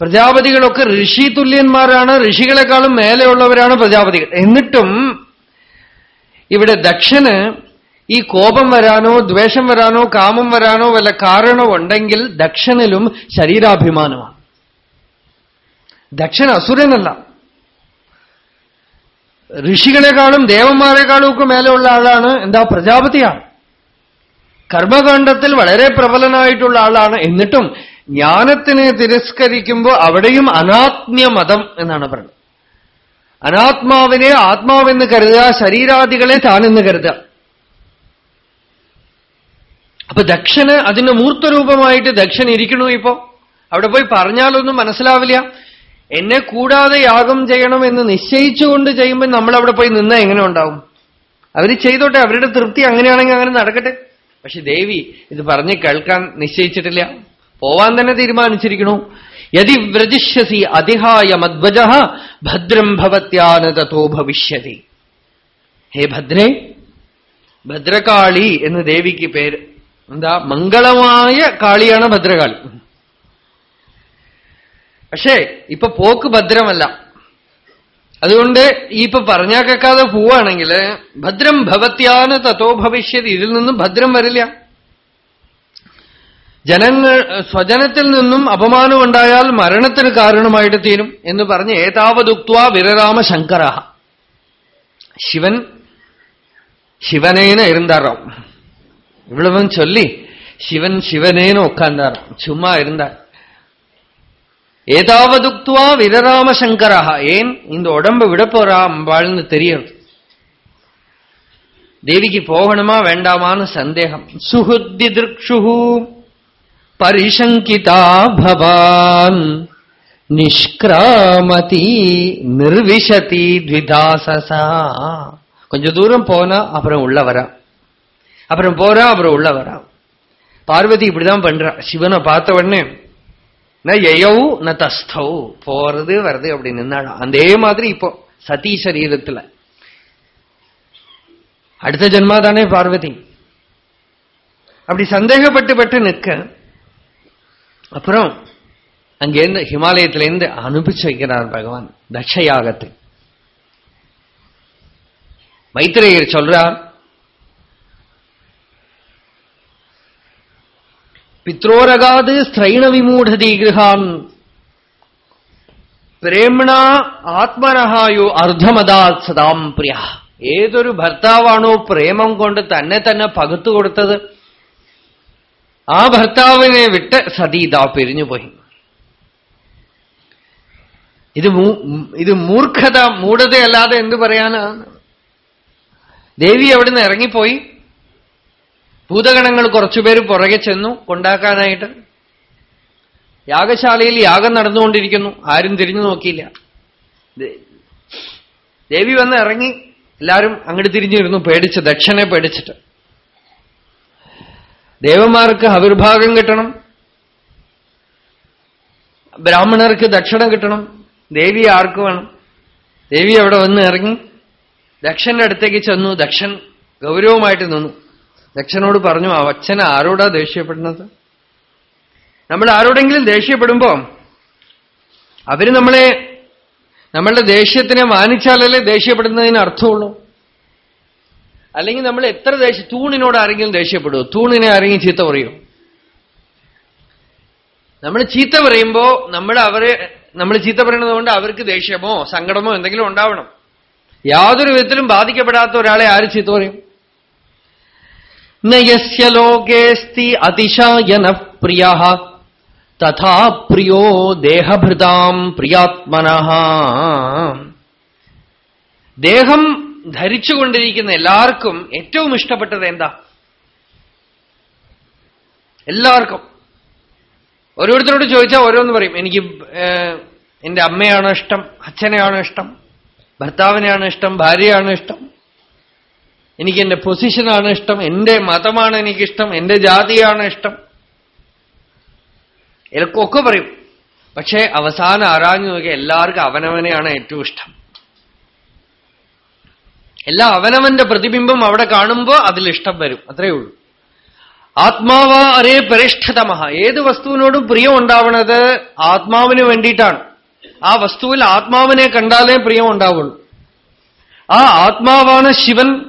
പ്രജാപതികളൊക്കെ ഋഷി തുല്യന്മാരാണ് ഋഷികളെക്കാളും മേലെയുള്ളവരാണ് പ്രജാപതികൾ. എന്നിട്ടും ഇവിടെ ദക്ഷന് ഈ കോപം വരാനോ ദ്വേഷം വരാനോ കാമം വരാനോ വല്ല കാരണമുണ്ടെങ്കിൽ ദക്ഷനിലും ശരീരാഭിമാനമാണ്. ദക്ഷൻ അസുരനല്ല. ഋഷികളെക്കാളും ദേവന്മാരെക്കാളും ഒക്കെ മേലെയുള്ള ആളാണ് എന്താ പ്രജാപതിയാണ്. കർമ്മകാണ്ഡത്തിൽ വളരെ പ്രബലനായിട്ടുള്ള ആളാണ്. എന്നിട്ടും ജ്ഞാനത്തിനെ തിരസ്കരിക്കുമ്പോൾ അവിടെയും അനാത്മ്യമതം എന്നാണ് പറയുന്നത് അനാത്മാവിനെ ആത്മാവെന്ന് കരുതുക ശരീരാദികളെ താനെന്ന് കരുതുക. അപ്പൊ ദക്ഷന് അതിന്റെ മൂർത്തരൂപമായിട്ട് ദക്ഷൻ ഇരിക്കണു ഇപ്പോ. അവിടെ പോയി പറഞ്ഞാലൊന്നും മനസ്സിലാവില്ല. എന്നെ കൂടാതെ യാഗം ചെയ്യണമെന്ന് നിശ്ചയിച്ചുകൊണ്ട് ചെയ്യുമ്പോൾ നമ്മൾ അവിടെ പോയി നിന്നാ എങ്ങനെ ഉണ്ടാവും? അവർ ചെയ്തോട്ടെ അവരുടെ തൃപ്തി അങ്ങനെയാണെങ്കിൽ അങ്ങനെ നടക്കട്ടെ. പക്ഷെ ദേവി ഇത് പറഞ്ഞ് കേൾക്കാൻ നിശ്ചയിച്ചിട്ടില്ല. പോവാൻ തന്നെ തീരുമാനിച്ചിരിക്കണു യതി വ്രജിഷ്യസി അതിഹായ മദ്വജ ഭദ്രം ഭവത്യാനതോ ഭവിഷ്യതി. ഹേ ഭദ്രേ ഭദ്രകാളി എന്ന് ദേവിക്ക് പേര്. എന്താ? മംഗളമായ കാളിയാണ് ഭദ്രകാളി. പക്ഷേ ഇപ്പൊ പോക്ക് ഭദ്രമല്ല. അതുകൊണ്ട് ഇപ്പൊ പറഞ്ഞാൽ കേൾക്കാതെ പോവാണെങ്കിൽ ഭദ്രം ഭവത്യാന് തത്തോ ഭവിഷ്യത് ഇതിൽ നിന്നും ഭദ്രം വരില്ല. ജനങ്ങൾ സ്വജനത്തിൽ നിന്നും അപമാനമുണ്ടായാൽ മരണത്തിന് കാരണമായിട്ട് തീരും എന്ന് പറഞ്ഞ് ഏതാവതുക്വ വിരരാമ ശങ്കര ശിവൻ ശിവനേന ഇരുന്നാറോ ഇവളവൻ ചൊല്ലി ശിവൻ ശിവനേന ഒക്കാന്താറോ ചുമ്മാ ഇരുന്ന ഏതാവതുക്വ വിരരാമ ശങ്കര ഏൻ ഇന്ന് ഉടമ്പ് വിടപ്പോറാ അമ്പാളെന്ന് തരും ദേവിക്ക് പോകണമാ വേണ്ടാമാന്ന് സന്ദേഹം. സുഹൃദ്ദിദൃക്ഷു பரிசங்கிதா பவான். நிஷ்கிராமதி நிர்விஷதி த்விதாசசா. கொஞ்ச தூரம் போனா அப்புறம் உள்ள வரா. அப்புறம் போறா அப்புறம் உள்ள வரா. பார்வதி இப்படிதான் பண்றா. சிவனை பார்த்த உடனே ந எயவு ந தஸ்தௌ. போறது வர்றது அப்படி நின்னாடா அதே மாதிரி இப்போ சதி சரீரத்துல. அடுத்த ஜென்மா தானே பார்வதி. அப்படி சந்தேகப்பட்டு பட்டு நிற்க அப்புறம் அங்கேருந்து ஹிமாலயத்திலேருந்து அனுப்பிச்சு வைக்கிறார் பகவான் தட்சயாகத்தை மைத்திரேயர் சொல்றார் பித்ரோரகாது ஸ்திரைண விமூடதி கிரகான் പ്രേംണ ആത്മനഹായോ അർദ്ധമതാത് സദാം പ്രിയ ഏതൊരു ഭർത്താവാണോ പ്രേമം കൊണ്ട് തന്നെ തന്നെ പകുത്തു കൊടുത്തത് ആ ഭർത്താവിനെ വിട്ട് സതി ഇതാ പിരിഞ്ഞുപോയി. ഇത് ഇത് മൂർഖത മൂഢതയല്ലാതെ എന്തു പറയാനാണ് ദേവി അവിടുന്ന് ഇറങ്ങിപ്പോയി. ഭൂതഗണങ്ങൾ കുറച്ചുപേര് പുറകെ ചെന്നു കൊണ്ടാക്കാനായിട്ട്. യാഗശാലയിൽ യാഗം നടന്നുകൊണ്ടിരിക്കുന്നു. ആരും തിരിഞ്ഞു നോക്കിയില്ല. ദേവി വന്ന് ഇറങ്ങി. എല്ലാവരും അങ്ങോട്ട് തിരിഞ്ഞിരുന്നു പേടിച്ച് ദക്ഷനെ പേടിച്ചിട്ട്. ദേവന്മാർക്ക് അവിർഭാഗം കിട്ടണം. ബ്രാഹ്മണർക്ക് ദക്ഷിണ കിട്ടണം. ദേവി ആർക്ക് വേണം? ദേവി അവിടെ വന്ന് ഇറങ്ങി. ദക്ഷന്റെ അടുത്തേക്ക് ചെന്നു. ദക്ഷൻ ഗൗരവമായിട്ട് നിന്നു. ദക്ഷനോട് പറഞ്ഞു അച്ഛൻ ആരോടാ ദേഷ്യപ്പെടുന്നത്? നമ്മൾ ആരോടെങ്കിലും ദേഷ്യപ്പെടുമ്പോ അവർ നമ്മളെ നമ്മളുടെ ദേഷ്യത്തിനെ മാനിച്ചാലല്ലേ ദേഷ്യപ്പെടുന്നതിന് അർത്ഥമുള്ളൂ. അല്ലെങ്കിൽ നമ്മൾ എത്ര ദേഷ്യ തൂണിനോട് ആരെങ്കിലും ദേഷ്യപ്പെടുമോ തൂണിനെ ആരെങ്കിലും ചീത്ത പറയും? നമ്മൾ ചീത്ത പറയുമ്പോ നമ്മൾ അവരെ നമ്മൾ ചീത്ത പറയുന്നത് കൊണ്ട് അവർക്ക് ദേഷ്യമോ സങ്കടമോ എന്തെങ്കിലും ഉണ്ടാവണം. യാതൊരു വിധത്തിലും ബാധിക്കപ്പെടാത്ത ഒരാളെ ആര് ചീത്ത പറയും? നയസ്യ ലോകേസ്തി അതിശായന പ്രിയ തഥാ പ്രിയോ ദേഹഭൃതാം പ്രിയാത്മന. ദേഹം ധരിച്ചുകൊണ്ടിരിക്കുന്ന എല്ലാവർക്കും ഏറ്റവും ഇഷ്ടപ്പെട്ടത് എന്താ? എല്ലാവർക്കും. ഓരോരുത്തരോട് ചോദിച്ചാൽ ഓരോന്ന് പറയും. എനിക്ക് എന്റെ അമ്മയാണ് ഇഷ്ടം അച്ഛനെയാണ് ഇഷ്ടം ഭർത്താവിനെയാണ് ഇഷ്ടം ഭാര്യയാണ് ഇഷ്ടം. എനിക്ക് എന്റെ പൊസിഷനാണ് ഇഷ്ടം എന്റെ മതമാണ് എനിക്കിഷ്ടം എന്റെ ജാതിയാണ് ഇഷ്ടം. എനിക്കൊക്കെ പറയും. പക്ഷേ അവസാനം ആരാഞ്ഞു നോക്കിയാൽ എല്ലാവർക്കും അവനവനെയാണ് ഏറ്റവും ഇഷ്ടം. എല്ലാ അവനവന്റെ പ്രതിബിംബം അവിടെ കാണുമ്പോൾ അതിൽ ഇഷ്ടം വരും. അത്രയേ ഉള്ളൂ. ആത്മാവ അരേ പരിഷ്ഠതമഹ. ഏത് വസ്തുവിനോടും പ്രിയം ഉണ്ടാവണത് ആത്മാവിന് വേണ്ടിയിട്ടാണ്. ആ വസ്തുവിൽ ആത്മാവിനെ കണ്ടാലേ പ്രിയം ഉണ്ടാവുള്ളൂ ആ ആത്മാവാണ് ശിവൻ.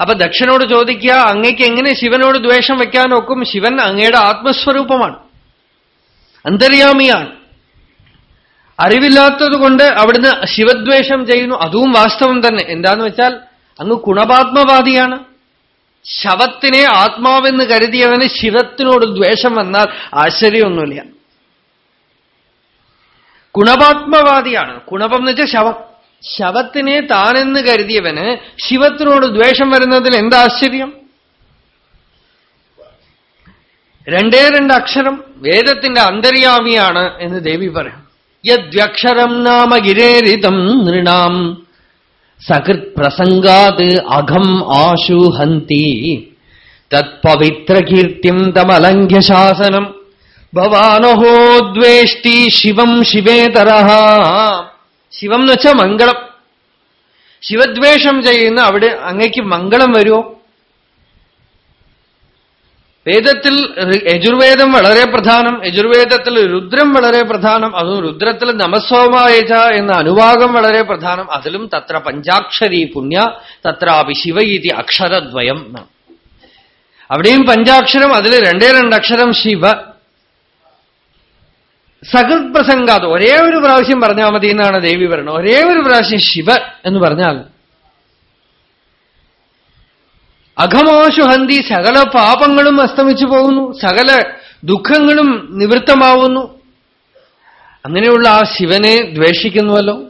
അപ്പൊ ദക്ഷനോട് ചോദിക്കുക അങ്ങേക്ക് എങ്ങനെ ശിവനോട് ദ്വേഷം വെക്കാനൊക്കും ശിവൻ അങ്ങയുടെ ആത്മസ്വരൂപമാണ്. അന്തര്യാമിയാണ്. അറിവില്ലാത്തത് കൊണ്ട് അവിടുന്ന് ശിവദ്വേഷം ചെയ്യുന്നു. അതും വാസ്തവം തന്നെ. എന്താന്ന് വെച്ചാൽ അങ്ങ് ഗുണപാത്മവാദിയാണ്. ശവത്തിനെ ആത്മാവെന്ന് കരുതിയവന് ശിവത്തിനോട് ദ്വേഷം വന്നാൽ ആശ്ചര്യമൊന്നുമില്ല. ഗുണപാത്മവാദിയാണ്. ഗുണപം എന്ന് വെച്ചാൽ ശവം. ശവത്തിനെ താനെന്ന് കരുതിയവന് ശിവത്തിനോട് ദ്വേഷം വരുന്നതിൽ എന്താശ്ചര്യം രണ്ടേ രണ്ട് അക്ഷരം വേദത്തിന്റെ അന്തര്യാമിയാണ് എന്ന് ദേവി പറയും. യദ്വക്ഷരം നാമ ഗിരേരിതം നൃണാം. സകൃത് പ്രസംഗാത് അഘം ആശൂഹന്തി. തത്പവിത്രകീർത്തിം തമലംഘ്യശാസനം. ഭവാനഹോ ദ്വേഷ്ടി ശിവം ശിവേതര ശിവം എന്ന് വെച്ചാൽ മംഗളം. ശിവദ്വേഷം ചെയ്യുന്ന അവിടെ അങ്ങയ്ക്ക് മംഗളം വരുമോ വേദത്തിൽ യജുർവേദം വളരെ പ്രധാനം യജുർവേദത്തിൽ രുദ്രം വളരെ പ്രധാനം അതും രുദ്രത്തിൽ നമസ്വമായച എന്ന അനുവാകം വളരെ പ്രധാനം അതിലും തത്ര പഞ്ചാക്ഷരി പുണ്യ തത്രാപി ശിവ ഇതി അക്ഷരദ്വയം അവിടെയും പഞ്ചാക്ഷരം അതിൽ രണ്ടേ രണ്ടക്ഷരം ശിവ. സഹൃത് പ്രസംഗാത് ഒരേ ഒരു പ്രാവശ്യം പറഞ്ഞാൽ മതി എന്നാണ് ദേവി പറയുന്നത് ഒരേ ഒരു പ്രാവശ്യം ശിവ എന്ന് പറഞ്ഞാൽ അഘമാശു ഹന്തി സകല പാപങ്ങളും അസ്തമിച്ചു പോകുന്നു. സകല ദുഃഖങ്ങളും നിവൃത്തമാവുന്നു. അങ്ങനെയുള്ള ആ ശിവനെ ദ്വേഷിക്കുന്നുവല്ലോ.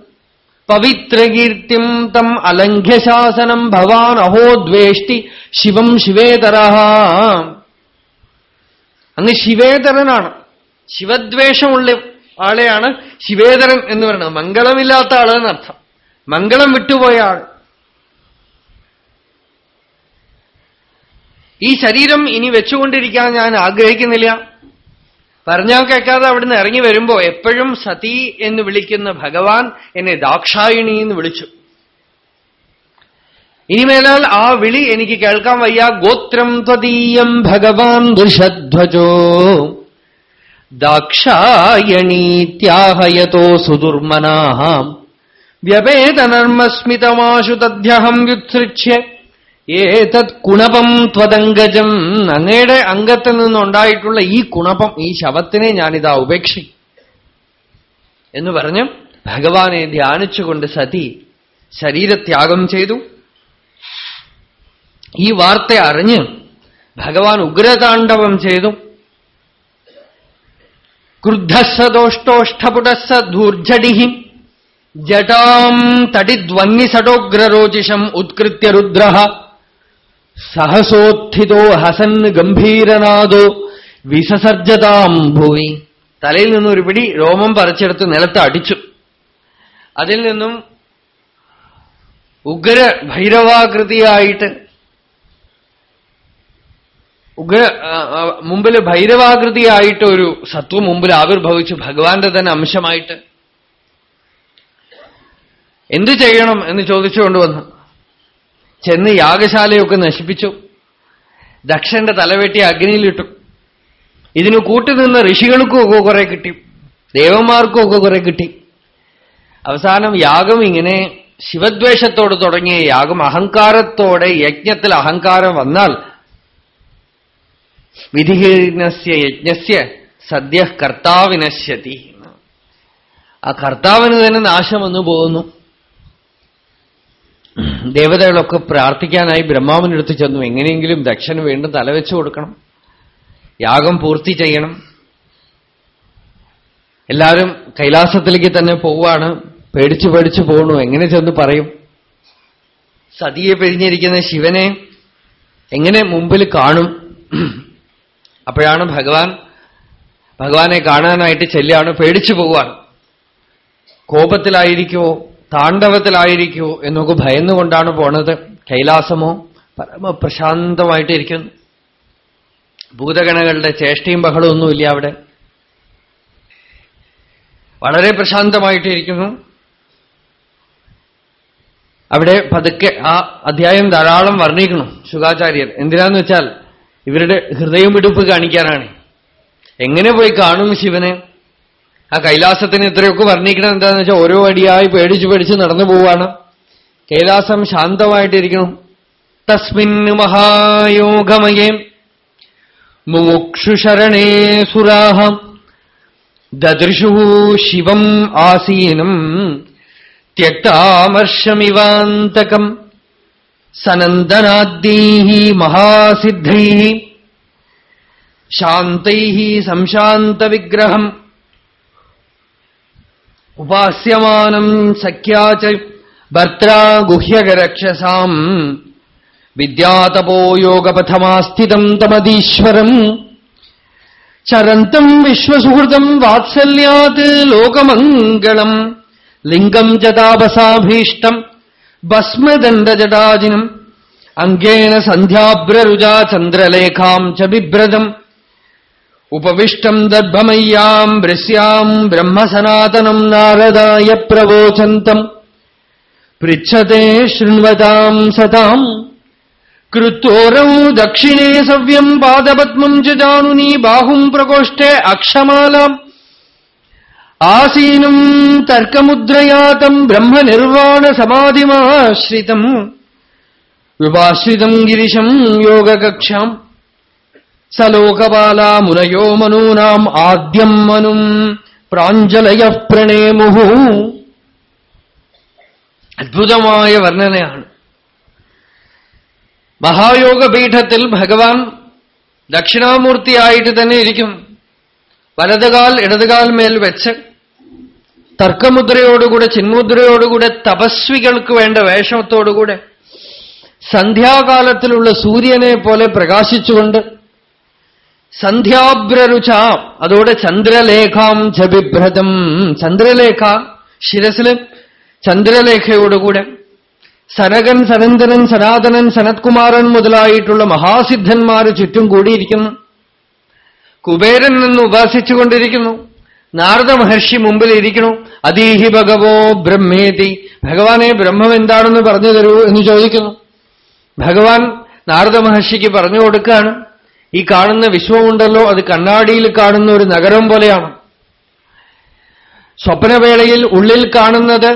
പവിത്രകീർത്തിം തം അലംഘ്യശാസനം ഭവാൻ അഹോ ദ്വേഷ്ടി ശിവം ശിവേതര. അങ്ങ് ശിവേതരനാണ്. ശിവദ്വേഷമുള്ള ആളെയാണ് ശിവേതരൻ എന്ന് പറയുന്നത്. മംഗളമില്ലാത്ത ആളെന്നർത്ഥം. മംഗളം വിട്ടുപോയ ആൾ. ഈ ശരീരം ഇനി വെച്ചുകൊണ്ടിരിക്കാൻ ഞാൻ ആഗ്രഹിക്കുന്നില്ല. പറഞ്ഞാൽ കേൾക്കാതെ അവിടുന്ന് ഇറങ്ങി വരുമ്പോ എപ്പോഴും സതി എന്ന് വിളിക്കുന്ന ഭഗവാൻ എന്നെ ദാക്ഷായണി എന്ന് വിളിച്ചു. ഇനിമേലാൽ ആ വിളി എനിക്ക് കേൾക്കാൻ വയ്യ. ഗോത്രം ത്വതീയം ഭഗവാൻ ദൃഷധ്വജോ ദാക്ഷായണീത്യാഹയതോ സുദുർമനാഹം. വ്യപേതനർമ്മസ്മിതമാശു തദ്ധ്യഹം വ്യുത്സൃച്യ. ഏതത് കുണപം ത്വതങ്കജം അങ്ങയുടെ അംഗത്തിൽ നിന്നുണ്ടായിട്ടുള്ള ഈ കുണപം ഈ ശവത്തിനെ ഞാനിതാ ഉപേക്ഷി. എന്ന് പറഞ്ഞ് ഭഗവാനെ ധ്യാനിച്ചുകൊണ്ട് സതി ശരീരത്യാഗം ചെയ്തു. ഈ വാർത്ത അറിഞ്ഞ് ഭഗവാൻ ഉഗ്രതാണ്ഡവം ചെയ്തു. ക്രുദ്ധസ്സദോഷ്ടോഷ്ടപുടസ്സ ധൂർജടി ജടാം തടിദ്വന്നിസടോഗ്രരോചിഷം ഉത്കൃത്യ രുദ്ര സഹസോത്ഥിതോ ഹസൻ ഗംഭീരനാദോ വിസസർജതാം ഭൂവി. തലയിൽ നിന്നും ഒരു പിടി രോമം പറിച്ചെടുത്ത് നിലത്ത് അടിച്ചു. അതിൽ നിന്നും ഉഗ്ര ഭൈരവാകൃതിയായിട്ട് ഉഗ്ര മുമ്പിൽ ഭൈരവാകൃതിയായിട്ട് ഒരു സത്വം മുമ്പിൽ ആവിർഭവിച്ചു. ഭഗവാന്റെ തന്നെ അംശമായിട്ട്. എന്തു ചെയ്യണം എന്ന് ചോദിച്ചുകൊണ്ട് വന്നു. ചെന്ന് യാഗശാലയൊക്കെ നശിപ്പിച്ചു. ദക്ഷന്റെ തലവെട്ടി അഗ്നിയിലിട്ടു. ഇതിന് കൂട്ടുനിന്ന ഋഷികൾക്കും ഒക്കെ കുറെ കിട്ടി. ദേവന്മാർക്കും ഒക്കെ കുറെ കിട്ടി. അവസാനം യാഗം ഇങ്ങനെ ശിവദ്വേഷത്തോട് തുടങ്ങിയ യാഗം അഹങ്കാരത്തോടെ യജ്ഞത്തിൽ അഹങ്കാരം വന്നാൽ വിധിഹീനസ്യ യജ്ഞസ്യ സദ്യ കർത്താവിനശ്യതി. ആ കർത്താവിന് തന്നെ നാശം വന്നു പോകുന്നു. ദേവതകളൊക്കെ പ്രാർത്ഥിക്കാനായി ബ്രഹ്മാവിനടുത്ത് ചെന്നു. എങ്ങനെയെങ്കിലും ദക്ഷന് വീണ്ടും തലവെച്ചു കൊടുക്കണം. യാഗം പൂർത്തി ചെയ്യണം. എല്ലാവരും കൈലാസത്തിലേക്ക് തന്നെ പോവാണ് പേടിച്ചു പേടിച്ചു പോകണു എങ്ങനെ ചെന്ന് പറയും? സതിയെ പിഴിഞ്ഞിരിക്കുന്ന ശിവനെ എങ്ങനെ മുമ്പിൽ കാണും? അപ്പോഴാണ് ഭഗവാൻ ഭഗവാനെ കാണാനായിട്ട് ചെല്ലാണ് പേടിച്ചു പോവാണ് കോപത്തിലായിരിക്കുമോ താണ്ഡവത്തിലായിരിക്കുമോ എന്നൊക്കെ ഭയന്നുകൊണ്ടാണ് പോണത്. കൈലാസമോ പരമ പ്രശാന്തമായിട്ടിരിക്കുന്നു. ഭൂതഗണകളുടെ ചേഷ്ടയും ബഹളവും ഒന്നുമില്ല അവിടെ. വളരെ പ്രശാന്തമായിട്ടിരിക്കുന്നു. അവിടെ പതുക്കെ ആ അധ്യായം ധാരാളം വർണിക്കണം ശുഖാചാര്യർ എന്തിനാന്ന് വെച്ചാൽ ഇവരുടെ ഹൃദയം വിടുപ്പ് കാണിക്കാനാണ്. എങ്ങനെ പോയി കാണും ശിവനെ? ആ കൈലാസത്തിന് ഇത്രയൊക്കെ വർണിക്കണം എന്താണെന്ന് വെച്ചാൽ ഓരോ അടിയായി പേടിച്ച് പേടിച്ച് നടന്നു പോവാണ്. കൈലാസം ശാന്തമായിട്ടിരിക്കണം തസ്മിൻ മഹായോഗമയേ മുമുക്ഷുശരണേ സുരാഹം. ദദൃശു ശിവം ആസീനം ത്യക്താമർഷമിവാന്തകം. സനന്ദനാദ്യൈ മഹാസിദ്ധൈ ശാന്തൈ സംശാന്തവിഗ്രഹം. ഉപാസ്യമാനം സഖ്യാച ഭർത്താ ഗുഹ്യകരക്ഷസാം. വിദ്യാതപോ യോഗപഥമാസ്ഥിതം തമതീശ്വരം. ചരന്തം വിശ്വസുഹൃതം വാത്സല്യാത് ലോകമംഗളം. ലിംഗം ജതാപസാഭീഷ്ടം ഭസ്മദണ്ഡജടാജിനം. അംഗേണ സന്ധ്യാബ്രരുജാ ചന്ദ്രലേഖാം ച ബിഭ്രതം. ഉപവിഷ്ടം ദർഭമയ്യാം ഭൃശ്യാം ബ്രഹ്മസനാതനം നാരദായ പ്രവോചന്തം പൃച്ഛത്തെ ശൃണ്വതാം സതാം കൃത്തോരൗ ദക്ഷിണേ സവ്യം പാദപത്മം ച ജാനുനി ബാഹും പ്രകോഷ്ഠേ അക്ഷമാലാം ആസീനം തർക്കമുദ്രയാതം ബ്രഹ്മനിർവാണസമാധിമാശ്രിതം വിപാശ്രിതം ഗിരിശം യോഗകക്ഷാം സലോകപാലാ മുനയോ മനൂനാം ആദ്യം മനും പ്രാഞ്ജലയ പ്രണേമുഹു. അദ്ഭുതമായ വർണനയാണ്. മഹായോഗപീഠത്തിൽ ഭഗവാൻ ദക്ഷിണാമൂർത്തിയായിട്ട് തന്നെ ഇരിക്കും. വലതുകാൽ ഇടതുകാൽ മേൽ വെച്ച് തർക്കമുദ്രയോടുകൂടെ ചിന്മുദ്രയോടുകൂടെ തപസ്വികൾക്ക് വേണ്ട വേഷത്തോടുകൂടെ സന്ധ്യാകാലത്തിലുള്ള സൂര്യനെ പോലെ പ്രകാശിച്ചുകൊണ്ട് സന്ധ്യാബ്രരുച. അതോടെ ചന്ദ്രലേഖാം ജബിഭ്രതം ചന്ദ്രലേഖ ശിരസിൽ ചന്ദ്രലേഖയോടുകൂടെ. സനകൻ സനന്ദനൻ സനാതനൻ സനത്കുമാരൻ മുതലായിട്ടുള്ള മഹാസിദ്ധന്മാർ ചുറ്റും കൂടിയിരിക്കുന്നു. കുബേരൻ നിന്ന് ഉപാസിച്ചുകൊണ്ടിരിക്കുന്നു. നാരദ മഹർഷി മുമ്പിൽ ഇരിക്കുന്നു അതീഹി ഭഗവോ ബ്രഹ്മേതി. ഭഗവാനെ ബ്രഹ്മം എന്താണെന്ന് പറഞ്ഞു തരൂ എന്ന് ചോദിക്കുന്നു. ഭഗവാൻ നാരദ മഹർഷിക്ക് പറഞ്ഞു കൊടുക്കുകയാണ്. ഈ കാണുന്ന വിശ്വമുണ്ടല്ലോ അത് കണ്ണാടിയിൽ കാണുന്ന ഒരു നഗരം പോലെയാണ്. സ്വപ്നവേളയിൽ ഉള്ളിൽ കാണുന്നത്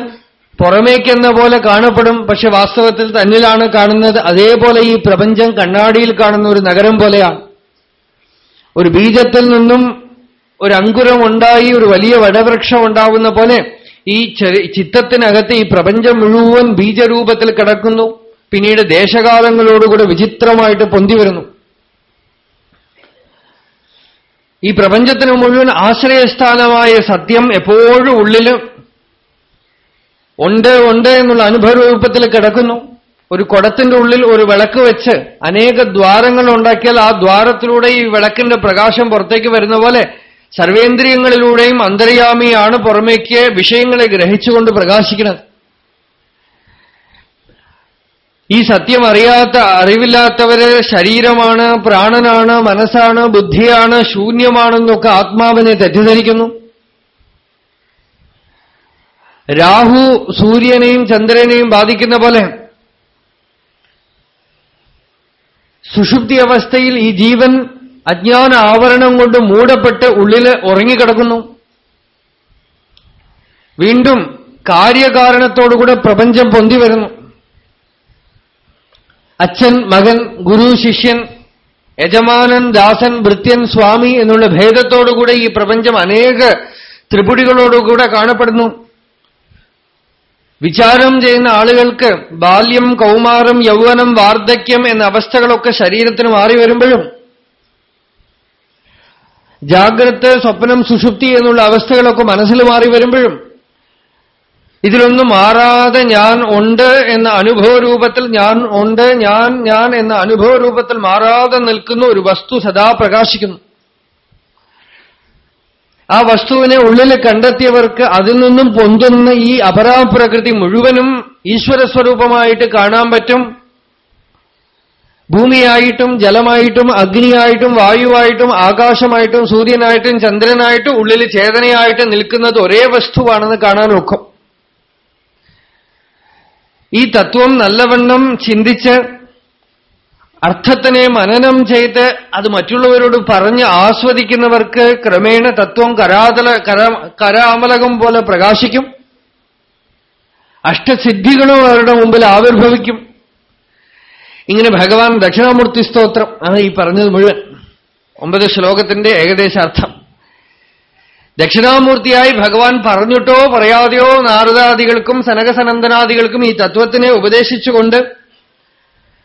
പുറമേക്കെന്ന പോലെ കാണപ്പെടും പക്ഷെ വാസ്തവത്തിൽ തന്നിലാണ് കാണുന്നത്. അതേപോലെ ഈ പ്രപഞ്ചം കണ്ണാടിയിൽ കാണുന്ന ഒരു നഗരം പോലെയാണ്. ഒരു ബീജത്തിൽ നിന്നും ഒരു അങ്കുരം ഉണ്ടായി ഒരു വലിയ വടവൃക്ഷം ഉണ്ടാവുന്ന പോലെ ഈ ചിത്തത്തിനകത്ത് ഈ പ്രപഞ്ചം മുഴുവൻ ബീജരൂപത്തിൽ കിടക്കുന്നു. പിന്നീട് ദേശകാലങ്ങളോടുകൂടെ വിചിത്രമായിട്ട് പൊന്തി വരുന്നു. ഈ പ്രപഞ്ചത്തിന് മുഴുവൻ ആശ്രയസ്ഥാനമായ സത്യം എപ്പോഴും ഉള്ളിൽ ഉണ്ട് ഉണ്ട് എന്നുള്ള അനുഭവരൂപത്തിൽ കിടക്കുന്നു. ഒരു കുടത്തിന്റെ ഉള്ളിൽ ഒരു വിളക്ക് വെച്ച് അനേക ദ്വാരങ്ങൾ ഉണ്ടാക്കിയാൽ ആ ദ്വാരത്തിലൂടെ ഈ വിളക്കിന്റെ പ്രകാശം പുറത്തേക്ക് വരുന്ന പോലെ സർവേന്ദ്രിയങ്ങളിലൂടെയും അന്തര്യാമിയാണ് പുറമേക്ക് വിഷയങ്ങളെ ഗ്രഹിച്ചുകൊണ്ട് പ്രകാശിക്കുന്നത്. ഈ സത്യം അറിയാത്ത അറിവില്ലാത്തവര് ശരീരമാണ് പ്രാണനാണ് മനസ്സാണ് ബുദ്ധിയാണ് ശൂന്യമാണെന്നൊക്കെ ആത്മാവിനെ തെറ്റിദ്ധരിക്കുന്നു. രാഹു സൂര്യനെയും ചന്ദ്രനെയും ബാധിക്കുന്ന പോലെ സുഷുപ്തി അവസ്ഥയിൽ ഈ ജീവൻ അജ്ഞാന ആവരണം കൊണ്ട് മൂടപ്പെട്ട് ഉള്ളിൽ ഉറങ്ങിക്കിടക്കുന്നു. വീണ്ടും കാര്യകാരണത്തോടുകൂടെ പ്രപഞ്ചം പൊന്തി വരുന്നു. അച്ഛൻ മകൻ ഗുരു ശിഷ്യൻ യജമാനൻ ദാസൻ ഭൃത്യൻ സ്വാമി എന്നുള്ള ഭേദത്തോടുകൂടെ ഈ പ്രപഞ്ചം അനേക ത്രിപുടികളോടുകൂടെ കാണപ്പെടുന്നു. വിചാരം ചെയ്യുന്ന ആളുകൾക്ക് ബാല്യം കൗമാരം യൗവനം വാർദ്ധക്യം എന്ന അവസ്ഥകളൊക്കെ ശരീരത്തിന് മാറി വരുമ്പോഴും ജാഗ്രത സ്വപ്നം സുഷുപ്തി എന്നുള്ള അവസ്ഥകളൊക്കെ മനസ്സിൽ മാറി വരുമ്പോഴും ഇതിലൊന്നും മാറാതെ ഞാൻ ഉണ്ട് എന്ന അനുഭവ രൂപത്തിൽ ഞാൻ ഉണ്ട് ഞാൻ ഞാൻ എന്ന അനുഭവ രൂപത്തിൽ മാറാതെ നിൽക്കുന്ന ഒരു വസ്തു സദാ പ്രകാശിക്കുന്നു. ആ വസ്തുവിനെ ഉള്ളിൽ കണ്ടെത്തിയവർക്ക് അതിൽ നിന്നും പൊന്തുന്ന ഈ അപരാപ്രകൃതി മുഴുവനും ഈശ്വരസ്വരൂപമായിട്ട് കാണാൻ പറ്റും. ഭൂമിയായിട്ടും ജലമായിട്ടും അഗ്നിയായിട്ടും വായുവായിട്ടും ആകാശമായിട്ടും സൂര്യനായിട്ടും ചന്ദ്രനായിട്ടും ഉള്ളിൽ ചേതനയായിട്ട് നിൽക്കുന്നത് ഒരേ വസ്തുവാണെന്ന് കാണാൻ ഒക്കും. ഈ തത്വം നല്ലവണ്ണം ചിന്തിച്ച് അർത്ഥത്തിനെ മനനം ചെയ്ത് അത് മറ്റുള്ളവരോട് പറഞ്ഞ് ആസ്വദിക്കുന്നവർക്ക് ക്രമേണ തത്വം കരാതല കര കരാമലകം പോലെ പ്രകാശിക്കും. അഷ്ടസിദ്ധികളും അവരുടെ മുമ്പിൽ ആവിർഭവിക്കും. ഇങ്ങനെ ഭഗവാൻ ദക്ഷിണാമൂർത്തി സ്തോത്രം ആണ് ഈ പറഞ്ഞത് മുഴുവൻ. ഒമ്പത് ശ്ലോകത്തിന്റെ ഏകദേശ അർത്ഥം. ദക്ഷിണാമൂർത്തിയായി ഭഗവാൻ പറഞ്ഞിട്ടോ പറയാതെയോ നാരദാദികൾക്കും സനകസനന്ദനാദികൾക്കും ഈ തത്വത്തിനെ ഉപദേശിച്ചുകൊണ്ട്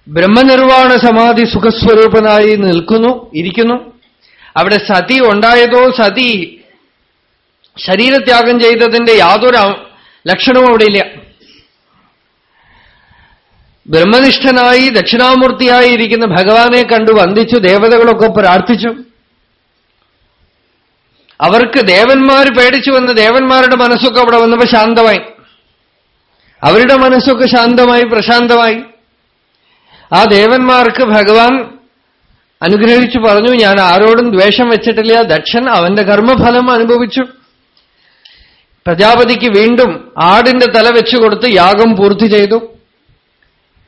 ബ്രഹ്മനിർവാണ സമാധി സുഖസ്വരൂപനായി നിൽക്കുന്നു ഇരിക്കുന്നു. അവിടെ സതി ഉണ്ടായതോ സതി ശരീരത്യാഗം ചെയ്തതിന്റെ യാതൊരു ലക്ഷണവും അവിടെയില്ല ബ്രഹ്മനിഷ്ഠനായി ദക്ഷിണാമൂർത്തിയായി ഇരിക്കുന്ന ഭഗവാനെ കണ്ടു വന്ദിച്ചു ദേവതകളൊക്കെ പ്രാർത്ഥിച്ചു. അവർക്ക് ദേവന്മാർ പേടിച്ചു വന്ന് ദേവന്മാരുടെ മനസ്സൊക്കെ അവിടെ വന്നപ്പോൾ ശാന്തമായി. അവരുടെ മനസ്സൊക്കെ ശാന്തമായി പ്രശാന്തമായി. ആ ദേവന്മാർക്ക് ഭഗവാൻ അനുഗ്രഹിച്ചു പറഞ്ഞു ഞാൻ ആരോടും ദ്വേഷം വെച്ചിട്ടില്ല. ദക്ഷൻ അവന്റെ കർമ്മഫലം അനുഭവിച്ചു. പ്രജാപതിക്ക് വീണ്ടും ആടിന്റെ തല വെച്ചുകൊടുത്ത് യാഗം പൂർത്തി ചെയ്തു.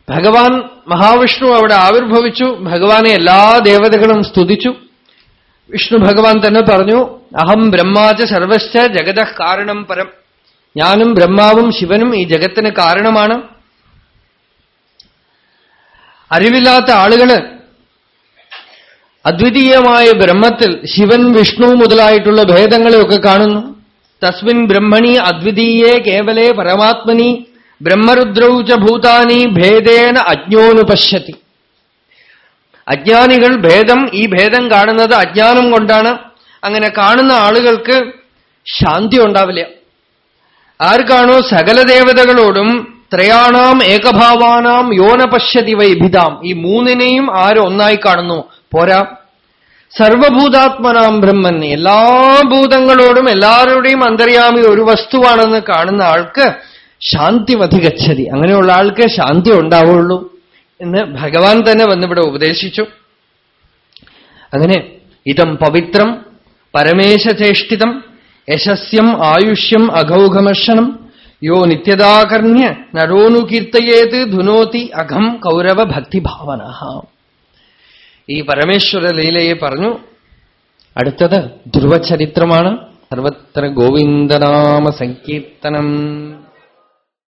ഭഗവാൻ മഹാവിഷ്ണു അവിടെ ആവിർഭവിച്ചു. ഭഗവാനെ എല്ലാ ദേവതകളും സ്തുതിച്ചു. വിഷ്ണു ഭഗവാൻ തന്നെ പറഞ്ഞു അഹം ബ്രഹ്മാച സർവശ്ച ജഗത കാരണം പരം. ഞാനും ബ്രഹ്മാവും ശിവനും ഈ ജഗത്തിന് കാരണമാണ്. അറിവില്ലാത്ത ആളുകൾ അദ്വിതീയമായ ബ്രഹ്മത്തിൽ ശിവൻ വിഷ്ണു മുതലായിട്ടുള്ള ഭേദങ്ങളെയൊക്കെ കാണുന്നു. തസ്മിൻ ബ്രഹ്മണി അദ്വിതീയേ കേവലേ പരമാത്മനി ബ്രഹ്മരുദ്രൗച ഭൂതാനി ഭേദേന അജ്ഞോനുപശ്യത്തി അജ്ഞാനികൾ ഭേദം ഈ ഭേദം കാണുന്നത് അജ്ഞാനം കൊണ്ടാണ്. അങ്ങനെ കാണുന്ന ആളുകൾക്ക് ശാന്തി ഉണ്ടാവില്ല. ആർക്കാണോ സകല ദേവതകളോടും ത്രയാണാം ഏകഭാവാനാം യോന പശ്യതി വൈഭിതാം ഈ മൂന്നിനെയും ആര് ഒന്നായി കാണുന്നു? പോരാ. സർവഭൂതാത്മനാം ബ്രഹ്മൻ. എല്ലാ ഭൂതങ്ങളോടും എല്ലാവരുടെയും അന്തര്യാമി ഒരു വസ്തുവാണെന്ന് കാണുന്ന ആൾക്ക് ശാന്തി വധികച്ചതി. അങ്ങനെയുള്ള ആൾക്ക് ശാന്തി ഉണ്ടാവുള്ളൂ. എന്ന് ഭഗവാൻ തന്നെ വന്നിവിടെ ഉപദേശിച്ചു. അങ്ങനെ ഇതം പവിത്രം പരമേശചേഷ്ടിതം യശസ്യം ആയുഷ്യം അഘൗഘമർഷണം യോ നിത്യതാകർണ്യ നരോനു കീർത്തയേത് ധുനോതി അഘം കൗരവ ഭക്തിഭാവന. ഈ പരമേശ്വര ലീലയെ പറഞ്ഞു അടുത്തത് ധ്രുവചരിത്രമാണ്. സർവത്ര ഗോവിന്ദനാമ സങ്കീർത്തനം.